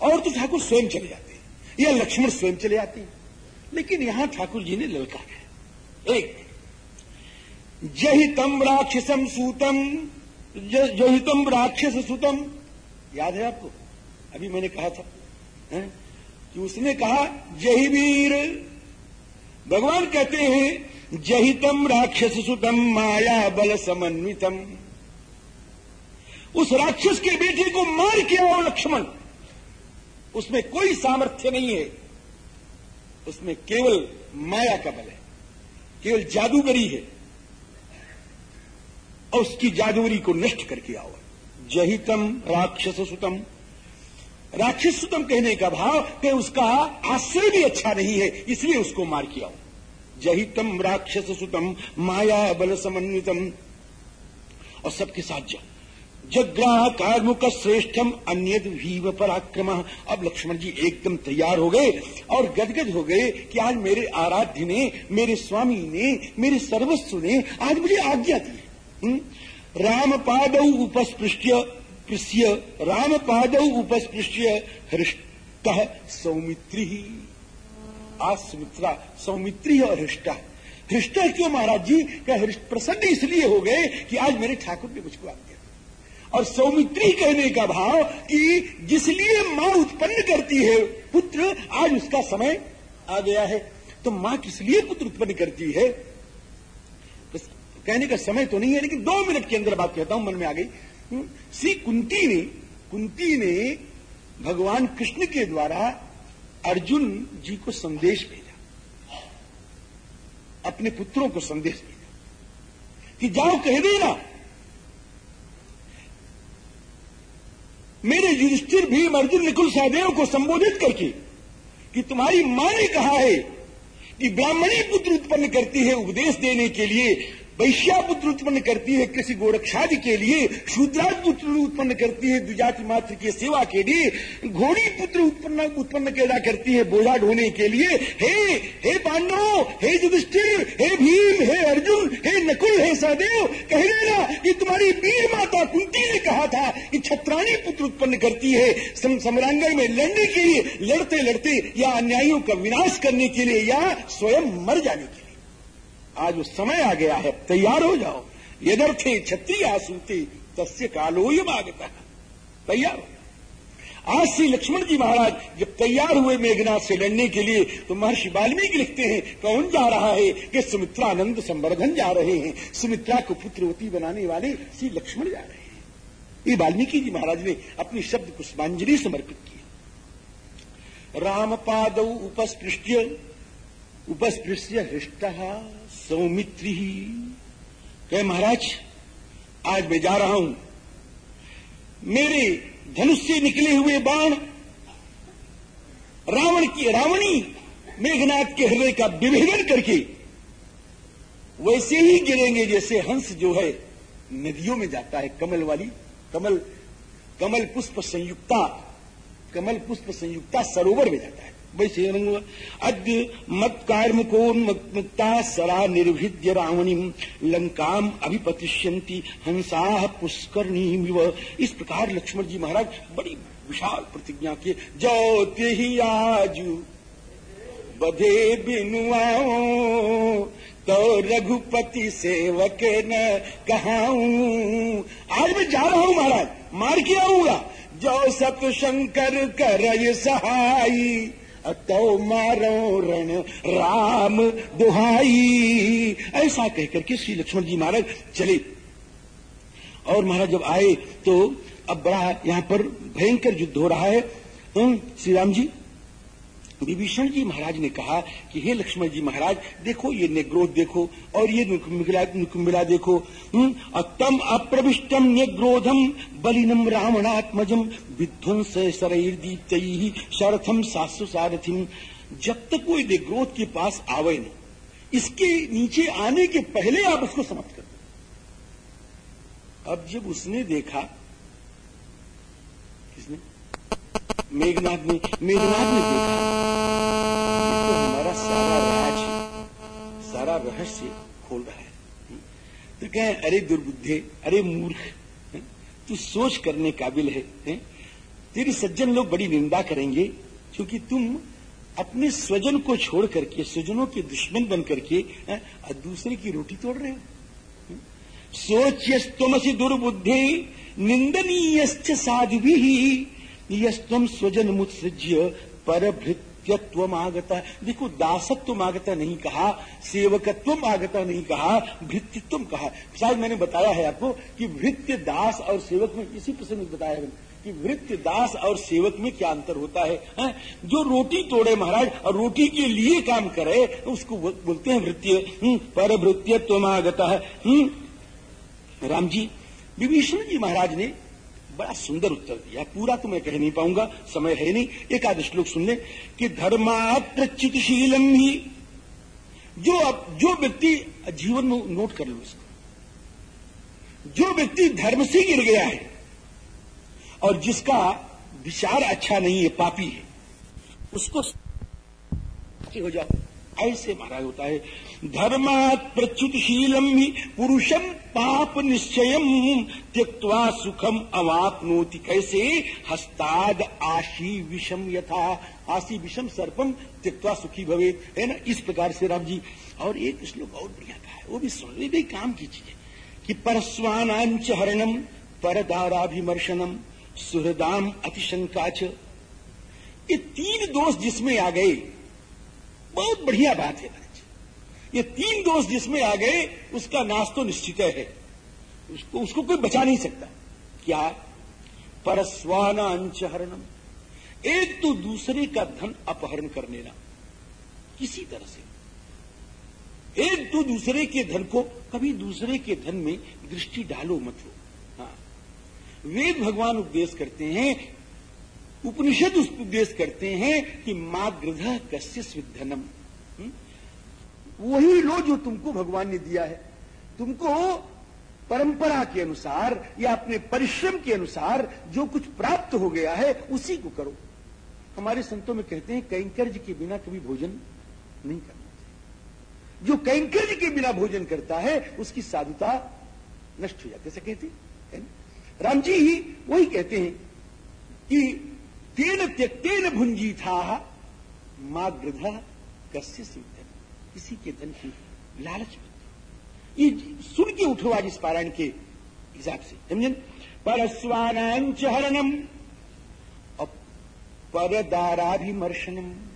और तो ठाकुर स्वयं चले जाते हैं। या लक्ष्मण स्वयं चले जाते हैं। लेकिन यहाँ ठाकुर जी ने ललकारा है। एक। जहितम राक्षसम सूतम। जहितम राक्षस सूतम। याद है आपको? अभी मैंने कहा था, है? कि उसने कहा, जही वीर। भगवान कहते हैं जहितम राक्षस सुतम माया बल समन्वितम। उस राक्षस के बेटे को मार के आओ लक्ष्मण। उसमें कोई सामर्थ्य नहीं है। उसमें केवल माया का बल है। केवल जादूगरी है। और उसकी जादूरी को नष्ट करके आओ। जहितम राक्षस सुतम राक्षस सुतम कहने का भाव कि उसका आश्रय भी अच्छा नहीं है, इसलिए उसको मार के आओ। जहितम राक्षस सुतम माया बल समन्वितम। और सबके साथ जाओ। जग्राह कार्मुक श्रेष्ठम अन्य भीव पराक्रम। अब लक्ष्मण जी एकदम तैयार हो गए और गदगद हो गए कि आज मेरे आराध्य ने, मेरे स्वामी ने, मेरे सर्वस्व ने आज मुझे आज्ञा दी? राम पाद उपस्पृश्य पृश्य राम पाद उपस्पृश्य हृष्ट सौमित्री। आ, सुमित्रा सौमित्री और हृष्ट। हृष्ट क्यों महाराज जी? क्या प्रसन्न इसलिए हो गए कि आज मेरे ठाकुर ने मुझको आज्ञा और सौमित्री कहने का भाव कि जिसलिए माँ उत्पन्न करती है, पुत्र, आज उसका समय आ गया है। तो माँ किस लिए पुत्र उत्पन्न करती है? कहने का समय तो नहीं है लेकिन दो मिनट के अंदर बात कहता हूँ मन में आ गई। हम्म, श्री कुंती ने कुंती ने भगवान कृष्ण के द्वारा अर्जुन जी को संदेश भेजा। अपने पुत्रों को संदेश भेजा। कि जाओ कह देना मेरे युधिष्ठिर भीम अर्जुन निकुल सहदेव को संबोधित करके कि तुम्हारी माँ ने कहा है कि ब्राह्मणी पुत्र उत्पन्न करती है उपदेश देने के लिए वैश्या पुत्र उत्पन्न करती है कृषि गोरक्षादि के लिए शूद्राज पुत्र उत्पन्न करती है द्विजाति मात्र की सेवा के लिए, घोड़ी पुत्र उत्पन्न उत्पन्न पैदा करती है बोझा ढोने के लिए, हे हे पांडव, हे युधिष्ठिर, हे भीम, हे अर्जुन, हे नकुल, हे सहदेव कह देना कि तुम्हारी वीर माता कुंती ने कहा था कि छत्राणी पुत्र उत्पन्न करती है सम्रांगण में लड़ने के लिए लड़ते लड़ते या अन्यायियों का विनाश करने के लिए या स्वयं मर जाने के लिए। आज वो समय आ गया है, तैयार हो जाओ। यदर्थे क्षत्रिय सुनते तस्य कालोयम आगता तैयार हो। आज श्री लक्ष्मण जी महाराज जब तैयार हुए मेघनाथ से लड़ने के लिए तो महर्षि वाल्मीकि लिखते हैं, कौन जा रहा है कि सुमित्रानंद संवर्धन जा रहे हैं। सुमित्रा को पुत्रवती बनाने वाले श्री लक्ष्मण जा रहे हैं। ये वाल्मीकि जी महाराज ने अपनी शब्द पुष्पांजलि समर्पित की। राम पाद उपस्पृष्ट उपस्पृश्य हृष्ट। सौमित्री कह, महाराज, आज मैं जा रहा हूँ। मेरे धनुष से निकले हुए बाण रावण की रावणी मेघनाथ के हृदय का विभेदन करके वैसे ही गिरेंगे जैसे हंस जो है नदियों में जाता है कमल वाली। कमल कमल पुष्प संयुक्ता, कमल पुष्प संयुक्ता सरोवर में जाता है। अद्य मत मुक्ता सरा निर्भिद्य रावणीम लंकाम अभिपतिष्यंती हंसा पुष्करणी इस प्रकार लक्ष्मण जी महाराज बड़ी विशाल प्रतिज्ञा किए। ज्योति ही आजू बधे बिनुआओ तो रघुपति सेवक न कहाऊं। आज मैं जा रहा हूँ महाराज, मार के आऊँगा। जो सत शंकर कर सहाई तो मारो रण राम दुहाई। ऐसा कहकर के श्री लक्ष्मण जी महाराज चले। और महाराज जब आए तो अब बड़ा यहाँ पर भयंकर युद्ध हो रहा है। श्री राम जी विभीषण जी महाराज ने कहा कि हे लक्ष्मण जी महाराज देखो ये नेग्रोध देखो और ये निकुम्बिला देखो। हम्म, तम अप्रविष्टम नेग्रोधम बलिनम रावणात्मजम विध्वंस दीप्त शरथम सासु सारथिम जब तक वो नेग्रोध के पास आवे नहीं इसके नीचे आने के पहले आप उसको समाप्त कर अब जब उसने देखा मेघनाथ ने मेघनाथ ने देखा। तो हमारा सारा राज सारा रहस्य खोल रहा है। तो कहे अरे दुर्बुद्धे अरे मूर्ख तू सोच करने काबिल है, है? तेरी सज्जन लोग बड़ी निंदा करेंगे क्योंकि तुम अपने स्वजन को छोड़ करके स्वजनों के दुश्मन बन करके दूसरे की रोटी तोड़ रहे हो सोच तुमसी दुर्बुद्धि निंदनीय साधु भी यस्तम स्वजन मुत्सृज्य पर भृत्यत्व आगता देखो दासत्व आगता नहीं कहा सेवकत्व आगता नहीं कहा भृत्यत्व कहा शायद मैंने बताया है आपको कि भृत्य दास और सेवक में इसी प्रसंग में बताया है कि वृत्य दास और सेवक में क्या अंतर होता है, है? जो रोटी तोड़े महाराज और रोटी के लिए काम करे उसको बोलते हैं वृत्य हम्म, पर भृत्यत्व आगता है हम्म। राम जी विभीषण जी महाराज ने बड़ा सुंदर उत्तर दिया। पूरा तो मैं कह नहीं पाऊँगा, समय है नहीं। एक आध श्लोक सुन ले कि धर्मात्र चितशीलम ही। जो अब जो व्यक्ति जीवन में नोट कर लो इसको जो व्यक्ति धर्म से गिर गया है और जिसका विचार अच्छा नहीं है, पापी है, उसको हो जाओ ऐसे महाराज होता है, धर्मात प्रच्युतशीलम पुरुषम पाप निश्चय त्यक्वा सुखम अवापनोति कैसे? हस्ताद आशी विषम यथा आशी विषम सर्पम त्यक्वा सुखी भवे है ना? इस प्रकार से राम जी। और एक श्लोक और बढ़िया का है, वो भी सुन भी काम की चीज़ है कि परस्वानांच हरणम परदाराभिमर्शनम सुहृदाम अतिशंकाच ये तीन दोष जिसमें आ गए बहुत बढ़िया बात है महाराज ये तीन दोष जिसमें आ गए, उसका नाश तो निश्चित है। उसको उसको कोई बचा नहीं सकता। क्या? परस्वानांच हरणम एक तो दूसरे का धन अपहरण कर लेना। किसी तरह से। एक तो दूसरे के धन को कभी दूसरे के धन में दृष्टि डालो मत। लो हाँ। वेद भगवान उपदेश करते हैं उपनिषद उस उपदेश करते हैं कि माँ गृध कश्य स्विधनम हम्म? वही लो जो तुमको भगवान ने दिया है। तुमको परंपरा के अनुसार या अपने परिश्रम के अनुसार जो कुछ प्राप्त हो गया है, उसी को करो। हमारे संतों में कहते हैं, कैंकर्ज के बिना कभी भोजन नहीं करना चाहिए। जो कैंकर्ज के बिना भोजन करता है, उसकी साधुता नष्ट हो जाती ऐसा कहते हैं राम जी ही वही कहते हैं कि तेन त्यक्तेन भुंजी था माँ गृध कस्य सिद्ध? किसी के धन की लालच ये सुन के उठो आज इस पारायण के हिसाब से। समझे? परस्वानांच हरणम। और परदाराभिमर्शनम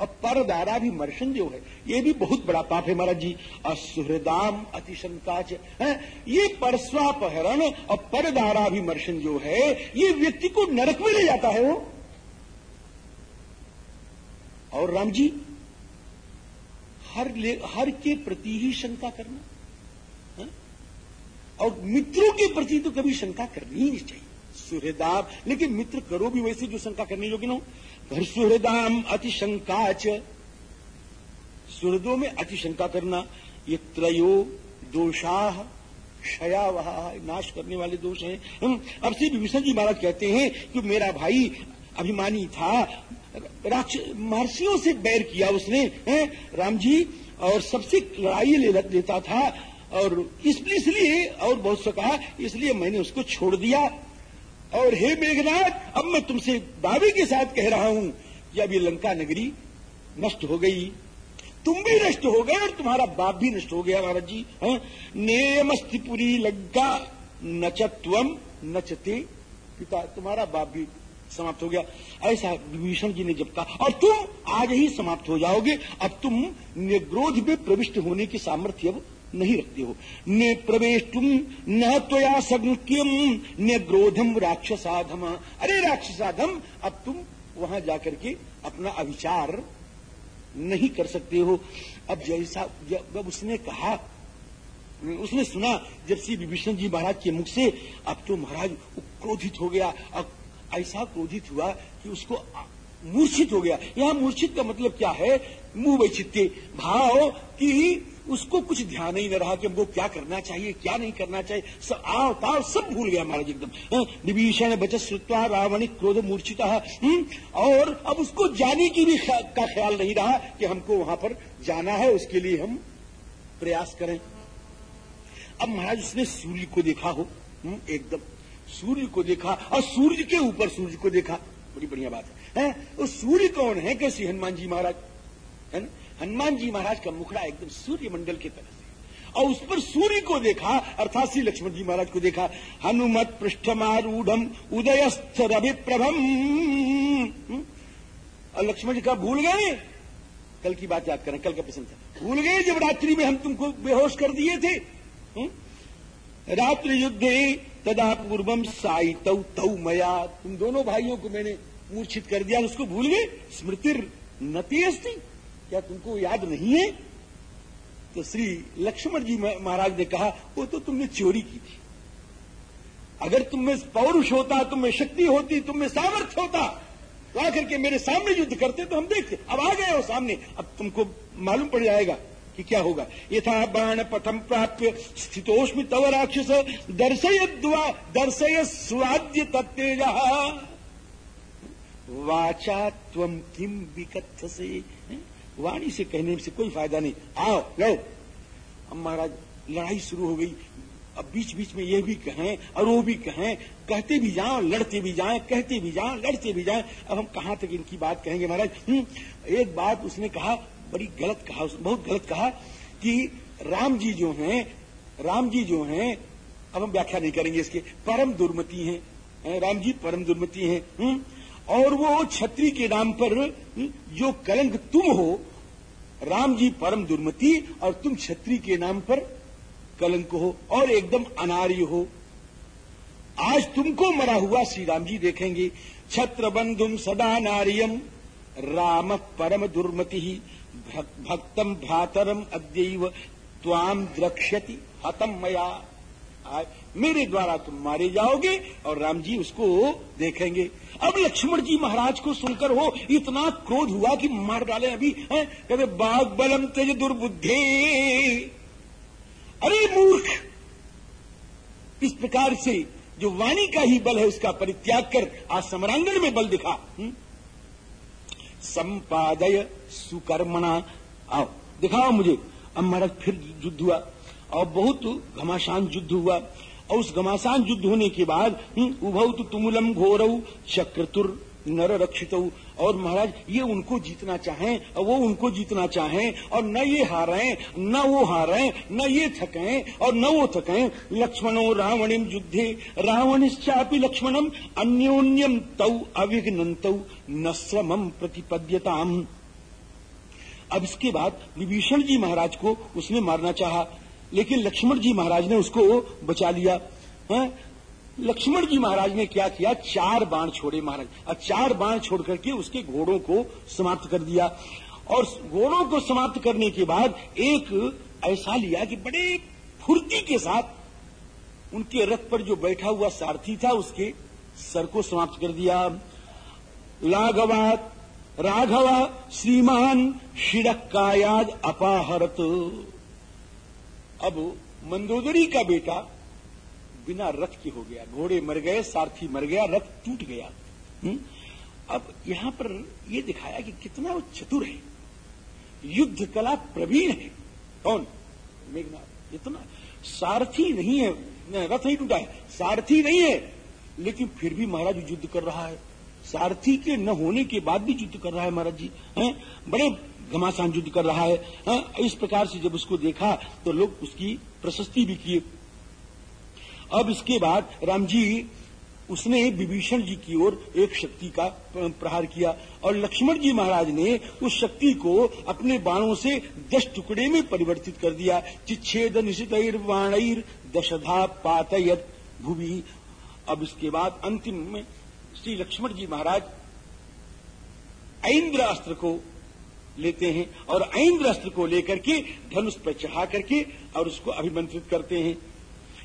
और परदाराभिमर्शन जो है ये भी बहुत बड़ा पाप है महाराज जी। असुहृदाम अतिशंकाच है? ये परस्वापहरण और परदाराभिमर्शन जो है ये व्यक्ति को नरक में ले जाता है वो। और राम जी हर ले, हर के प्रति ही शंका करना। है? और मित्रों के प्रति तो कभी शंका करनी ही नहीं चाहिए। सुहृदाब लेकिन मित्र करो भी वैसे जो शंका करने योग्य न घर सुहृदाम अतिशंकाच सुहृदों में अतिशंका करना, ये त्रयो दोषा, क्षयावह, नाश करने वाले दोष हैं। अब से विभीषण जी महाराज कहते हैं कि मेरा भाई अभिमानी था महर्षियों से बैर किया उसने, है? राम जी, और सबसे लड़ाई ले लेता था, और इसलिए, और बहुत से कहा, इसलिए मैंने उसको छोड़ दिया। और हे मेघनाथ, अब मैं तुमसे दावे के साथ कह रहा हूँ कि अब ये लंका नगरी नष्ट हो गई। तुम भी नष्ट हो गए और तुम्हारा बाप भी नष्ट हो गया, महाराज जी। है? नेमस्तिपुरी लग्गा नचत्वम नचते पिता, तुम्हारा बाप भी समाप्त हो गया। ऐसा विभीषण जी ने जब कहा, और तुम आज ही समाप्त हो जाओगे, अब तुम निग्रोध में प्रविष्ट होने की सामर्थ्य अब नहीं रखते हो। ने प्रवेश तुम न त्वया संक्यम न ग्रोधम राक्षसाधम। अरे राक्षसाधम, अब तुम वहाँ जाकर के अपना अविचार नहीं कर सकते हो। अब जैसा, जब उसने कहा, उसने सुना, जब श्री विभीषण जी महाराज के मुख से, अब तो महाराज क्रोधित हो गया। अब ऐसा क्रोधित हुआ कि उसको मूर्छित हो गया। यहाँ मूर्छित का मतलब क्या है? मुँह वैचित्य भाव कि उसको कुछ ध्यान ही न रहा कि हमको क्या करना चाहिए क्या नहीं करना चाहिए। सब आव ताव सब भूल गया महाराज एकदम। विभीषण बचत श्रुत्वा रावण क्रोध मूर्छिता और अब उसको जाने की भी का ख्याल नहीं रहा कि हमको वहाँ पर जाना है उसके लिए हम प्रयास करें। अब महाराज उसने सूर्य को देखा हो एकदम। सूर्य को देखा और सूर्य के ऊपर सूर्य को देखा। बड़ी बढ़िया बात है, है? वो सूर्य कौन है? कैसे हनुमान जी महाराज? है ना? हनुमान जी महाराज का मुखड़ा एकदम सूर्य मंडल की तरह से। और उस पर सूर्य को देखा, अर्थात श्री लक्ष्मण जी महाराज को देखा, हनुमत पृष्ठमारूढ़ उदयस्थ रभिप्रभम और लक्ष्मण जी का, भूल गए? कल की बात याद करें, कल का प्रसंग था। भूल गए जब रात्रि में हम तुमको बेहोश कर दिए थे? रात्रि युद्धे तदा पूर्वम साई तौ तौ मया। तुम दोनों भाइयों को मैंने मूर्छित कर दिया, उसको भूल गए? स्मृतिर नती अस्ती। क्या तुमको याद नहीं है? तो श्री लक्ष्मण जी महाराज ने कहा, वो तो तुमने चोरी की थी। अगर तुम में पौरुष होता, तुम में शक्ति होती, तुम में सामर्थ्य होता तो आकर के मेरे सामने युद्ध करते तो हम देखते। अब आ गए हो सामने। अब तुमको मालूम पड़ जाएगा कि क्या होगा। यथा बाण पथम प्राप्य स्थितोष्मी तव राक्षस दर्शय दर्शय स्वाद्य तत्तेज। वाचा तम किम विकथ से वाणी से कहने से कोई फ़ायदा नहीं। आओ लो अब महाराज लड़ाई शुरू हो गई। अब बीच बीच में ये भी कहें और वो भी कहें कहते भी जाओ लड़ते भी जाएँ कहते भी जाओ लड़ते भी जाएँ। अब हम कहाँ तक इनकी बात कहेंगे महाराज? एक बात उसने कहा बड़ी गलत कहा उसने बहुत गलत कहा कि राम जी जो हैं राम जी जो हैं अब हम व्याख्या नहीं करेंगे इसके। परम दुर्मति हैं राम जी परम दुर्मति हैं हम्म? और वो छत्री के नाम पर हम्म, जो कलंक तुम हो राम जी परम दुर्मति और तुम छत्री के नाम पर कलंक हो और एकदम अनार्य हो। आज तुमको मरा हुआ श्री राम जी देखेंगे। छत्र बंधुम सदा नारियम, राम परम दुर्मति ही भक्तम भ्रातरम अद्यव त्वाम द्रक्ष्यति हतम मया। मेरे द्वारा तुम मारे जाओगे और राम जी उसको देखेंगे। अब लक्ष्मण जी महाराज को सुनकर हो इतना क्रोध हुआ कि मार डाले अभी कहते बाघ बलम तेज दुर्बुद्धे। अरे मूर्ख! इस प्रकार से जो वाणी का ही बल है, उसका परित्याग कर आज समरांगण में बल दिखा हुँ? संपादय सुकर्मणा। आओ, दिखाओ मुझे। अब महाराज, फिर युद्ध हुआ। और बहुत घमासान युद्ध हुआ। और उस घमासान युद्ध होने के बाद उभव तो तुमुलम घोरऊ चक्रतुर नर रक्षित और महाराज, ये उनको जीतना चाहें, और वो उनको जीतना चाहें, और न ये हारें, न वो हारें, न ये थकें, और न वो थकें। लक्ष्मणो रावणिम युद्धे, रावणिश्चापि लक्ष्मणम अन्योन्यम तौ अविघ्नतौ न श्रमम प्रतिपद्यताम। अब इसके बाद विभीषण जी महाराज को उसने मारना चाहा। लेकिन लक्ष्मण जी महाराज ने उसको बचा लिया। है? लक्ष्मण जी महाराज ने क्या किया? चार बाण छोड़े महाराज। और चार बाण छोड़ करके उसके घोड़ों को समाप्त कर दिया। और घोड़ों को समाप्त करने के बाद एक ऐसा लिया कि बड़े फुर्ती के साथ उनके रथ पर जो बैठा हुआ सारथी था, उसके सर को समाप्त कर दिया। लाघवात राघवा, श्रीमान शिड़क कायाद अपाहरत। अब मंदोदरी का बेटा बिना रथ के हो गया। घोड़े मर गए, सारथी मर गया, रथ टूट गया। हुँ? हम्म? अब यहाँ पर यह दिखाया कि कितना वो चतुर है। युद्ध कला प्रवीण है। कौन? मेघनाथ इतना सारथी नहीं है। रथ ही टूटा है। सारथी नहीं है। लेकिन फिर भी महाराज युद्ध कर रहा है। सारथी के न होने के बाद भी युद्ध कर रहा है महाराज जी। हैं? बड़े घमासान युद्ध कर रहा है आ, इस प्रकार से जब उसको देखा तो लोग उसकी प्रशस्ति भी किए। अब इसके बाद राम जी उसने विभीषण जी की ओर एक शक्ति का प्रहार किया और लक्ष्मण जी महाराज ने उस शक्ति को अपने बाणों से दस टुकड़े में परिवर्तित कर दिया। चिच्छेद निशित दशधा पातयत भूवि। अब इसके बाद अंतिम में श्री लक्ष्मण जी महाराज ऐन्द्र अस्त्र को लेते हैं और ऐन्द्र अस्त्र को लेकर के धनुष पर चढ़ा करके और उसको अभिमंत्रित करते हैं।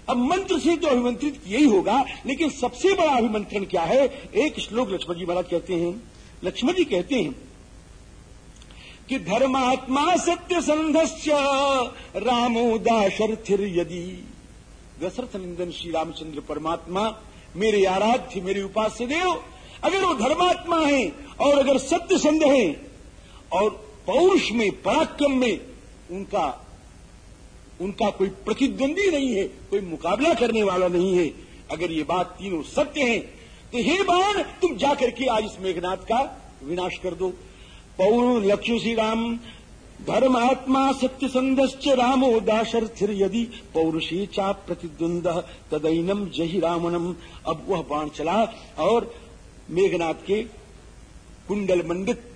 अब मंत्र से तो अभिमंत्रित किया ही होगा, लेकिन सबसे बड़ा अभिमंत्रण क्या है? एक श्लोक लक्ष्मण जी महाराज कहते हैं। लक्ष्मण जी कहते हैं कि धर्मात्मा सत्य संधस्य, रामो दाशर्थिर यदि। दशरथ निंदन श्री रामचंद्र परमात्मा, मेरे आराध्य, मेरे उपास्य देव, अगर वो धर्मात्मा है और अगर सत्य संध है और पौरुष में, पराक्रम में उनका उनका कोई प्रतिद्वंदी नहीं है, कोई मुकाबला करने वाला नहीं है। अगर ये बात तीनों सत्य है तो हे बाण, तुम जाकर के आज इस मेघनाथ का विनाश कर दो। पौर लक्ष्य श्री राम धर्म आत्मा सत्य संदश्च रामो दाशर्थिर यदि पौरुषी चा प्रतिद्वंद, तदैनम जही रामनम अब वह बाण चला और मेघनाथ के कुंडल मंडित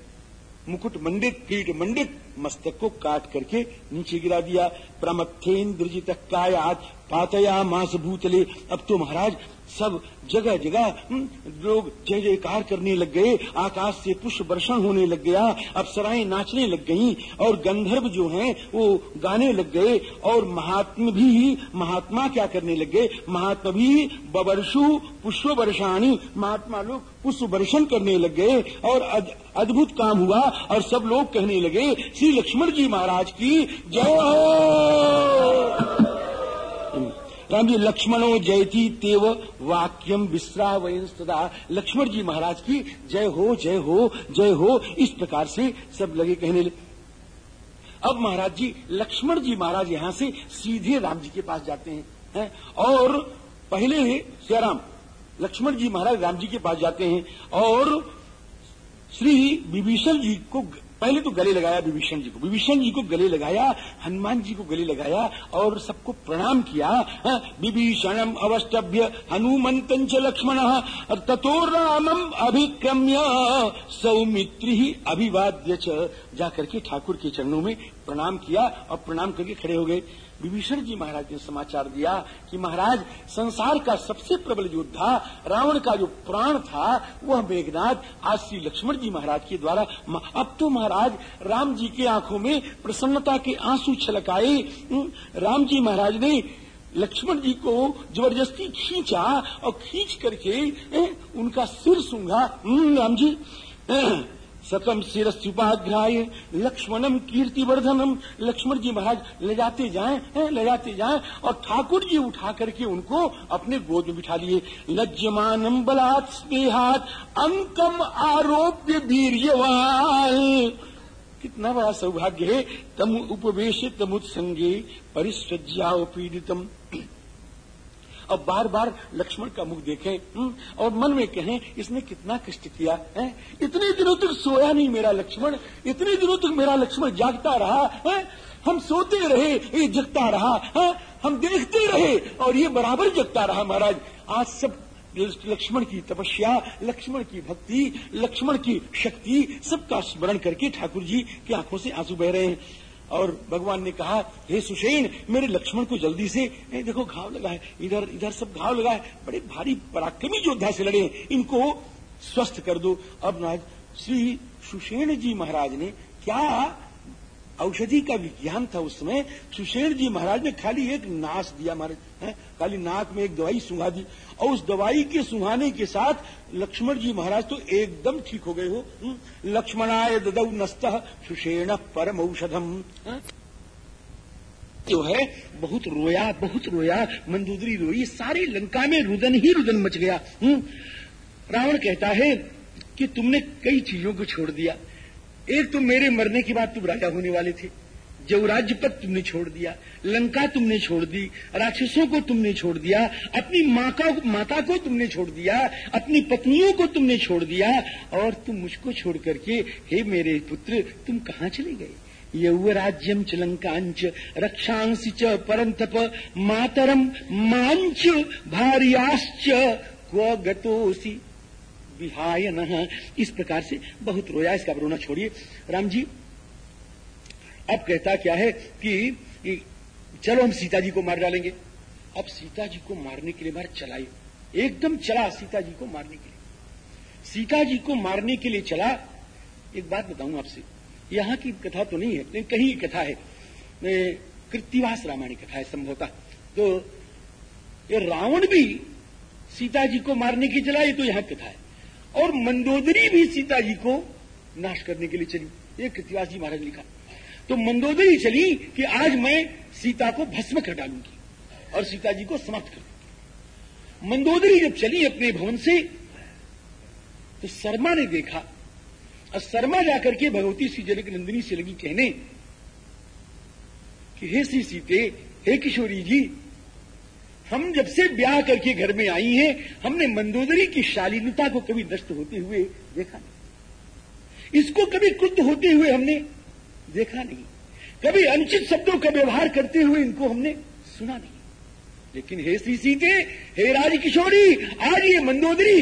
मुकुट मंडित, कीट मंडित, मस्तक को काट करके नीचे गिरा दिया। प्रमथेन्द्रजित कायात पातया मांस भूतले। अब तो महाराज सब जगह जगह हम्म, लोग जय जयकार करने लग गए आकाश से पुष्प वर्षण होने लग गया अप्सराएँ नाचने लग गईं और गंधर्व जो हैं वो गाने लग गए और महात्मा भी महात्मा क्या करने लग गए? महात्मा भी बवर्षु पुष्प वर्षाणी महात्मा लोग पुष्प वर्षण करने लग गए और अद्भुत काम हुआ और सब लोग कहने लगे श्री लक्ष्मण जी महाराज की जय हो! राम जी लक्ष्मणो जयती तेव वाक्यम विश्रावयन सदा। लक्ष्मण जी महाराज की, जय हो जय हो जय हो, इस प्रकार से सब लगे कहने लगे। अब महाराज जी, लक्ष्मण जी महाराज यहाँ से सीधे राम जी के पास जाते हैं, है? और पहले सियाराम। लक्ष्मण जी महाराज राम जी के पास जाते हैं, और श्री विभीषण जी को पहले तो गले लगाया विभीषण जी को। विभीषण जी को गले लगाया, हनुमान जी को गले लगाया और सबको प्रणाम किया विभीषण विभीषणम अवस्टभ्य हनुमंत लक्ष्मण तथो रामम अभिक्रम्य सौमित्री ही अभिवाद्य जाकर के ठाकुर के चरणों में प्रणाम किया और प्रणाम करके खड़े हो गए। विभीषण जी महाराज ने समाचार दिया कि महाराज, संसार का सबसे प्रबल योद्धा, रावण का जो प्राण था, वह मेघनाथ आज श्री लक्ष्मण जी महाराज के द्वारा अब तो महाराज, राम जी के आँखों में प्रसन्नता के आँसू छलकाए। राम जी महाराज ने लक्ष्मण जी को ज़बरदस्ती खींचा और खींच करके उनका सिर सूंघा। राम जी सतम शिरस्ुपाघ्राय लक्ष्मणम कीर्तिवर्धनम। लक्ष्मण जी महाराज, ले जाते जाए ले जाते जाए। और ठाकुर जी उठा करके उनको अपने गोद में बिठा लिए। लज्जमानम बलात् स्नेहात, अंकम आरोप्य वीरवाल कितना बड़ा सौभाग्य है। तम उपवेश तमुत्संगे परिस्वज्या पीड़ितम और बार बार लक्ष्मण का मुख देखें हम्म, और मन में कहें इसने कितना कष्ट किया है? इतने दिनों तक सोया नहीं मेरा लक्ष्मण इतने दिनों तक मेरा लक्ष्मण जागता रहा है? हम सोते रहे ये जगता रहा है? हम देखते रहे और ये बराबर जगता रहा महाराज। आज सब लक्ष्मण की तपस्या लक्ष्मण की भक्ति लक्ष्मण की शक्ति सबका स्मरण करके ठाकुर जी की आँखों से आँसू बह रहे हैं। और भगवान ने कहा, हे सुशेन मेरे लक्ष्मण को जल्दी से देखो घाव लगा है, इधर इधर सब घाव लगा है, बड़े भारी पराक्रमी योद्धा से लड़े इनको स्वस्थ कर दो। अब नाज श्री सुशेन जी महाराज ने क्या औषधि का विज्ञान था उस समय सुशेर जी महाराज ने खाली एक नाश दिया महाराज खाली नाक में एक दवाई सुंघा दी। और उस दवाई के सुहाने के साथ लक्ष्मण जी महाराज तो एकदम ठीक हो गए हो। हम्म? लक्ष्मणाय ददौ नस्त सुषेण परम औषधम जो है, बहुत रोया बहुत रोया, मंदूदरी रोई, सारी लंका में रुदन ही रुदन मच गया। हम्म? रावण कहता है कि तुमने कई चीज़ों को छोड़ दिया। एक तो मेरे मरने के बाद तुम राजा होने वाले थे। जो राज्य पद तुमने छोड़ दिया, लंका तुमने छोड़ दी, राक्षसों को तुमने छोड़ दिया, अपनी माँ माता को तुमने छोड़ दिया, अपनी पत्नियों को तुमने छोड़ दिया, और तुम मुझको छोड़ करके, हे मेरे पुत्र, तुम कहाँ चले गए? यौवराज्यम च लंकांच रक्षांश च परंतप, मातरम मांच, भार्याश्च, क्व गतोसी विहाय न इस प्रकार से बहुत रोया इसका रोना छोड़िए। राम जी अब कहता क्या है कि, चलो हम सीता जी को मार डालेंगे। अब सीता जी को मारने के लिए मार चलाई एकदम चला सीता जी को मारने के लिए। सीता जी को मारने के लिए चला। एक बात बताऊँ आपसे यहाँ की कथा तो नहीं है लेकिन कहीं कथा है। कृतिवास रामायण कथा है संभवतः। तो ये रावण भी सीता जी को मारने की चला ये तो यहाँ कथा है। और मंदोदरी भी सीता जी को नाश करने के लिए चली। ये कृतिवास जी महाराज लिखा तो मंदोदरी चली कि आज मैं सीता को भस्म कर डालूँगी और सीता जी को समाप्त कर दूँगी। मंदोदरी जब चली अपने भवन से तो शर्मा ने देखा और शर्मा जाकर के भगवती श्री जनक नंदिनी से लगी कहने कि, हे श्री सीते, हे किशोरी जी हम जब से ब्याह करके घर में आई हैं, हमने मंदोदरी की शालीनता को कभी नष्ट होते हुए देखा नहीं। इसको कभी क्रुद्ध होते हुए हमने देखा नहीं। कभी अनुचित शब्दों का व्यवहार करते हुए इनको हमने सुना नहीं। लेकिन हे श्री सीते, हे राज किशोरी, आज ये मंदोदरी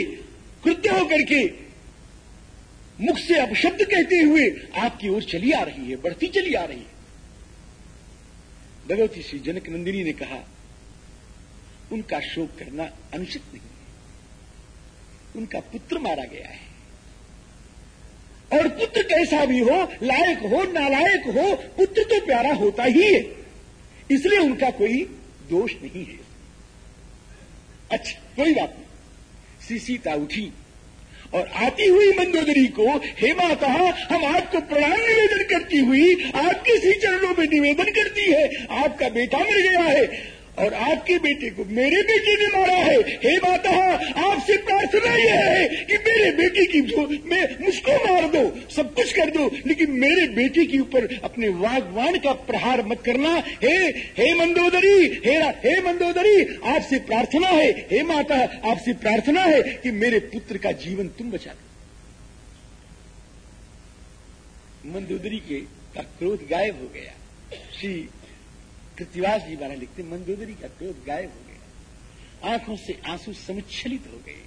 कृत्य होकर के मुख से अपशब्द कहते हुए आपकी ओर चली आ रही है, बढ़ती चली आ रही है। भगवती श्री जनक नंदिनी ने कहा उनका शोक करना अनुचित नहीं है। उनका पुत्र मारा गया है। और पुत्र कैसा भी हो, लायक हो, नालायक हो, पुत्र तो प्यारा होता ही है। इसलिए उनका कोई दोष नहीं है। अच्छा कोई बात नहीं। श्री सीता उठी और आती हुई मंदोदरी को, हे माता, हम आपको प्रणाम निवेदन करती हुई आपके श्री चरणों में निवेदन करती है। आपका बेटा मर गया है। और आपके बेटी को मेरे बेटी ने मारा है। हे माता आपसे प्रार्थना यह है कि मेरे बेटी की जो मैं मुझको मार दो, सब कुछ कर दो, लेकिन मेरे बेटे के ऊपर अपने वागवान का प्रहार मत करना। हे हे मंदोदरी, हे हे मंदोदरी, आपसे प्रार्थना है। हे माता, आपसे प्रार्थना है कि मेरे पुत्र का जीवन तुम बचा दो। मंदोदरी के का क्रोध गायब हो गया। श्री कृतिवास जी वाला लिखते मंदोदरी का क्रोध गायब हो गया। आँखों से आँसू समुच्छलित हो गए।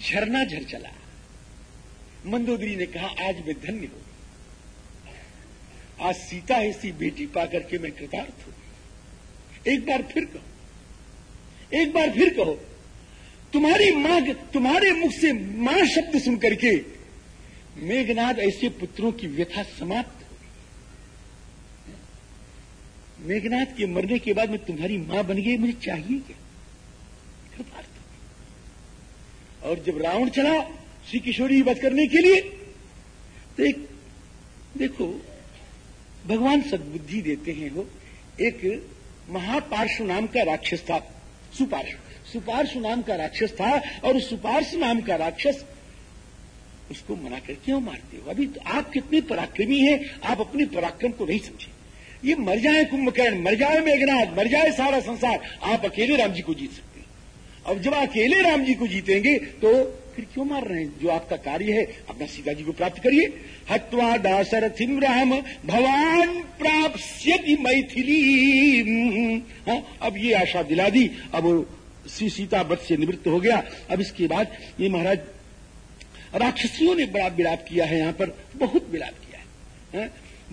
झरना झर चला। मंदोदरी ने कहा, आज मैं धन्य हो। आज सीता ऐसी बेटी पाकर के मैं कृतार्थ हूँ। एक बार फिर कहो, एक बार फिर कहो, तुम्हारी माँ तुम्हारे मुख से माँ शब्द सुन करके मेघनाथ ऐसे पुत्रों की व्यथा समाप्त हो गई मेघनाथ के मरने के बाद मैं तुम्हारी माँ बन गई, मुझे चाहिए क्या? और जब रावण चला श्री किशोरी की वध करने के लिए तो एक देखो, भगवान सदबुद्धि देते हैं वो, एक महापार्श्व नाम का राक्षस था, सुपार्श्व। सुपार्श्व नाम का राक्षस था, और उस सुपार्श्व नाम का राक्षस उसको मना कर क्यों मारते हो? अभी तो आप कितने पराक्रमी हैं, आप अपने पराक्रम को नहीं समझे। ये मर जाए कुंभकर्ण मर जाए मेघनाथ मर जाए सारा संसार आप अकेले राम जी को जीत सकते हैं। अब जब अकेले राम जी को जीतेंगे तो फिर क्यों मार रहे हैं? जो आपका कार्य है अपना सीता जी को प्राप्त करिए। हत्वा दासरथिम राम भवान प्राप्त मैथिली। हाँ, अब ये आशा दिला दी। अब श्री सीता व्रत से निवृत्त हो गया। अब इसके बाद ये महाराज राक्षसियों ने बड़ा विलाप किया है यहाँ पर बहुत विलाप किया है। हाँ,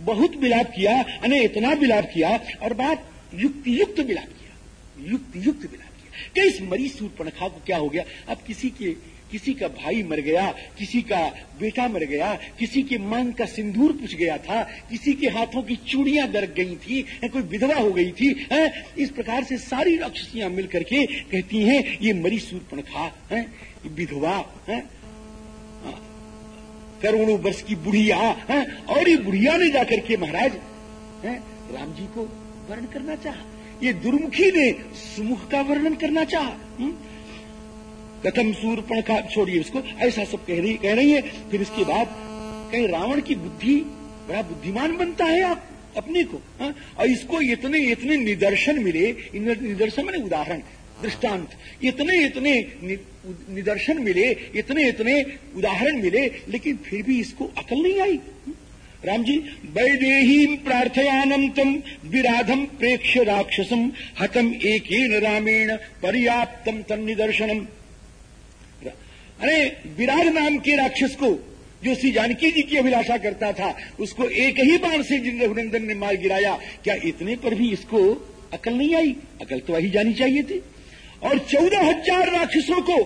बहुत विलाप किया, अने इतना विलाप किया, और बात युक्ति युक्त विलाप किया युक्ति युक्त विलाप कि इस मरीज़ सूर्पणखा को क्या हो गया अब किसी के, किसी का भाई मर गया, किसी का बेटा मर गया, किसी के मांग का सिंदूर पुछ गया था, किसी के हाथों की चूड़ियाँ दर गई थी कोई विधवा हो गई थी, है? इस प्रकार से सारी राक्षसियाँ मिल करके कहती हैं, ये मरी सूर्पणखा है, विधवा, है करोड़ों वर्ष की बुढ़िया, है और ये बुढ़िया ने जाकर के महाराज, है, राम जी को वर्ण करना चाहा ये दुर्मुखी ने सुमुख का वर्णन करना चाहा हम्म? कथम सूर्पण का, छोड़िए उसको, ऐसा सब कह रही कह रही है फिर इसके बाद कहीं रावण की बुद्धि, बड़ा बुद्धिमान बनता है आप, अपने को, हा? और इसको इतने इतने निदर्शन मिले निदर्शन मैंने उदाहरण दृष्टांत। इतने इतने निदर्शन मिले, इतने इतने उदाहरण मिले, लेकिन फिर भी इसको अकल नहीं आई। राम जी, वैदेही प्रार्थयानंतम विराधम प्रेक्ष राक्षसम हतम एक रामेण पर्याप्तम तन निदर्शनम। अरे विराज नाम के राक्षस को, जो श्री जानकी जी की अभिलाषा करता था, उसको एक ही बाण से जिन रघुनंदन ने मार गिराया, क्या इतने पर भी इसको अकल नहीं आई? अकल तो वही जानी चाहिए थी। और चौदह हज़ार राक्षसों को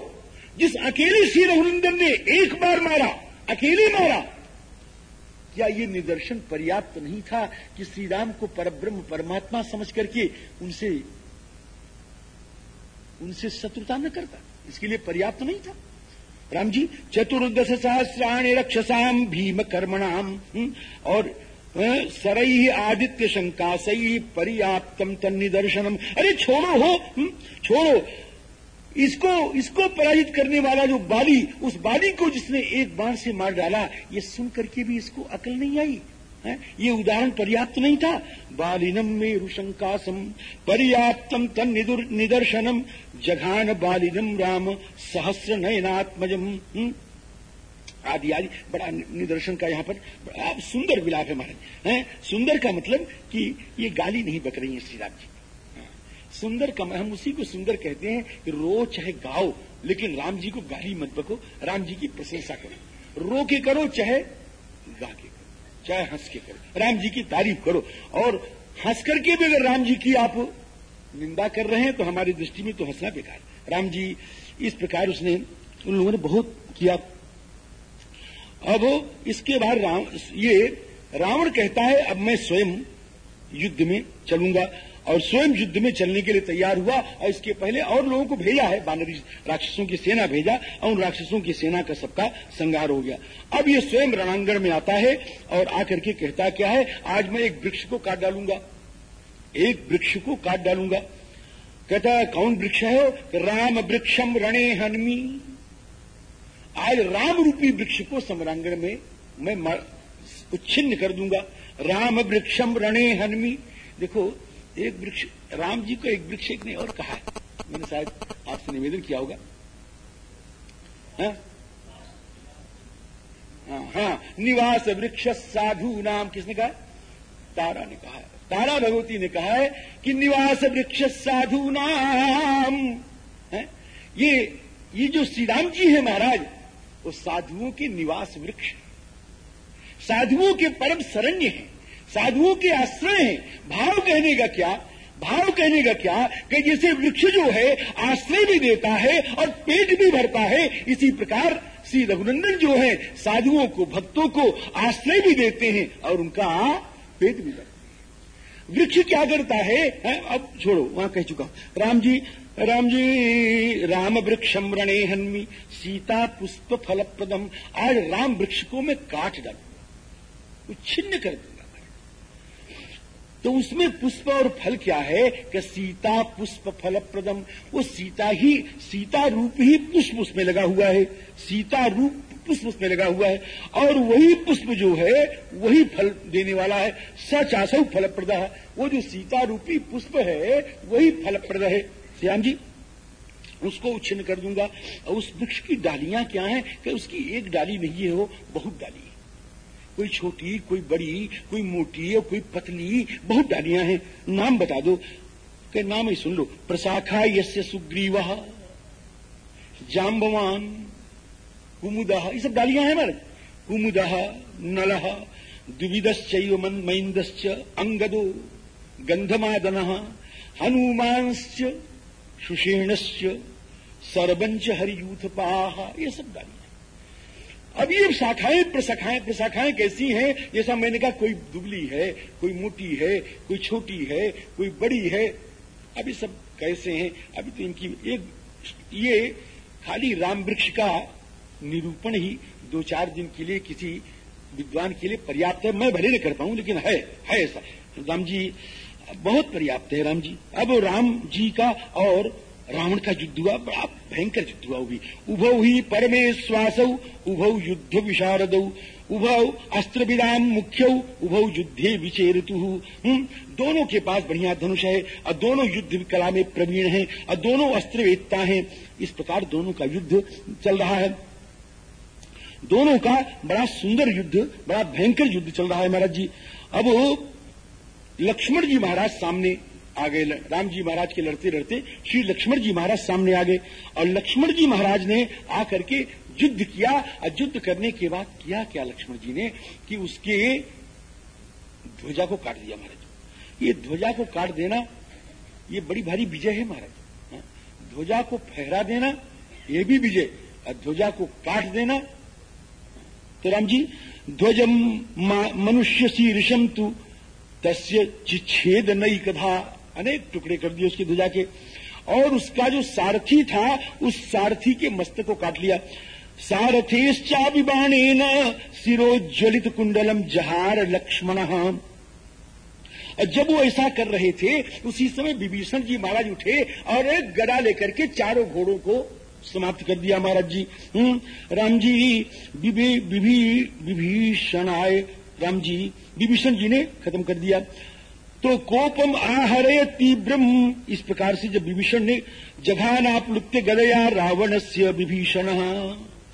जिस अकेले श्री रघुनंदन ने एक बार मारा अकेले मारा। क्या ये निदर्शन पर्याप्त नहीं था कि श्री राम को परब्रह्म परमात्मा समझ करके उनसे उनसे शत्रुता न करता? इसके लिए पर्याप्त नहीं था। राम जी चतुर्दश सहस्राणी रक्षसाम भीम कर्मणाम हम्म, और सरई ही आदित्य शंका सही पर्याप्तम तन निदर्शनम अरे छोड़ो हो हम्म, छोड़ो इसको इसको पराजित करने वाला जो बाली उस बाली को जिसने एक बार से मार डाला ये सुन करके भी इसको अकल नहीं आई है? ये उदाहरण पर्याप्त नहीं था बालिनम में रुशंकासम पर्याप्तम तन निदर्शनम जघान बालिनम राम सहस्र नयनात्मजम हम्म? आदि आदि, बड़ा निदर्शन का यहाँ पर आप सुंदर विलाप है महाराज। है? सुंदर का मतलब कि ये गाली नहीं बक रही है श्री राम जी। सुंदर कम हम उसी को सुंदर कहते हैं कि रो चाहे गाओ, लेकिन राम जी को गाली मत बको, राम जी की प्रशंसा करो। रो के करो, चाहे गा के करो, चाहे हंस के करो, राम जी की तारीफ़ करो। और हंस करके भी अगर राम जी की आप निंदा कर रहे हैं तो हमारी दृष्टि में तो हंसना बेकार। राम जी, इस प्रकार उसने उन लोगों ने बहुत किया। अब इसके बाद राम, ये रावण कहता है, अब मैं स्वयं युद्ध में चलूँगा। और स्वयं युद्ध में चलने के लिए तैयार हुआ और इसके पहले और लोगों को भेजा है, बानरी राक्षसों की सेना भेजा, और उन राक्षसों की सेना का सबका संगार हो गया। अब ये स्वयं रणांगण में आता है और आकर के कहता क्या है, आज मैं एक वृक्ष को काट डालूँगा, एक वृक्ष को काट डालूँगा। कहता, कौन वृक्ष है? राम वृक्षम रणे हनमी। आज राम रूपी वृक्ष को समरांगण में मैं उच्छिन्न कर दूँगा। राम वृक्षम रणे हनमी। देखो एक वृक्ष राम जी को एक वृक्ष एक ने और कहा है। मैंने शायद आपसे निवेदन किया होगा। हा? हाँ, हाँ निवास वृक्ष साधु नाम किसने कहा तारा ने कहा है। तारा भगवती ने कहा है कि निवास वृक्ष साधु नाम। है? ये ये जो श्री राम जी है महाराज वो साधुओं के निवास वृक्ष साधुओं के परम शरण्य है। साधुओं के आश्रय है। भाव कहने का क्या? भाव कहने का क्या? कि जैसे वृक्ष जो है आश्रय भी देता है और पेट भी भरता है। इसी प्रकार श्री रघुनंदन जो है साधुओं को भक्तों को आश्रय भी देते हैं और उनका पेट भी भरता वृक्ष क्या करता है, है? अब छोड़ो वहाँ कह चुका राम जी राम जी राम वृक्षम रणे हन्मी सीता पुष्प फल प्रदम आज राम वृक्ष को मैं काट डालूँगा वो छिन्न कर दूँगा। तो उसमें पुष्प और फल क्या है कि सीता पुष्प फल प्रदम वो सीता ही, सीता रूप ही पुष्प उसमें लगा हुआ है। सीता रूप पुष्प उसमें लगा हुआ है। और वही पुष्प जो है, वही फल देने वाला है। सचासव फलप्रद। वो जो सीता रूपी पुष्प है, वही फलप्रद है। श्याम जी? उसको उच्छिन्न कर दूँगा। और उस वृक्ष की डालियाँ क्या है कि उसकी एक डाली नहीं है, वो बहुत डाली कोई छोटी, कोई बड़ी, कोई मोटी और कोई पतली, बहुत डालियाँ हैं। नाम बता दो। के नाम ही सुन लो। प्रशाखा यस्य सुग्रीव, जाम्बवान कुमुदह ये सब डालियाँ हैं हमारे कुमुदह नलह द्विविदश्च मैंदश्च अंगदो गंधमादन हनुमांश्च, सुषेणश्च सरबंच हरियूथपाह ये सब डालियाँ अब ये शाखाएँ, प्रशाखाएँ प्रशाखाएँ कैसी हैं? जैसा मैंने कहा, कोई दुबली है, कोई मोटी है, कोई छोटी है, कोई बड़ी है। अभी सब कैसे हैं? अभी तो इनकी एक, ये खाली राम वृक्ष का निरूपण ही दो चार दिन के लिए किसी विद्वान के लिए पर्याप्त है। मैं भले नहीं कर पाऊँ, लेकिन है है ऐसा। राम जी, बहुत पर्याप्त है राम जी। अब राम जी का और रावण का युद्ध हुआ बड़ा भयंकर युद्ध हुआ भी। उभौ ही परमेश्वास उभौ युद्ध विशारद उभौ अस्त्र विराम मुख्य उभौ युद्धे विचेरतु। हम्म, दोनों के पास बढ़िया धनुष है और दोनों युद्ध कला में प्रवीण है और दोनों अस्त्र वेदता हैं। इस प्रकार दोनों का युद्ध चल रहा है। दोनों का बड़ा सुंदर युद्ध बड़ा भयंकर युद्ध चल रहा है महाराज जी। अब लक्ष्मण जी महाराज सामने आ गए राम जी महाराज के लड़ते लड़ते श्री लक्ष्मण जी महाराज सामने आ गए और लक्ष्मण जी महाराज ने आकर के युद्ध किया और युद्ध करने के बाद किया क्या लक्ष्मण जी ने? कि उसके ध्वजा को काट दिया महाराज। ये ध्वजा को काट देना, ये बड़ी भारी विजय है महाराज। हाँ? ध्वजा को फहरा देना, ये भी विजय। और ध्वजा को काट देना। तो राम जी ध्वजम मनुष्य सी ऋषम तू, तस्य चिच्छेद नई कथा अनेक टुकड़े कर दिए उसकी ध्वजा के। और उसका जो सारथी था उस सारथी के मस्तक को काट लिया। सारथेश्चाभिबाणे न सिरोज्वलित कुंडलम जहार लक्ष्मण। जब वो ऐसा कर रहे थे उसी समय विभीषण जी महाराज उठे और एक गदा लेकर के चारों घोड़ों को समाप्त कर दिया महाराज जी। हम्म, राम जी विभीषण आए राम जी विभीषण जी ने खत्म कर दिया। तो कोपम आहरे तीव्रम। इस प्रकार से जब विभीषण ने जघानाप्लुत्य गदया रावण से विभीषण।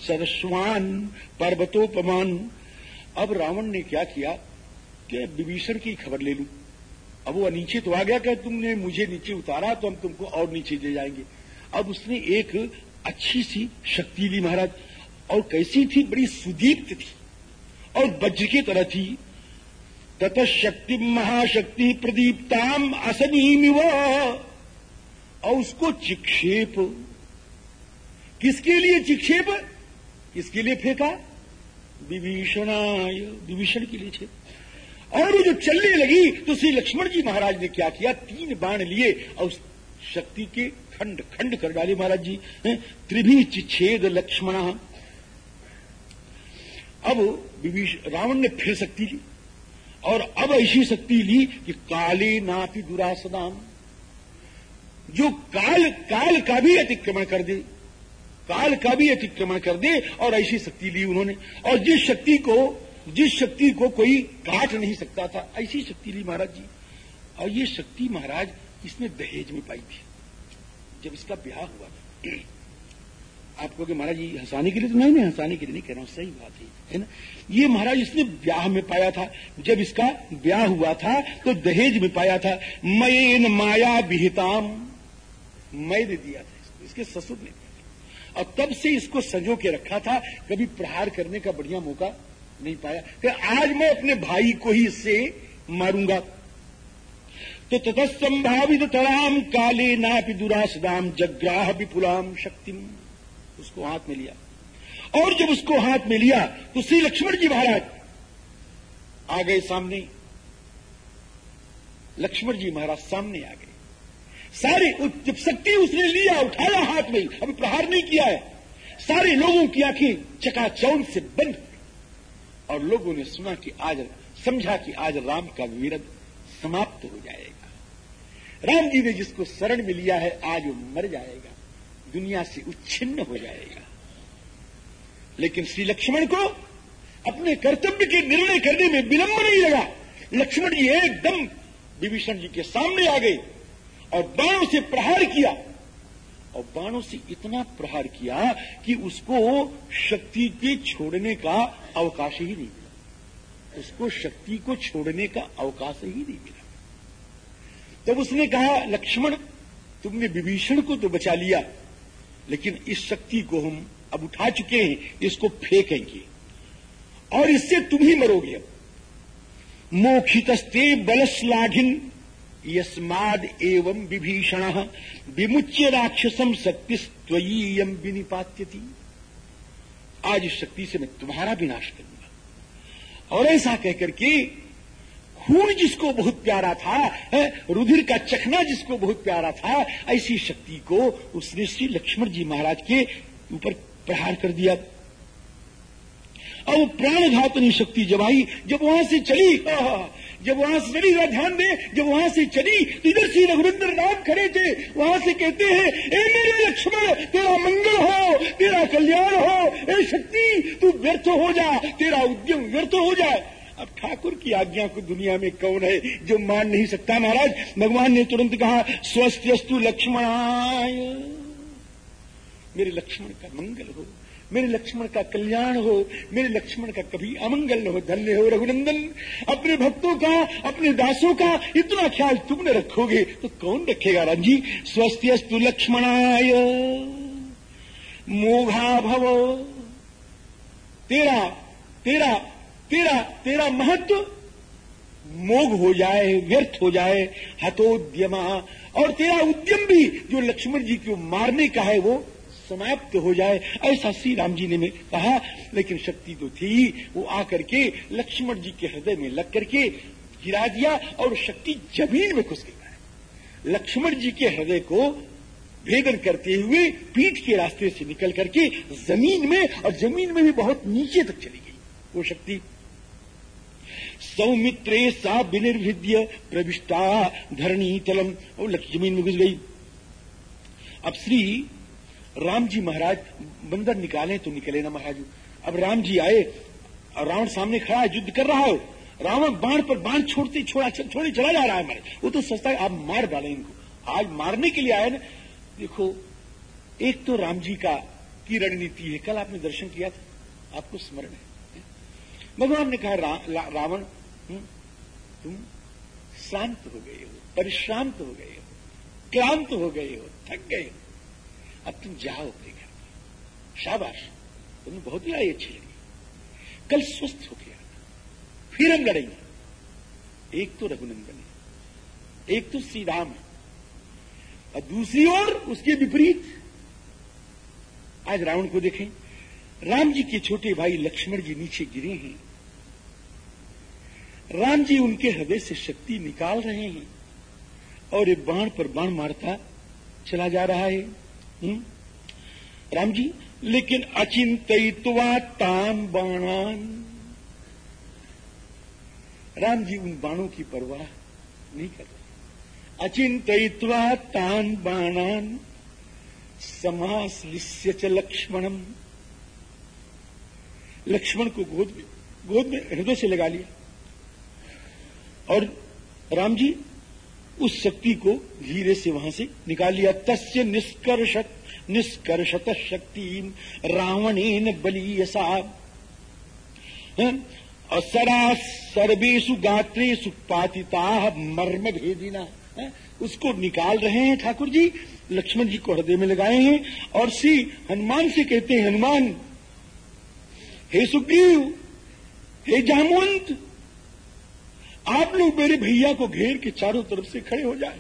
सरस्वान पर्वतोपमान। अब रावण ने क्या किया? कि विभीषण की खबर ले लू? अब वो नीचे तो आ गया कि तुमने मुझे नीचे उतारा तो हम तुमको और नीचे ले जाएँगे। अब उसने एक अच्छी सी शक्ति ली महाराज। और कैसी थी? बड़ी सुदीप्त थी। और वज्र की तरह थी। तत शक्ति महाशक्ति प्रदीप्ताम असनीमिव। और उसको चिक्षेप। किसके लिए चिक्षेप? किसके लिए फेंका? विभीषणाय। विभीषण के लिए छेप और वो जो चलने लगी तो श्री लक्ष्मण जी महाराज ने क्या किया? तीन बाण लिए और उस शक्ति के खंड खंड कर डाले महाराज जी। त्रिभी चिछेद लक्ष्मण। अब विभीष रावण ने फिर शक्ति ली। और अब ऐसी शक्ति ली कि काले नापी दुरासदाम। जो काल काल का भी अतिक्रमण कर दे, काल का भी अतिक्रमण कर दे, और ऐसी शक्ति ली उन्होंने। और जिस शक्ति को, जिस शक्ति को कोई काट नहीं सकता था, ऐसी शक्ति ली महाराज जी। और ये शक्ति महाराज इसने दहेज में पाई थी, जब इसका ब्याह हुआ था। आपको महाराज जी, हंसाने के लिए तो नहीं मैं हंसाने के लिए नहीं कह रहा हूँ, सही बात है ना? ये महाराज इसने ब्याह में पाया था। जब इसका ब्याह हुआ था तो दहेज में पाया था। मयन माया विहिताम। मैं ने दिया था इसको ससुर ने। और तब से इसको सजो के रखा था, कभी प्रहार करने का बढ़िया मौका नहीं पाया। कि आज मैं अपने भाई को ही इससे मारूँगा। तो ततसंभावित तराम, काले नापि दुरासदाम, जग्राह विपुलाम शक्ति उसको हाथ में लिया। और जब उसको हाथ में लिया तो श्री लक्ष्मण जी महाराज आ गए सामने। लक्ष्मण जी महाराज सामने आ गए। सारे जब शक्ति उसने लिया, उठाया हाथ में, अभी प्रहार नहीं किया है। सारे लोगों की आँखें चकाचौड़ से बंद और लोगों ने सुना कि आज, समझा कि आज राम का विरद समाप्त हो जाएगा। राम जी ने जिसको शरण में लिया है, आज वो मर जाएगा। दुनिया से उच्छिन्न हो जाएगा। लेकिन श्री लक्ष्मण को अपने कर्तव्य के निर्णय करने में विलंब नहीं लगा। लक्ष्मण जी एकदम विभीषण जी के सामने आ गए और बाणों से प्रहार किया। और बाणों से इतना प्रहार किया कि उसको शक्ति के छोड़ने का अवकाश ही नहीं मिला। उसको शक्ति को छोड़ने का अवकाश ही नहीं मिला। तब उसने कहा, लक्ष्मण, तुमने विभीषण को तो बचा लिया, लेकिन इस शक्ति को हम अब उठा चुके हैं, इसको फेंकेंगे। और इससे तुम ही मरोगे। अब मोखितस्ते बलस्लाघिन यस्माद एवं विभीषण, विमुच्य राक्षसम शक्ति स्वयीयम विनिपात्यति। आज इस शक्ति से मैं तुम्हारा विनाश करूँगा। और ऐसा कहकर के, खून जिसको बहुत प्यारा था रुधिर का चखना जिसको बहुत प्यारा था, ऐसी शक्ति को उसने श्री लक्ष्मण जी महाराज के ऊपर प्रहार कर दिया। और प्राणघातनी शक्ति जब आई, जब वहाँ से चली जब वहाँ से चली ध्यान दे, जब वहाँ से चली तो इधर श्री रघुविंद्र राम खड़े थे, वहाँ से कहते हैं, ए मेरे लक्ष्मण, तेरा मंगल हो, तेरा कल्याण हो, ए शक्ति, तू व्यर्थ हो जा, तेरा उद्यम व्यर्थ हो जाए अब ठाकुर की आज्ञा को दुनिया में कौन है जो मान नहीं सकता, महाराज? भगवान ने तुरंत कहा स्वस्थ लक्ष्मणाय। मेरे लक्ष्मण का मंगल हो, मेरे लक्ष्मण का कल्याण हो, मेरे लक्ष्मण का कभी अमंगल हो, धन्य हो रघुनंदन। अपने भक्तों का, अपने दासों का इतना ख्याल तुमने रखोगे तो कौन रखेगा राज़ी स्वस्थ्यस्तु लक्ष्मणाय। मोघा भव। तेरा तेरा तेरा तेरा महत्व मोघ हो जाए, व्यर्थ हो जाए, हतोद्यमा। और तेरा उद्यम भी जो लक्ष्मण जी को मारने का है, वो समाप्त हो जाए, ऐसा श्री राम जी ने कहा। लेकिन शक्ति तो थी, वो आकर के लक्ष्मण जी के हृदय में लग करके गिरा दिया और शक्ति ज़मीन में घुस गई। लक्ष्मण जी के हृदय को भेदन करते हुए पीठ के रास्ते से निकल करके ज़मीन में और ज़मीन में भी बहुत नीचे तक चली गई। वो शक्ति, सौमित्रे सा विनिर्भिद्य प्रविष्टा धरणी तलम। और ज़मीन में घुस गई। अब श्री राम जी महाराज बंदर निकाले तो निकले ना महाराज। अब राम जी आए और रावण सामने खड़ा है युद्ध कर रहा हो। रावण बाण पर बाण छोड़ते छोड़ा छोड़े चला जा रहा है हमारे। वो तो सोचता है आप मार डाले इनको। आज मारने के लिए आए ना। देखो एक तो राम जी का की रणनीति है। कल आपने दर्शन किया था। आपको स्मरण है। भगवान ने कहा रा, रावण हम्म, तुम शांत हो गए हो परिश्रांत हो गए हो क्लांत हो गए हो थक गए हो। अब तुम जाओ अपने घर में शाबाश। तुम्हें बहुत ही लड़ाई अच्छी लगी। कल स्वस्थ हो गया फिर हम लड़ेंगे। एक तो रघुनंदन है। एक तो श्री राम है। और दूसरी ओर उसके विपरीत, आज रावण को देखें, राम जी के छोटे भाई लक्ष्मण जी नीचे गिरे हैं। राम जी उनके हृदय से शक्ति निकाल रहे हैं और एक बाण पर बाण मारता चला जा रहा है? राम जी लेकिन अचिंतवा तान बाणान। राम जी उन बाणों की परवाह नहीं कर रहे। अचिंतवा तान बाणान समाश्लिष्य च लक्ष्मणम। लक्ष्मण को गोद में गोद में हृदय से लगा लिया। और राम जी उस शक्ति को धीरे से वहाँ से निकाल लिया। तस्य निष्कर्षक निष्कर्षत शक्ति रावणेन बलीयसा और सरा सर्वेशु गात्रेशु पातिता मर्म भेदिना उसको निकाल रहे हैं ठाकुर जी, लक्ष्मण जी को हृदय में लगाए हैं और श्री हनुमान से कहते हैं, हनुमान, हे सुग्रीव, हे जामवंत आप लोग मेरे भैया को घेर के चारों तरफ़ से खड़े हो जाए।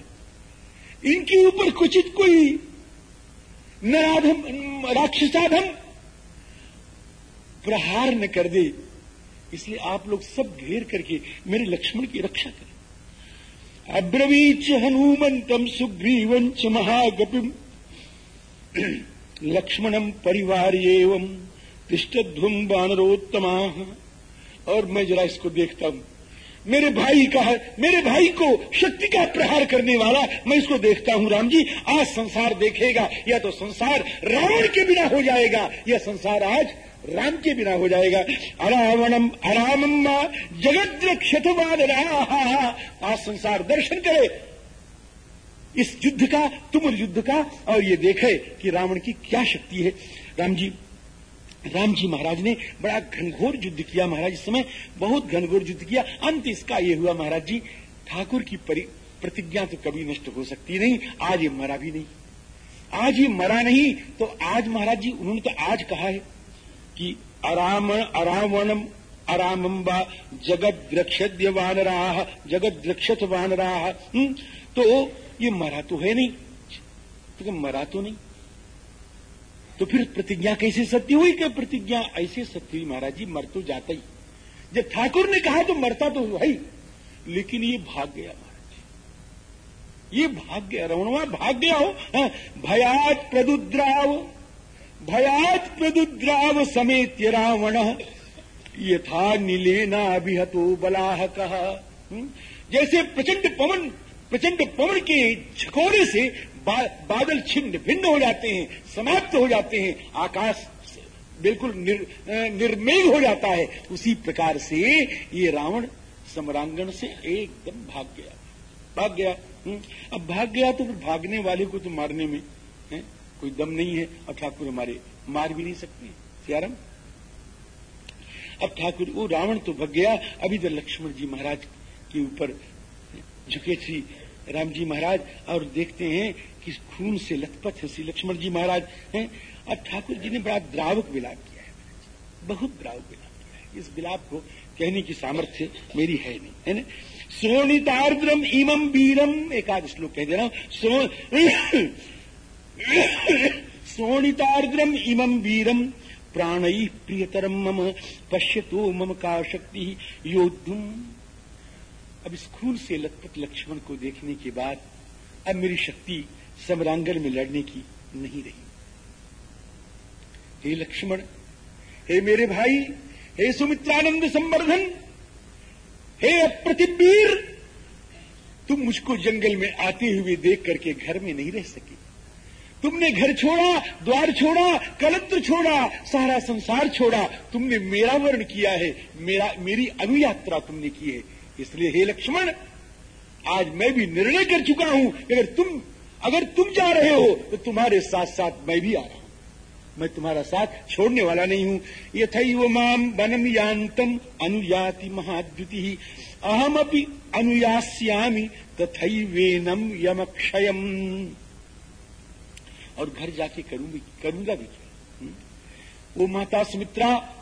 इनके ऊपर कुचित कोई नराधम राक्षसाधम प्रहार न कर दे। इसलिए आप लोग सब घेर करके मेरे लक्ष्मण की रक्षा करें। अब्रवीच हनुमंतम सुग्रीवंच महागपिम। लक्ष्मणम परिवार एवं तिष्ठध्वम बानरोत्तमा और मैं जरा इसको देखता हूँ। मेरे भाई का है मेरे भाई को शक्ति का प्रहार करने वाला मैं इसको देखता हूँ, राम जी। आज संसार देखेगा, या तो संसार रावण के बिना हो जाएगा, या संसार आज राम के बिना हो जाएगा। अरावणम, अरामम जगत क्षतवाद आज संसार दर्शन करे। इस युद्ध का, तुम युद्ध का, और ये देखे कि रावण की क्या शक्ति है। राम जी राम जी महाराज ने बड़ा घनघोर युद्ध किया महाराज इस समय बहुत घनघोर युद्ध किया। अंत इसका ये हुआ महाराज जी ठाकुर की प्रतिज्ञा तो कभी नष्ट हो सकती नहीं आज ये मरा भी नहीं। आज ये मरा नहीं तो आज महाराज जी उन्होंने तो आज कहा है कि अराम अरावणम अरामम्बा जगत द्रक्षद्य वानराह जगत द्रक्षत वानराह हम्म, तो ये मरा तो है नहीं। तो मरा तो नहीं? तो फिर प्रतिज्ञा कैसे सत्य हुई क्या प्रतिज्ञा ऐसे सत्य हुई महाराज जी मर तो जाता ही। जब ठाकुर ने कहा तो मरता तो हुआ ही। लेकिन ये भाग गया महाराज जी। ये भाग गया रवणवा भाग गया हो। हाँ, भयात प्रदुद्राव भयात प्रदुद्राव समेत रावण। यथा नीलेना अभिहतो बलाह कहा हम्म, जैसे प्रचंड पवन प्रचंड पवन के झकोरे से बा, बादल छिन्न भिन्न हो जाते हैं समाप्त हो जाते हैं आकाश बिल्कुल निर, निर्मेघ हो जाता है। उसी प्रकार से ये रावण सम्रांगण से एकदम भाग गया। भाग गया हुँ? हम्म, अब भाग गया तो फिर भागने वाले को तो मारने में है? कोई दम नहीं है। और ठाकुर हमारे मार भी नहीं सकते सियारम? अब ठाकुर वो रावण तो भग गया। अभी तो लक्ष्मण जी महाराज के ऊपर झुके श्री राम जी महाराज, और देखते हैं कि खून से लथपथ है श्री लक्ष्मण जी महाराज, हैं? और ठाकुर जी ने बड़ा द्रावक विलाप किया है बहुत द्रावक विलाप किया है। इस विलाप को कहने की सामर्थ्य मेरी है नहीं, है सोनितार्द्रम इमम वीरम एक आध श्लोक कह दे रहा हूँ। सोनितार्द्रम इमम वीरम, प्राण प्रियतरम मम, पश्यतो मम का शक्ति योद्धुम अब इस खून से लथपथ लक्ष्मण को देखने के बाद, अब मेरी शक्ति समरांगन में लड़ने की नहीं रही। हे लक्ष्मण, हे मेरे भाई, हे सुमित्रानंद संवर्धन, हे अप्रतिवीर तुम मुझको जंगल में आते हुए देख करके घर में नहीं रह सके। तुमने घर छोड़ा, द्वार छोड़ा, कलत्र छोड़ा, सारा संसार छोड़ा, तुमने मेरा वर्ण किया है, मेरा, मेरी अनुयात्रा तुमने की है। इसलिए हे लक्ष्मण, आज मैं भी निर्णय कर चुका हूँ अगर तुम अगर तुम जा रहे हो तो तुम्हारे साथ साथ मैं भी आ रहा हूँ। मैं तुम्हारा साथ छोड़ने वाला नहीं हूँ। यथैव माम वनम यांतम अनुयाति महाद्युति। अहम अपनी अनुयास्यामी, तथैवेनम यमक्षयम। और घर जाके करूँगी, करूँगा भी क्या? हम्म? वो माता सुमित्रा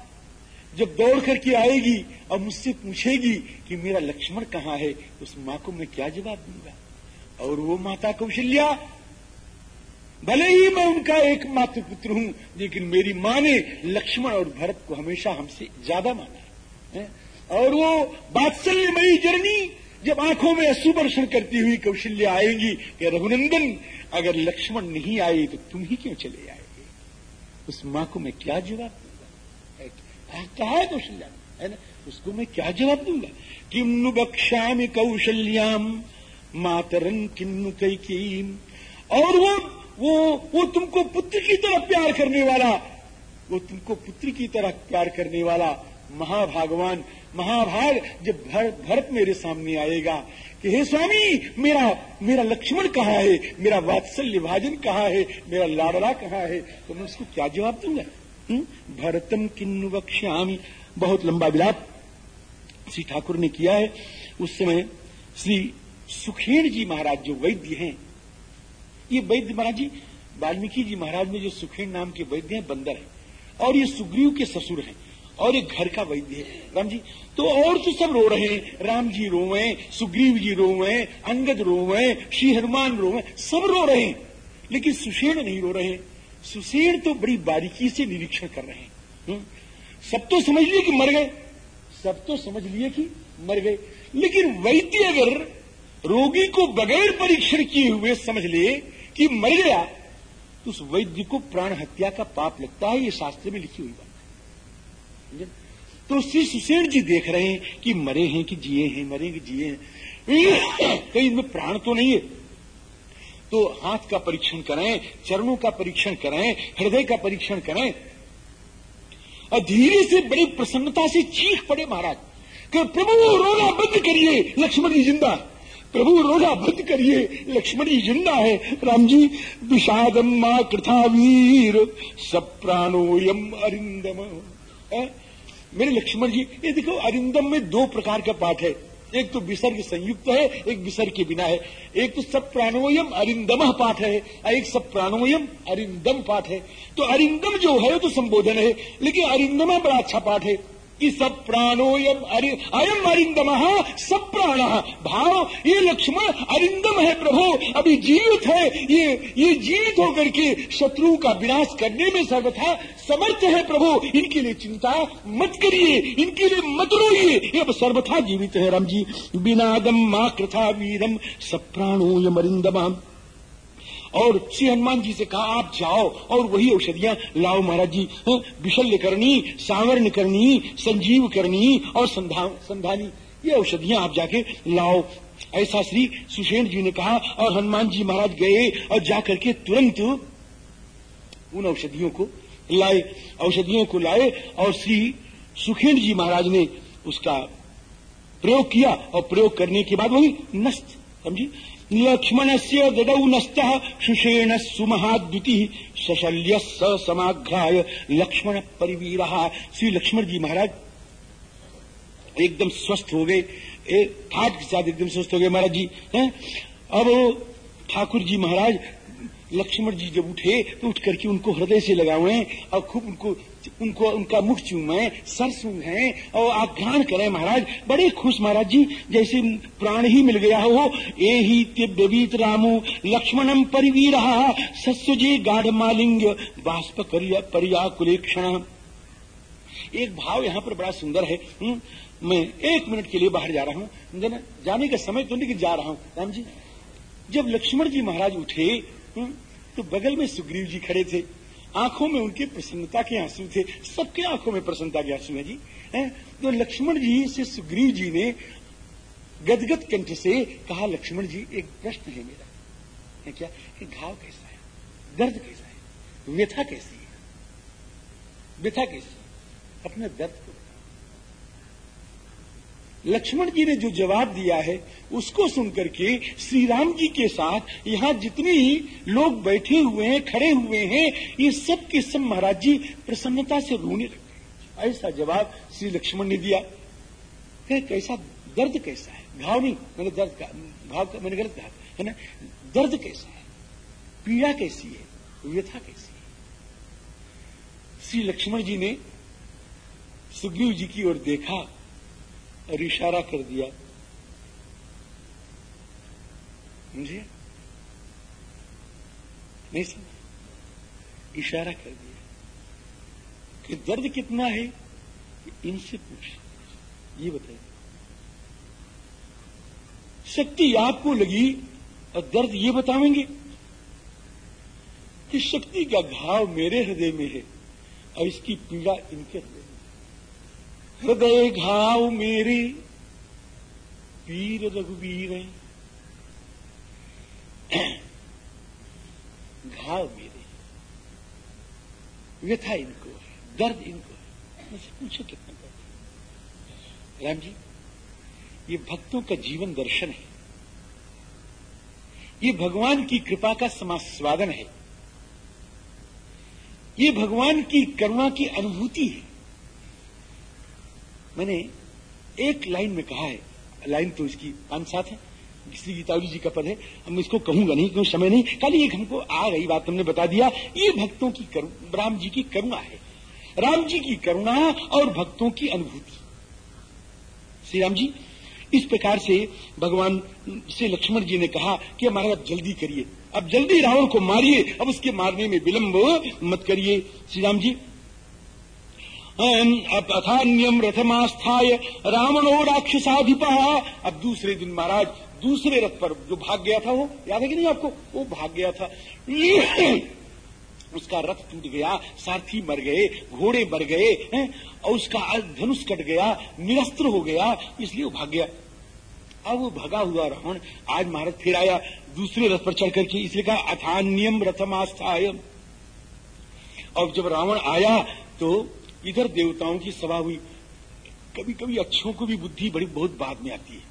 जब दौड़ करके आएगी और मुझसे पूछेगी कि मेरा लक्ष्मण कहाँ है उस माँ को मैं क्या जवाब दूँगा? और वो माता कौशल्या, भले ही मैं उनका एकमात्र पुत्र हूँ, लेकिन मेरी माँ ने लक्ष्मण और भरत को हमेशा हमसे ज़्यादा माना है और वो बात्सल्यमयी जर्नी, जब आँखों में अश्रुवर्षण करती हुई कौशल्या आएँगी कि रघुनंदन, अगर लक्ष्मण नहीं आए तो तुम ही क्यों चले आएँगे उस माँ को मैं क्या जवाब कहा है कौशल्या है ना? उसको मैं क्या जवाब दूँगा? किम नु बक्षामी कौशल्याम मातरन किन्नु कई और वो वो वो तुमको पुत्र की तरह प्यार करने वाला वो तुमको पुत्र की तरह प्यार करने वाला महाभागवान महाभाग जब भर, भरत मेरे सामने आएगा कि हे स्वामी मेरा मेरा लक्ष्मण कहाँ है? मेरा वात्सल्य भाजन कहाँ है? मेरा लाडला कहाँ है? तो मैं उसको क्या जवाब दूँगा? भरतम किन्नु वक्ष्यामी। बहुत लंबा विलाप श्री ठाकुर ने किया है। उस समय श्री सुखेण जी महाराज जो वैद्य हैं, ये वैद्य महाराज जी, वाल्मीकि जी महाराज में जो सुखेण नाम के वैद्य हैं, बंदर है। और ये सुग्रीव के ससुर हैं। और एक घर का वैद्य है। राम जी तो और तो सब रो रहे हैं। राम जी रोवे सुग्रीव जी रोवे अंगद रोवे श्री हनुमान रोवे सब रो रहे हैं। लेकिन सुषेण नहीं रो रहे सुषेण तो बड़ी बारीकी से निरीक्षण कर रहे हैं। हम्म? सब तो समझ लिए कि मर गए। सब तो समझ लिए कि मर गए। लेकिन वैद्य अगर रोगी को बगैर परीक्षण किए हुए समझ ले कि मर गया तो उस वैद्य को प्राण हत्या का पाप लगता है, ये शास्त्र में लिखी हुई बात है। तो श्री सुसेन जी देख रहे हैं कि मरे हैं कि जिए हैं, मरे कि जिए हैं। कहीं इनमें प्राण तो नहीं है। तो हाथ का परीक्षण करें, चरणों का परीक्षण करें, हृदय का परीक्षण करें। और धीरे से बड़ी प्रसन्नता से चीख पड़े महाराज कि प्रभु रोना बंद करिए, लक्ष्मण जी ज़िंदा। प्रभु रोना बंद करिए, लक्ष्मण जी ज़िंदा है। राम जी विषादम माँ कृथा वीर सब प्राणोयम अरिंदम मेरे लक्ष्मण जी, ये देखो अरिंदम में दो प्रकार का पाठ है। एक तो विसर्ग संयुक्त है, एक विसर्ग के बिना है। एक तो सब प्राणोयम अरिंदम पाठ है एक सब प्राणोयम अरिंदम पाठ है। तो अरिंदम जो है, वो तो संबोधन है, लेकिन अरिंदमा बड़ा अच्छा पाठ है। सब प्राणोयम अयम अरिंदम सब प्राण। भाव, ये लक्ष्मण अरिंदम है प्रभु, अभी जीवित है। ये ये जीवित होकर के शत्रु का विनाश करने में सर्वथा समर्थ है प्रभु। इनके लिए चिंता मत करिए, इनके लिए मत रोइए। ये अब सर्वथा जीवित है राम जी। बिनादम माँ कृथा वीरम सब प्राणोयम अरिंदम और श्री हनुमान जी से कहा, आप जाओ और वही औषधियाँ लाओ महाराज जी विशल्य करनी, सांवर्ण करनी, संजीव करनी और संधानी, ये औषधियाँ आप जाके लाओ। ऐसा श्री सुषेण जी ने कहा और हनुमान जी महाराज गए और जाकर के तुरंत उन औषधियों को लाए, औषधियों को लाए और श्री सुखेण जी महाराज ने उसका प्रयोग किया और प्रयोग करने के बाद वही नष्ट, समझी? लक्ष्मण से ददौ नस्त सुषेण सुमहाद्युति सशल्य समाघ्राय लक्ष्मण परिवीर श्री लक्ष्मण जी महाराज, एकदम स्वस्थ हो गए। ठाट के साथ एकदम स्वस्थ हो गए महाराज जी, है? अब ठाकुर जी महाराज लक्ष्मण जी जब उठे तो उठ करके उनको हृदय से लगावे और खूब उनको उनको उनका मुख चूमे सर सूंघे और आघ्राण करें महाराज। बड़े खुश महाराज जी जैसे प्राण ही मिल गया हो। ए ही तिब्यवीत रामू लक्ष्मणम परिवीर सस्वजे गाढ़ मालिंग बाष्प परिया कुलेक्षण एक भाव यहाँ पर बड़ा सुंदर है। हुँ? हम्म, मैं एक मिनट के लिए बाहर जा रहा हूँ। जाने का समय तो नहीं कि जा रहा हूँ। राम जी जब लक्ष्मण जी महाराज उठे हुँ? हम्म, तो बगल में सुग्रीव जी खड़े थे। आँखों में उनके प्रसन्नता के आँसू थे। सबके आँखों में प्रसन्नता के आँसू है जी। है? तो लक्ष्मण जी से सुग्रीव जी ने गदगद कंठ से कहा, लक्ष्मण जी, एक प्रश्न है मेरा। है क्या? कि घाव कैसा है? दर्द कैसा है? व्यथा कैसी है? व्यथा कैसी है? अपने दर्द लक्ष्मण जी ने जो जवाब दिया है, उसको सुनकर के श्री राम जी के साथ यहाँ जितने ही लोग बैठे हुए हैं, खड़े हुए हैं, ये सब के सब महाराज जी प्रसन्नता से रोने लगे। ऐसा जवाब श्री लक्ष्मण ने दिया। कैसा, दर्द कैसा है? घाव नहीं, मैंने दर्द का घाव का, मैंने गलत कहा, है ना? दर्द कैसा है? पीड़ा कैसी है? व्यथा कैसी है? श्री लक्ष्मण जी ने सुग्रीव जी की ओर देखा। और इशारा कर दिया। समझिए नहीं समझ? इशारा कर दिया। कि दर्द कितना है? इनसे पूछ। ये बताइए। शक्ति आपको लगी और दर्द ये बतावेंगे कि शक्ति का घाव मेरे हृदय में है और इसकी पीड़ा इनके हृदय हृदय घाव मेरे। पीर रघुवीर घाव मेरे। व्यथा इनको है, दर्द इनको है। पूछो कितना दर्द राम जी, ये भक्तों का जीवन दर्शन है। ये भगवान की कृपा का समास्वादन है। ये भगवान की करुणा की अनुभूति है। मैंने एक लाइन में कहा है, लाइन तो इसकी पाँच सात है, श्री गीतावली जी का पद है हम इसको कहूँगा नहीं, क्योंकि समय नहीं। कल एक हमको आ गई बात, हमने बता दिया, ये भक्तों की राम जी की करुणा है। राम जी की करुणा और भक्तों की अनुभूति। श्री राम जी, इस प्रकार से भगवान से लक्ष्मण जी ने कहा कि हमारा अब जल्दी करिए। अब जल्दी रावण को मारिए, अब उसके मारने में विलंब मत करिए। श्री राम जी अथान्यम रथमास्थाय रावणो राक्षसाधिप। अब दूसरे दिन महाराज, दूसरे रथ पर जो भाग गया था वो, याद है कि नहीं आपको? वो भाग गया था। उसका रथ टूट गया, सारथी मर गए, घोड़े मर गए और उसका धनुष कट गया, निरस्त्र हो गया, इसलिए वो भाग गया। अब वो भगा हुआ रावण, आज महाराज फिर आया, दूसरे रथ पर चढ़ करके इसलिए कहा अथान्यम रथमास्थाय। और जब रावण आया तो इधर देवताओं की सभा हुई। कभी कभी अच्छों को भी बुद्धि बड़ी, बहुत बाद में आती है।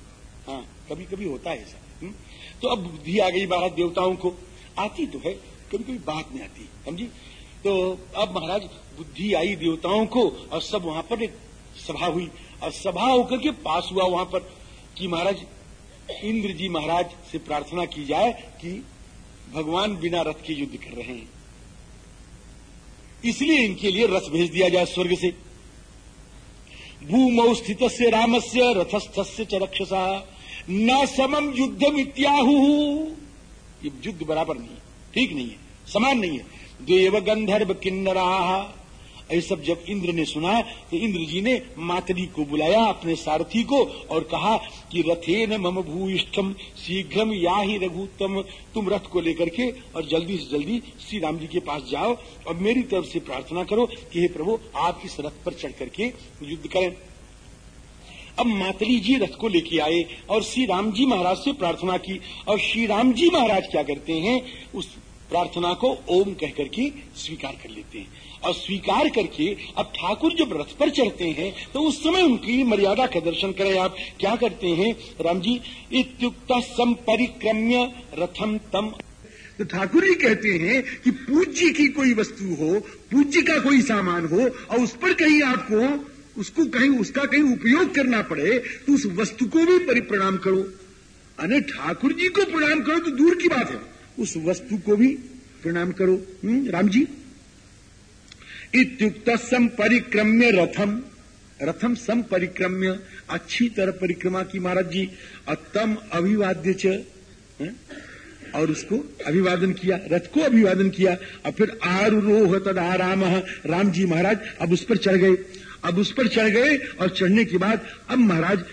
हाँ कभी कभी होता है ऐसा। हम्म? तो अब बुद्धि आ गई महाराज देवताओं को। आती तो है कभी कभी बात में आती समझी? तो अब महाराज, बुद्धि आई देवताओं को और सब वहाँ पर एक सभा हुई। और सभा होकर के पास हुआ वहाँ पर कि महाराज इंद्र जी महाराज से प्रार्थना की जाए कि भगवान बिना रथ के युद्ध कर रहे हैं। इसलिए इनके लिए रथ भेज दिया जाए स्वर्ग से। भूमौ स्थित से राम से रथस्थ से च रक्षसा। न समम युद्ध इत्याहु। ये युद्ध बराबर नहीं है, ठीक नहीं है, समान नहीं है। देव गंधर्व किन्नरा। ये सब जब इंद्र ने सुना तो इंद्र जी ने मातरी को बुलाया अपने सारथी को और कहा कि रथे न मम भूइष्ठम शीघ्रम या ही रघुतम तुम रथ को लेकर के और जल्दी से जल्दी श्री राम जी के पास जाओ और मेरी तरफ़ से प्रार्थना करो कि हे प्रभु, आप इस रथ पर चढ़ करके युद्ध करें। अब मातली जी रथ को लेके आए और श्री राम जी महाराज से प्रार्थना की और श्री राम जी महाराज क्या करते हैं, उस प्रार्थना को ओम कह करके स्वीकार कर लेते हैं। और स्वीकार करके अब ठाकुर जब रथ पर चढ़ते हैं तो उस समय उनकी मर्यादा का दर्शन करें आप। क्या करते हैं? राम जी इत्युक्त संपरिक्रम्य रथम तम। तो ठाकुर जी कहते हैं कि पूज्य की कोई वस्तु हो पूज्य का कोई सामान हो और उस पर कहीं आपको उसको कहीं उसका कहीं उपयोग करना पड़े तो उस वस्तु को भी परिप्रणाम करो। अरे ठाकुर जी को प्रणाम करो तो दूर की बात है। उस वस्तु को भी प्रणाम करो। हुँ? हम्म, राम जी। इत्युक्त परिक्रम्य रथम। रथम सम परिक्रम्य अच्छी तरह परिक्रमा की महाराज जी अतम अभिवाद्य च हम्म, और उसको अभिवादन किया रथ को अभिवादन किया और फिर आरुरोह तदा राम राम जी महाराज अब उस पर चढ़ गए। अब उस पर चढ़ गए और चढ़ने के बाद अब महाराज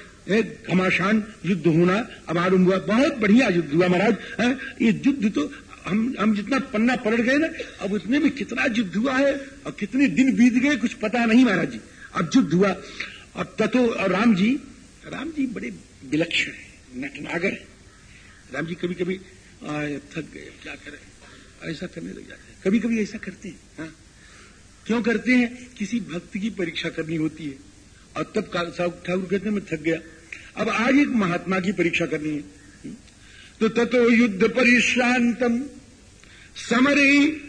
घमासान युद्ध होना अब आरंभ हुआ बहुत बढ़िया युद्ध हुआ महाराज ये युद्ध तो हम हम जितना पन्ना पलट गए ना, अब उतने में कितना युद्ध हुआ है और कितने दिन बीत गए, कुछ पता नहीं महाराज जी। अब युद्ध हुआ। अब तथो और राम जी राम जी बड़े विलक्षण है, नटनागर है। राम जी कभी कभी थक गए क्या करें? ऐसा करने लग जाते हैं। कभी कभी ऐसा करते हैं हाँ। क्यों करते हैं? किसी भक्त की परीक्षा करनी होती है। और तब ठाकुर कहते हैं, मैं थक गया। अब आज एक महात्मा की परीक्षा करनी है। तो ततो युद्ध परिश्रांतम समरे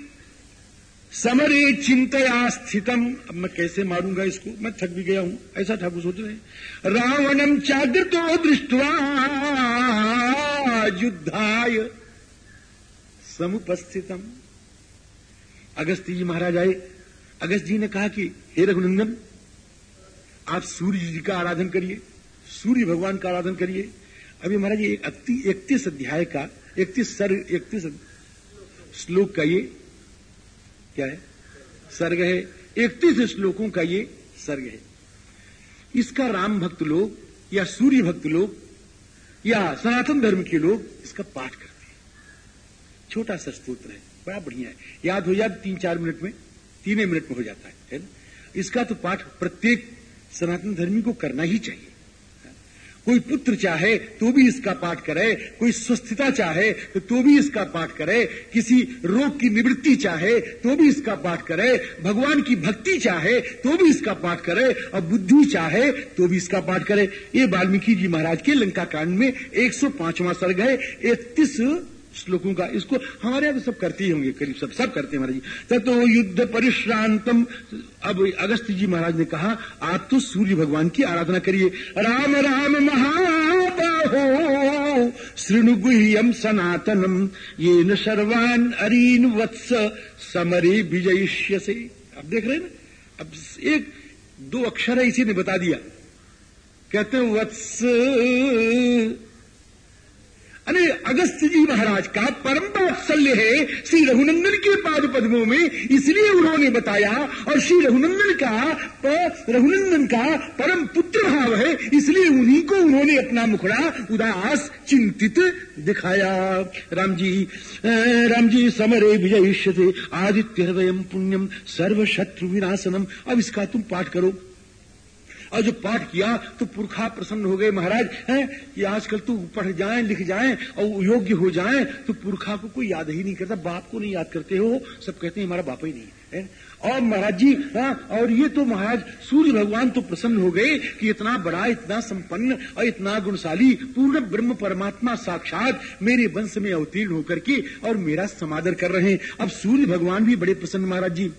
समरे चिंतया स्थितम। अब मैं कैसे मारूँगा इसको? मैं थक भी गया हूँ। ऐसा ठाकुर सोच रहे रावणम चादृतो दृष्टवा युद्धाय समुपस्थितम। अगस्ती जी महाराज आए। अगस्त जी ने कहा कि, हे रघुनंदन, आप सूर्य जी का आराधन करिए। सूर्य भगवान का आराधन करिए। अभी महाराज ये इकतीस अध्याय का इकतीस सर्ग इकतीस श्लोक का ये क्या है? सर्ग है। इकतीस श्लोकों का ये सर्ग है। इसका राम भक्त लोग या सूर्य भक्त लोग या सनातन धर्म के लोग इसका पाठ करते हैं। छोटा सा स्त्रोत्र है बड़ा बढ़िया है। याद हो जाए तीन चार मिनट में तीन मिनट में हो जाता है, इसका तो पाठ प्रत्येक सनातन धर्मी को करना ही चाहिए। कोई पुत्र चाहे तो भी इसका पाठ करे। कोई स्वस्थता चाहे तो भी इसका पाठ करे। किसी रोग की निवृत्ति चाहे तो भी इसका पाठ करे। भगवान की भक्ति चाहे तो भी इसका पाठ करे। और बुद्धि चाहे तो भी इसका पाठ करे। ये वाल्मीकि जी महाराज के लंका कांड में एक सौ पांचवा सर्ग है। इकतीस श्लोकों का, इसको हमारे यहाँ तो सब करते ही होंगे, करीब सब सब करते हैं महाराज जी। ततो युद्ध परिश्रांतम अब अगस्त जी महाराज ने कहा आप तो सूर्य भगवान की आराधना करिए। राम राम, महाबाहो श्रृणुगुह्यम सनातनम। ये न सर्वान अरीन वत्स, समरे विजयिष्य से अब देख रहे हैं ना? अब एक, दो अक्षर है इसी ने बता दिया। कहते वत्स अरे अगस्त जी महाराज का परम वात्सल्य है। श्री रघुनंदन के पाद पद्मों में इसलिए उन्होंने बताया, और श्री रघुनंदन का रघुनंदन का परम पुत्र भाव है, इसलिए उन्हीं को उन्होंने अपना मुखड़ा उदास, चिंतित दिखाया। राम जी राम जी, समरे विजय आदित्य हृदय पुण्यम सर्व शत्रु विनाशनम अब इसका तुम पाठ करो। और जो पाठ किया तो पुरखा प्रसन्न हो गए, महाराज। है? कि आजकल तो पढ़ जाए, लिख जाए, और योग्य हो जाए तो पुरखा को कोई याद ही नहीं करता। बाप को नहीं याद करते हो, सब कहते हैं, हमारा बाप ही नहीं है। और महाराज जी हाँ और ये तो महाराज, सूर्य भगवान तो प्रसन्न हो गए कि इतना बड़ा, इतना संपन्न और इतना गुणशाली, पूर्ण ब्रह्म परमात्मा साक्षात मेरे वंश में अवतीर्ण होकर के और मेरा समादर कर रहे हैं। अब सूर्य भगवान भी बड़े प्रसन्न, महाराज जी।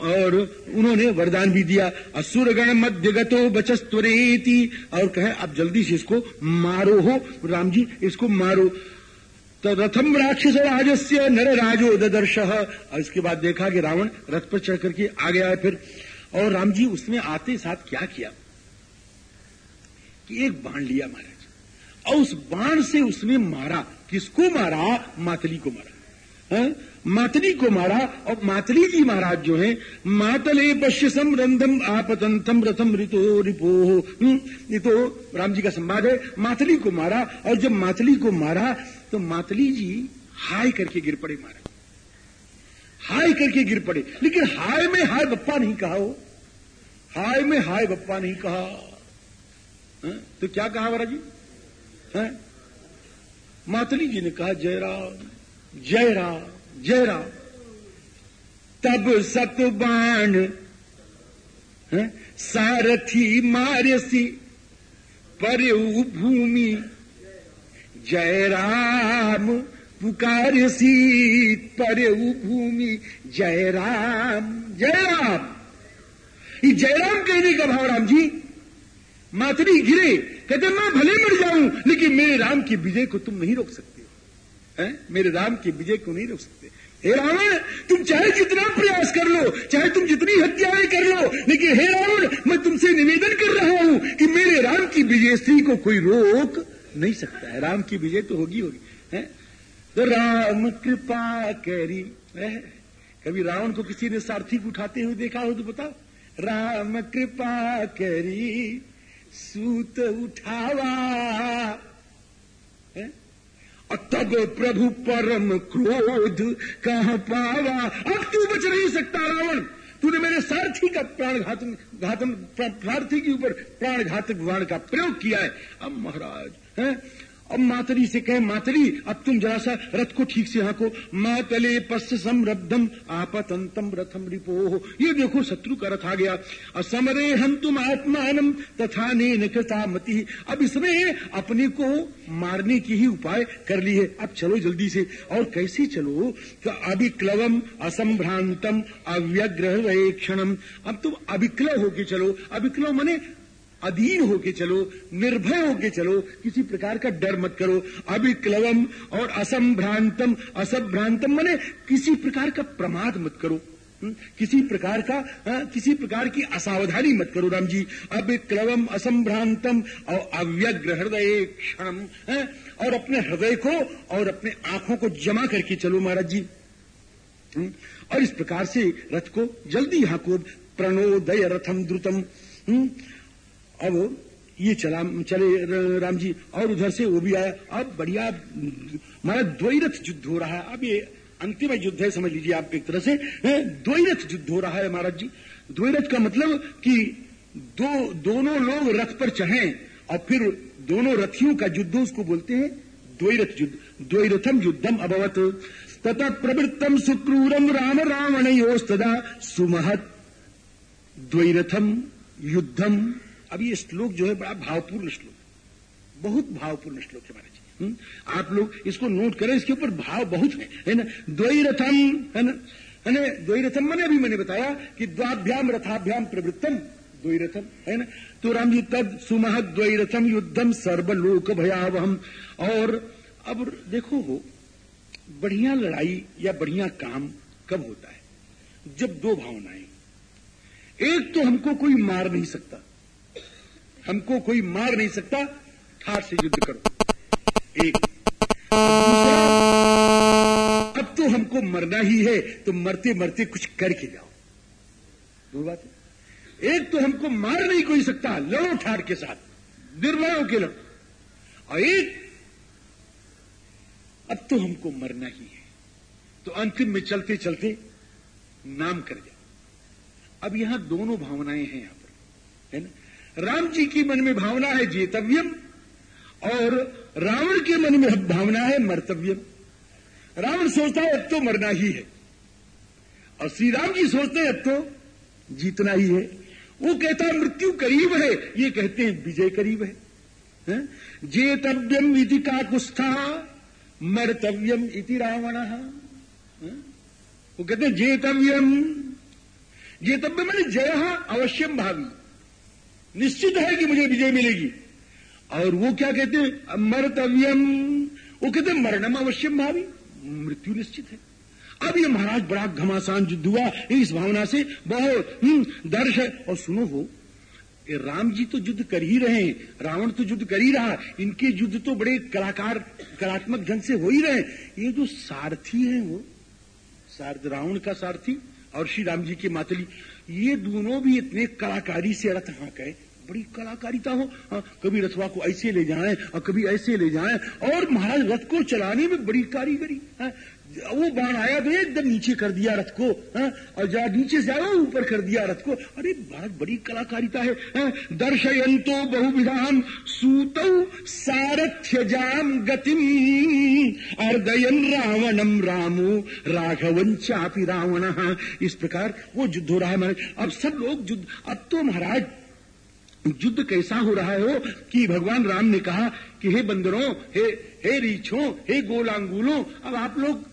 और उन्होंने वरदान भी दिया असुर गण मध्य गतो बचस्तुरेती और कहे, आप जल्दी से इसको मारो हो, राम जी, इसको मारो। तो रथम राक्षस राजस्य नर राजो ददर्श और इसके बाद देखा कि रावण रथ पर चढ़ करके आ गया है फिर। और राम जी उसने आते साथ क्या किया? कि एक बाण लिया महाराज। और उस बाण से उसने मारा। किसको मारा? मातली को मारा। है? मातली को मारा और मातली जी महाराज जो है मातले पश्य रंधम आपतंतम रथम ऋतो रिपो। हम्म, ये तो राम जी का संवाद है। मातली को मारा और जब मातली को मारा तो मातली जी हाय करके गिर पड़े मारे हाय करके गिर पड़े। लेकिन हाय में हाय बप्पा नहीं कहा हो हाय में हाय बप्पा नहीं कहा। है? तो क्या कहा महाराज जी? है? मातली जी ने कहा जय राम जय राम। जय राम तब सतबाण सारथी मारसी पर भूमि जय राम पुकारसी पर भूमि जय राम जय राम ये जयराम कहने का भाव राम जी? मातरी गिरे, कहते मैं भले मर जाऊँ, लेकिन मेरे राम की विजय को तुम नहीं रोक सकते है? मेरे राम की विजय को नहीं रोक सकते। हे रावण, तुम चाहे जितना प्रयास कर लो, चाहे तुम जितनी हत्याएँ कर लो, लेकिन हे रावण, मैं तुमसे निवेदन कर रहा हूँ कि मेरे राम की विजय स्त्री को कोई रोक नहीं सकता है। राम की विजय तो होगी होगी, है? तो राम कृपा करी कभी रावण को किसी ने सारथी उठाते हुए देखा हो तो बताओ। राम कृपा करी, सूत उठावा, है? तब प्रभु परम क्रोध कहा पावा अब तू बच नहीं सकता रावण। तूने मेरे सारथी का प्राण घातन घातक सारथी के ऊपर प्राण घातक वाण का प्रयोग किया है। अब महाराज, है? अब मातरी से कहे, मातरी, अब तुम जरा सा रथ को ठीक से हाँको। मातले पश्च समृद्धम आपतंतम रथम रिपो ये देखो, शत्रु का रथ आ गया। असमरे हम तुम आत्मान तथा ने मती अब इसमें अपने को मारने की ही उपाय कर ली है अब चलो जल्दी से। और कैसे चलो? तो अभिक्लवम असंभ्रांतम अव्यग्रह क्षणम। अब तुम अभिक्लव होके चलो। अभिक्लव मने अधीन होके चलो निर्भय होके चलो किसी प्रकार का डर मत करो। अभिक्लवम और असंभ्रांतम असभ्रांतम मने किसी प्रकार का प्रमाद मत करो। हम्म, किसी प्रकार का आ, किसी प्रकार की असावधानी मत करो राम जी अभिक्लवम असंभ्रांतम और अव्यग्र हृदय क्षण और अपने हृदय को और अपने आँखों को जमा करके चलो महाराज जी हम्म, और इस प्रकार से रथ को जल्दी यहाँ को प्रणोदय रथम द्रुतम। हम्म, अब ये चला, चले राम जी और उधर से वो भी आया। अब बढ़िया महाराज द्वैरथ युद्ध हो रहा है। अब ये अंतिम युद्ध है, समझ लीजिए आप एक तरह से। द्वैरथ युद्ध हो रहा है महाराज जी। द्वैरथ का मतलब कि दो, दोनों लोग रथ पर चढ़े, और फिर दोनों रथियों का युद्ध उसको बोलते हैं द्वैरथ युद्ध। द्वैरथम युद्धम अभवत, तथा प्रवृत्तम सुक्रूरम राम रावण सुमहत। द्वैरथम युद्धम अब ये श्लोक जो है बड़ा भावपूर्ण श्लोक बहुत भावपूर्ण श्लोक है महाराज? आप लोग इसको नोट करें, इसके ऊपर भाव बहुत है। है ना? द्वैरथम, है ना? है ना? द्वैरथम मैंने अभी मैंने बताया कि द्वाभ्याम रथाभ्याम प्रवृत्तम द्वैरथम, है ना? तो राम जी तद सुमह द्वैरथम युद्धम सर्वलोक भयावहम और अब देखो हो बढ़िया लड़ाई या बढ़िया काम कब होता है? जब दो भावनाएँ। एक तो हमको कोई मार नहीं सकता। हमको कोई मार नहीं सकता ठाठ से युद्ध करो। एक। अब तो हमको मरना ही है तो मरते मरते कुछ करके जाओ। दो बात है। एक तो हमको मार नहीं कोई सकता, लड़ो ठाठ के साथ, निर्भय होके लड़ो। और एक, अब तो हमको मरना ही है तो अंतिम में चलते चलते नाम कर जाओ। अब यहाँ दोनों भावनाएँ हैं यहाँ पर, है ना? राम जी की मन में भावना है जेतव्यम और रावण के मन में भावना है मर्तव्यम। रावण सोचता है अब तो मरना ही है। और श्री राम जी सोचते हैं अब तो जीतना ही है। वो कहता है मृत्यु करीब है। ये कहते हैं विजय करीब है, है? जेतव्यम विधि का कुस्था मर्तव्यम इति रावण। वो कहते हैं जेतव्यम। जेतव्य मैंने जय अवश्यम भावी। निश्चित है कि मुझे विजय मिलेगी। और वो क्या कहते हैं? मर्तव्यम वो कहते हैं मरणम अवश्यम भावी। मृत्यु निश्चित है। अब ये महाराज बड़ा घमासान युद्ध हुआ। इस भावना से बहुत हम्म, दर्श है। और सुनो हो राम जी तो युद्ध कर ही रहे हैं। रावण तो युद्ध कर ही रहा। इनके युद्ध तो बड़े कलाकार कलात्मक ढंग से हो ही रहे ये जो सारथी हैं वो सारथ रावण का सारथी और श्री राम जी के मातली ये दोनों भी इतने कलाकारी से रथ हाँ कहे बड़ी कलाकारिता हो। हाँ, कभी रथवा को ऐसे ले जाएँ और कभी ऐसे ले जाएँ। और महाराज रथ को चलाने में बड़ी कारीगरी हाँ, वो बाण आया तो एकदम नीचे कर दिया रथ को हा? और जहाँ नीचे से आया ऊपर कर दिया रथ को अरे बहुत बड़ी कलाकारिता है हाँ? दर्शयंतो बहुविधान सूतौ सारथ्य जाम गतिम अर्दयन रावणम रामो राघवन चापी रावण। इस प्रकार वो युद्ध हो रहा है अब सब लोग युद्ध अब तो महाराज युद्ध कैसा हो रहा हो कि भगवान राम ने कहा कि हे बंदरों, हे हे रीछों, हे गोलांगुलों, अब आप लोग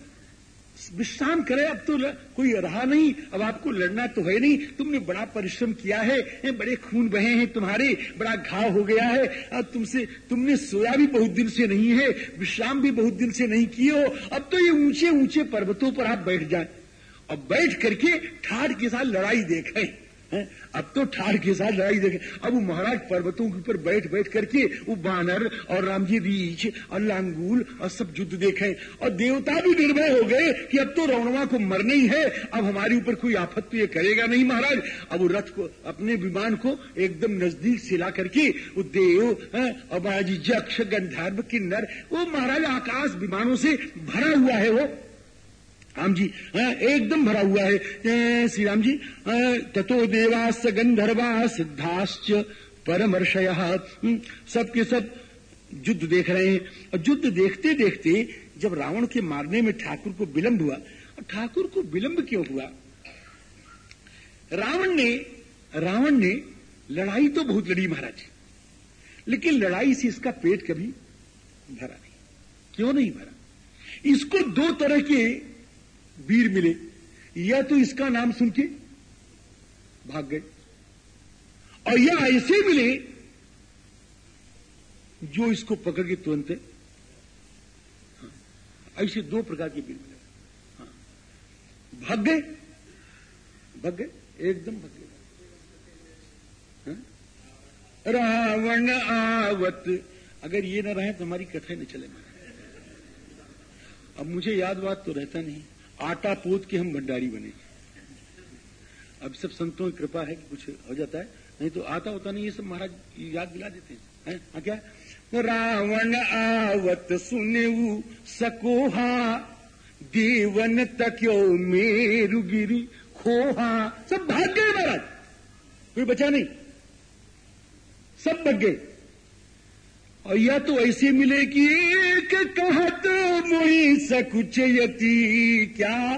विश्राम करें, अब तो कोई रहा नहीं, अब आपको लड़ना तो है नहीं। तुमने बड़ा परिश्रम किया है बड़े खून बहे हैं तुम्हारे, बड़ा घाव हो गया है। अब तुमसे, तुमने सोया भी बहुत दिन से नहीं है, विश्राम भी बहुत दिन से नहीं किए हो। अब तो ये ऊँचे ऊँचे पर्वतों पर आप बैठ जाए। और बैठ करके ठाठ के साथ लड़ाई देखें अब तो ठाड़ के साथ लड़ाई देखे। अब वो महाराज पर्वतों के ऊपर बैठ बैठ करके वो बानर और रामजी रीछ और लांगूल और सब युद्ध देखे। और देवता भी निर्भय हो गए कि अब तो रौणवा को मरना ही है। अब हमारे ऊपर कोई आफत तो ये करेगा नहीं महाराज। अब वो रथ को, अपने विमान को एकदम नज़दीक से ला करके वो देव और महाराज जक्ष गंधर्व किन्नर वो महाराज आकाश विमानों से भरा हुआ है वो। राम जी एकदम भरा हुआ है। श्री राम जी ततो देवास गंधर्वा सिद्धाश्च परमर्षय। हम्म, सबके सब युद्ध देख रहे हैं। और युद्ध देखते देखते जब रावण के मारने में ठाकुर को विलंब हुआ ठाकुर को विलंब क्यों हुआ? रावण ने रावण ने लड़ाई तो बहुत लड़ी महाराज। लेकिन लड़ाई से इसका पेट कभी भरा नहीं। क्यों नहीं भरा? इसको दो तरह के वीर मिले या तो इसका नाम सुन के भाग गए। और या ऐसे मिले जो इसको पकड़ के तुरंत हाँ, ऐसे दो प्रकार के वीर मिले। हाँ, भाग गए भाग गए एकदम भाग गए। हाँ? रावण आवत अगर ये ना रहे तो हमारी कथा ही न चले। अब मुझे याद बात तो रहता नहीं। आटा पोत के हम भंडारी बने। अब सब संतों की कृपा है कि कुछ हो जाता है, नहीं तो आता होता नहीं, ये सब महाराज याद दिला देते हैं। हाँ? क्या? रावण आवत सुने सकोहा, देवन तक्यो मेरु गिरी, खोहा। सब भाग गए महाराज। कोई बचा नहीं। सब बग गए। या तो ऐसे मिले कि एक कहत मुई सकुचयती क्या?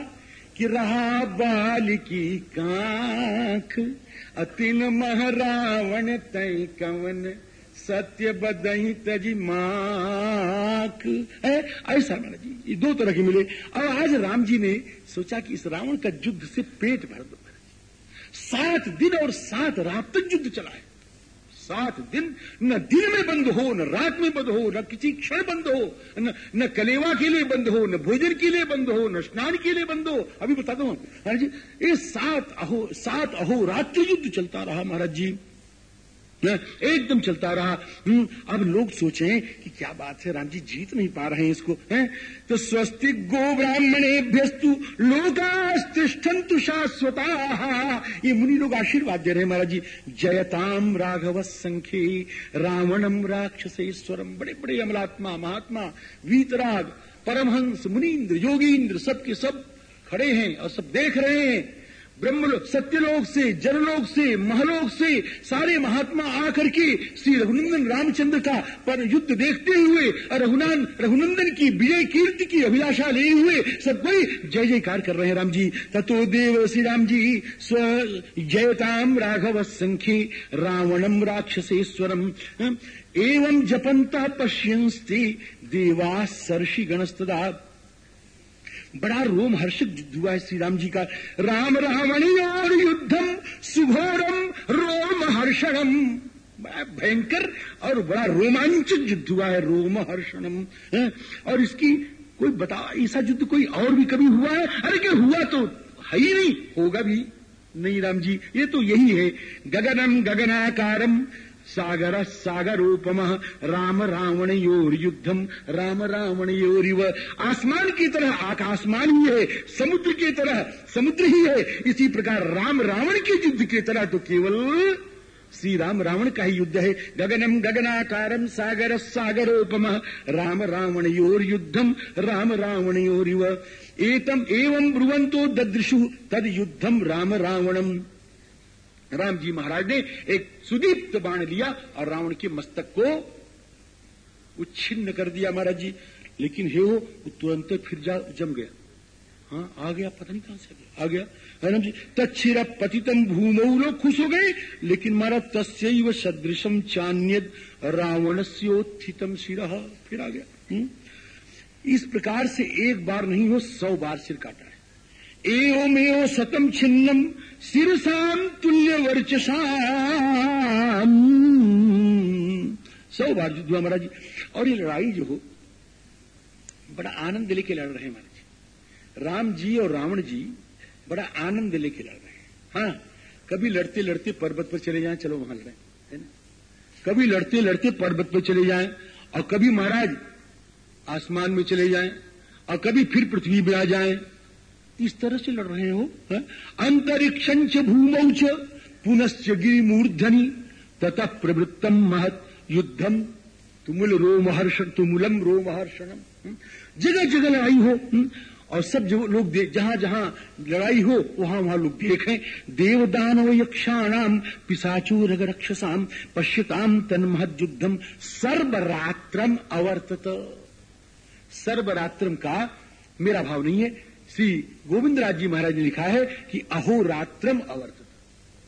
कि रहा बाल की कांख। अतिन महरावण तय कवन, सत्य बदही तजी माख। ऐसा मैंने जी, ये दो तरह के मिले। और आज राम जी ने सोचा कि इस रावण का युद्ध से पेट भर दो सात दिन और सात रात तक युद्ध चला है सात दिन न दिन में बंद हो न रात में बंद हो न किसी क्षण बंद हो न, न कलेवा के लिए बंद हो न भोजन के लिए बंद हो न स्नान के लिए बंद हो। अभी बता दो। महाराज जी ये सात अहो सात अहो रात्र युद्ध चलता रहा महाराज जी। एकदम चलता रहा। हम्म, अब लोग सोचे कि क्या बात है राम जी जीत नहीं पा रहे हैं इसको हैं? तो स्वस्ति गो ब्राह्मणे भ्यस्तु लोकास्तिष्ठन्तु शाश्वता। ये मुनि लोग आशीर्वाद दे रहे हैं महाराज जी। जयताम राघव संख्य रावणम राक्षसेश्वरम बड़े बड़े अमलात्मा महात्मा वीतराग परमहंस मुनीन्द्र योगींद्र सबके सब खड़े हैं और सब देख रहे हैं। ब्रह्मलोक, सत्यलोक से, जनलोक से, महलोक से, सारे महात्मा आकर के श्री रघुनंदन रामचंद्र का पर युद्ध देखते हुए रघुनान रघुनंदन की विजय कीर्ति की अभिलाषा ले हुए सब कोई जय जयकार कर रहे हैं राम जी तथो देव श्री राम जी स्व जयताम राघव संख्य रावणम राक्षसेश्वरम एवं जपंता पश्यंस्ते देवा सर्षि गणस्तदा बड़ा रोम युद्ध हुआ है श्री राम जी का। राम रावणी और युद्धम, सुघोरम, रोम हर्षणम। भयंकर और बड़ा रोमांचक युद्ध हुआ है, रोम हर्षणम। और इसकी कोई बता, ऐसा युद्ध कोई और भी कभी हुआ है? अरे क्या हुआ तो है ही नहीं, होगा भी। नहीं राम जी, ये तो यही है। गगनम गगनाकारम सागर सागरोपम। राम रावण योर युद्धम राम रावण योरिव आसमान की तरह आकाशमान ही है, समुद्र की तरह समुद्र ही है। इसी प्रकार राम रावण के युद्ध की तरह तो केवल श्री राम रावण का ही युद्ध है। गगनम गगनाकारम सागर सागरोपम। राम रावण योर युद्धम राम रावण योरिव एतम एवं ब्रुवंतो ददृशु। तद युद्धम राम रावणम। राम जी महाराज ने एक सुदीप्त बाण लिया और रावण के मस्तक को उच्छिन्न कर दिया महाराज जी। लेकिन हे हो तुरंत फिर जा, जम गया। हाँ आ गया, पता नहीं कहाँ से आ गया। राम जी, तच्छिर पतितम भूमौ लोग खुश हो गए। लेकिन मारा तस्व सदृशम चान्यद रावण स्योत्थितम सिर फिर आ गया। हुँ? हम्म? इस प्रकार से एक बार नहीं हो, सौ बार सिर काटा है। एवमेव सतम छिन्नम सिरसाम तुल्य वर्चसाम। सौ बार युद्ध हुआ महाराज जी। और ये लड़ाई जो हो, बड़ा आनंद लेके लड़ रहे महाराज जी। राम जी और रावण जी बड़ा आनंद लेके लड़ रहे हैं। हाँ कभी लड़ते लड़ते पर्वत पर चले जाएँ, चलो वहाँ लड़े, है ना? कभी लड़ते लड़ते पर्वत पर चले जाएँ, और कभी महाराज आसमान में चले जाएँ, और कभी फिर पृथ्वी में आ जाएँ इस तरह से लड़ रहे हो अंतरिक्षं च भूमौ च पुनश्च गिरिमूर्धनि तथा प्रवृत्तम महत युद्धम। तुमुल रोमहर्षण तुमुलम रोमहर्षणम। जगह जगह लड़ाई हो और सब जो लोग जहाँ जहाँ लड़ाई हो, वहाँ वहाँ लोग देखें। देवदानव यक्षाणाम रग रक्षसाम पश्यताम तन्महत युद्धम। सर्वरात्रम अवर्तत। सर्वरात्रम का? मेरा भाव नहीं है। श्री गोविंद राज जी महाराज ने लिखा है कि अहोरात्रम अवर्त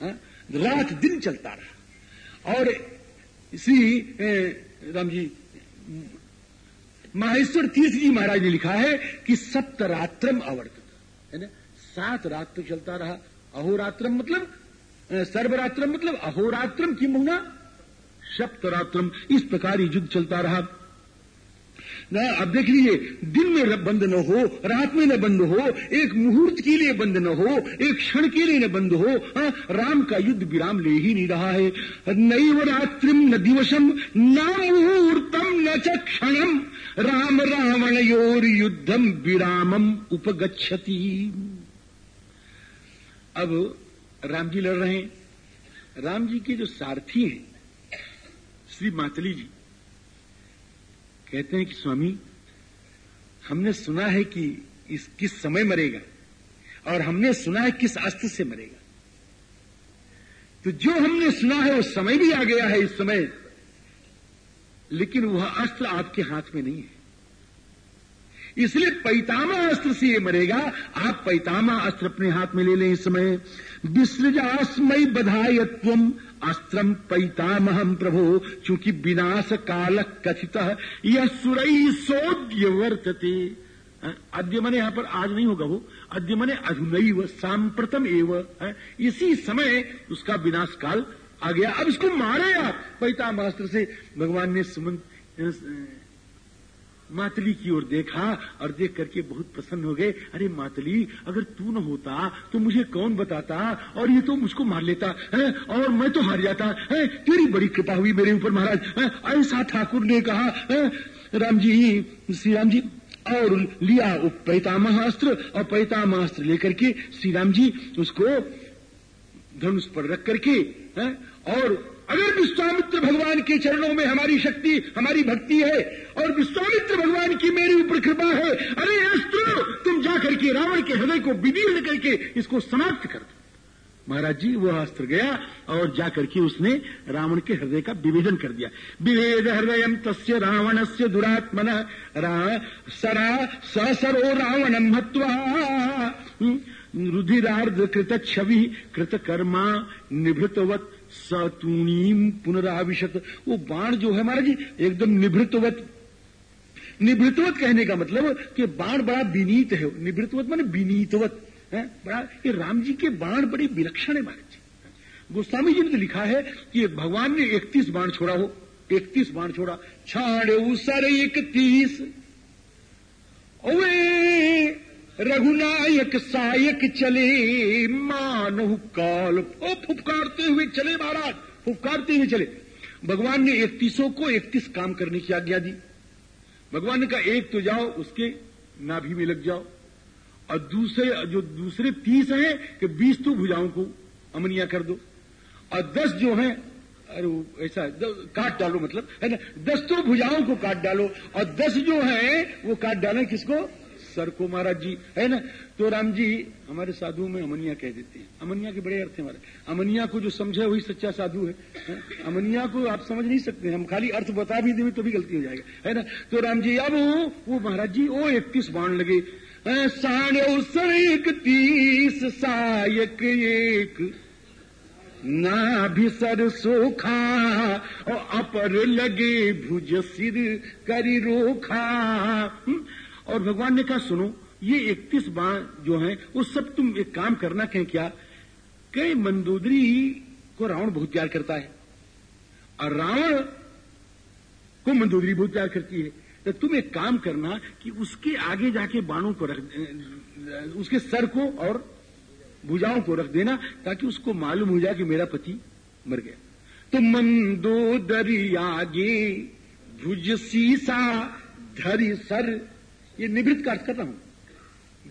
हाँ? रात दिन चलता रहा। और श्री राम जी माहेश्वर तीर्थ जी महाराज ने लिखा है कि सप्तरात्रम अवर्त है ना? सात रात तो चलता रहा। अहोरात्रम मतलब सर्वरात्रम मतलब अहोरात्रम की मुना सप्तरात्रम इस प्रकार युद्ध चलता रहा। न अब देख लीजिए दिन में बंद न हो रात में न बंद हो एक मुहूर्त के लिए बंद न हो एक क्षण के लिए न बंद हो आ, राम का युद्ध विराम ले ही नहीं रहा है। नैव रात्रिम न दिवसम न मुहूर्तम न च क्षणम राम रावण योर युद्धम विरामम उपगछति अब राम जी लड़ रहे हैं। राम जी के जो सारथी हैं श्री मातली जी कहते हैं कि स्वामी, हमने सुना है कि इस किस समय मरेगा और हमने सुना है किस अस्त्र से मरेगा। तो जो हमने सुना है वो समय भी आ गया है इस समय, लेकिन वह अस्त्र आपके हाथ में नहीं है। इसलिए पैतामा अस्त्र से ये मरेगा, आप पैतामा अस्त्र अपने हाथ में ले लें इस समय। विसृजास्मय बधायत्व अस्त्रम पैतामहम प्रभो चूँकि विनाश काल कथित यह सुरई सोद्य वर्तते अद्य मने यहाँ पर आज नहीं होगा वो। अद्य मने अधुनैव, सांप्रतम एव। इसी समय उसका विनाश काल आ गया। अब इसको मारे आप पैतामास्त्र से। भगवान ने सुमंत मातली की ओर देखा और देख करके बहुत प्रसन्न हो गए। अरे मातली, अगर तू न होता तो मुझे कौन बताता? और ये तो मुझको मार लेता, है? और मैं तो हार जाता, है? तेरी बड़ी कृपा हुई मेरे ऊपर महाराज ऐसा ठाकुर ने कहा, है? राम जी श्री राम जी और लिया पैतामहास्त्र, और पैतामहास्त्र लेकर के श्री राम जी उसको धनुष पर रख करके, है? और अगर विश्वामित्र भगवान के चरणों में हमारी शक्ति हमारी भक्ति है और विश्वामित्र भगवान की मेरे ऊपर कृपा है अरे अस्त्र तुम जाकर के रावण के हृदय को विदीर्ण करके इसको समाप्त कर दो। महाराज जी वह अस्त्र गया और जाकर के उसने रावण के हृदय का विभेदन कर दिया। विभेद हृदय तस्य रावण से दुरात्मन रा, सरा सरो रावणम हत्वा रुधिरार्ध कृत छवि कृत कर्मा निभृतवत सतूणीम पुनराविशत। वो बाण जो है महाराज जी, एकदम निभृतवत। निभृतवत कहने का मतलब कि बाण बड़ा विनीत है। निभृतवत माने विनीतवत, है? बड़ा, ये राम जी के बाण बड़े विलक्षण है महाराज जी। गोस्वामी जी ने तो लिखा है कि भगवान ने इकतीस बाण छोड़ा हो। इकतीस बाण छोड़ा। छाड़ सर इकतीस। रघुनायक सायक चले मानव काल। ओ, फुफकारते हुए चले महाराज, फुफकारते हुए चले। भगवान ने इकतीसों को इकतीस काम करने की आज्ञा दी। भगवान ने कहा, एक तो जाओ, उसके नाभि में लग जाओ। और दूसरे, जो दूसरे तीस हैं, कि बीस तो भुजाओं को अमनिया कर दो। और दस जो हैं, अरे, ऐसा, काट डालो मतलब है ना? दस तो भुजाओं को काट डालो। और दस जो है, वो काट डालें किसको? सर को महाराज जी है ना? तो राम जी हमारे साधु में अमनिया कह देते हैं। अमनिया के बड़े अर्थ है हमारे। अमनिया को जो समझे वही सच्चा साधु है, है? अमनिया को आप समझ नहीं सकते हम खाली अर्थ बता भी देंगे तो भी गलती हो जाएगा है ना? तो राम जी अब वो महाराज जी वो इकतीस बाण लगे। साढ़े सर इकतीस सायक एक। ना भी सर सोखा और अपर लगे भुज सिर करी रोखा। और भगवान ने कहा, सुनो, ये इकतीस बाण जो है, वो सब तुम एक काम करना, कहें क्या? कई मंदोदरी को रावण बहुत प्यार करता है, और रावण को मंदोदरी बहुत प्यार करती है। तो तुम एक काम करना कि उसके आगे जाके बाणों को रख उसके सर को और भुजाओं को रख देना, ताकि उसको मालूम हो जाए कि मेरा पति मर गया। तो मंदोदरी आगे, भुज सीसा, धरी सर ये निवृत्त का अर्थ कर रहा हूँ।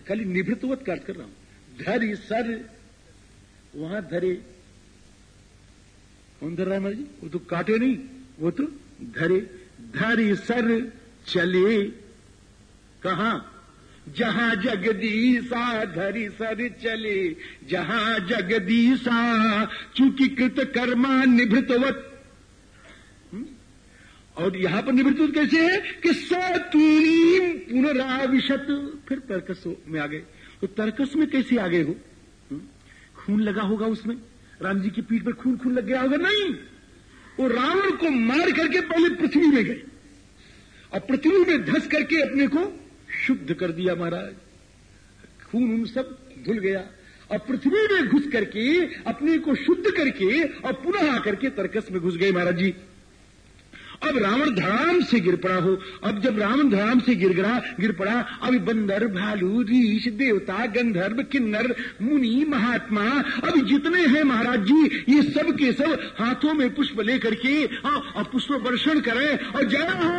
खाली निवृत्तवत का अर्थ कर रहा हूँ। धर, सर, वहाँ धरे। कौन धर रहा है महाराज जी? वो तो काटे नहीं, वो तो धरे। धरी, सर, चले। कहा? जहाँ जगदीशा धरी, सर, चले। जहाँ जगदीशा, चूँकि कृत कर्मा निभृतवत और यहाँ पर निवृत्त कैसे है कि सतुरीम पुनराविशत। फिर तर्कस में आ गए तो तर्कस में कैसे आ गए हो? हम्म? खून लगा होगा उसमें। राम जी की पीठ पर खून खून लग गया होगा? नहीं। वो रावण को मार करके पहले पृथ्वी में गए। और पृथ्वी में धस करके अपने को शुद्ध कर दिया महाराज। खून उन सब धुल गया। और पृथ्वी में घुस करके, अपने को शुद्ध करके और पुनः आकर के तर्कस में घुस गए महाराज जी। अब रावण धराम से गिर पड़ा हो। अब जब रावण धराम से गिर गिरा गिर पड़ा अब बंदर, भालू रीश देवता, गंधर्व, किन्नर, मुनि, महात्मा अब जितने हैं महाराज जी, ये सब के सब हाथों में पुष्प लेकर के और पुष्प वर्षण करें और जय हो!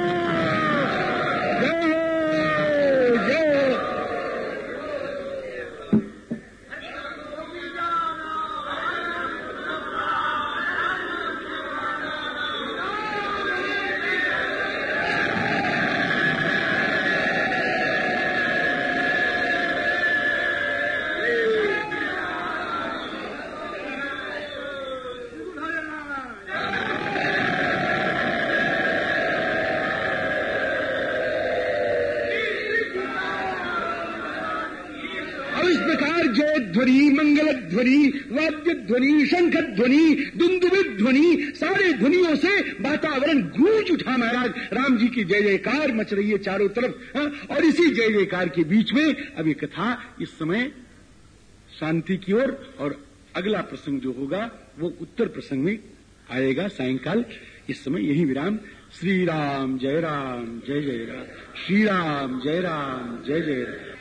जय हो! ध्वनि ध्वनि ध्वनि ध्वनि सारे ध्वनियों से वातावरण गूंज उठा महाराज। राम जी की जय जयकार मच रही है चारों तरफ़ हा? और इसी जय जयकार के बीच में अब ये कथा इस समय शांति की ओर और, और अगला प्रसंग जो होगा वो उत्तर प्रसंग में आएगा सायंकाल। इस समय यही विराम। श्री राम जय राम जय जय राम। श्री राम जय राम जय जय राम।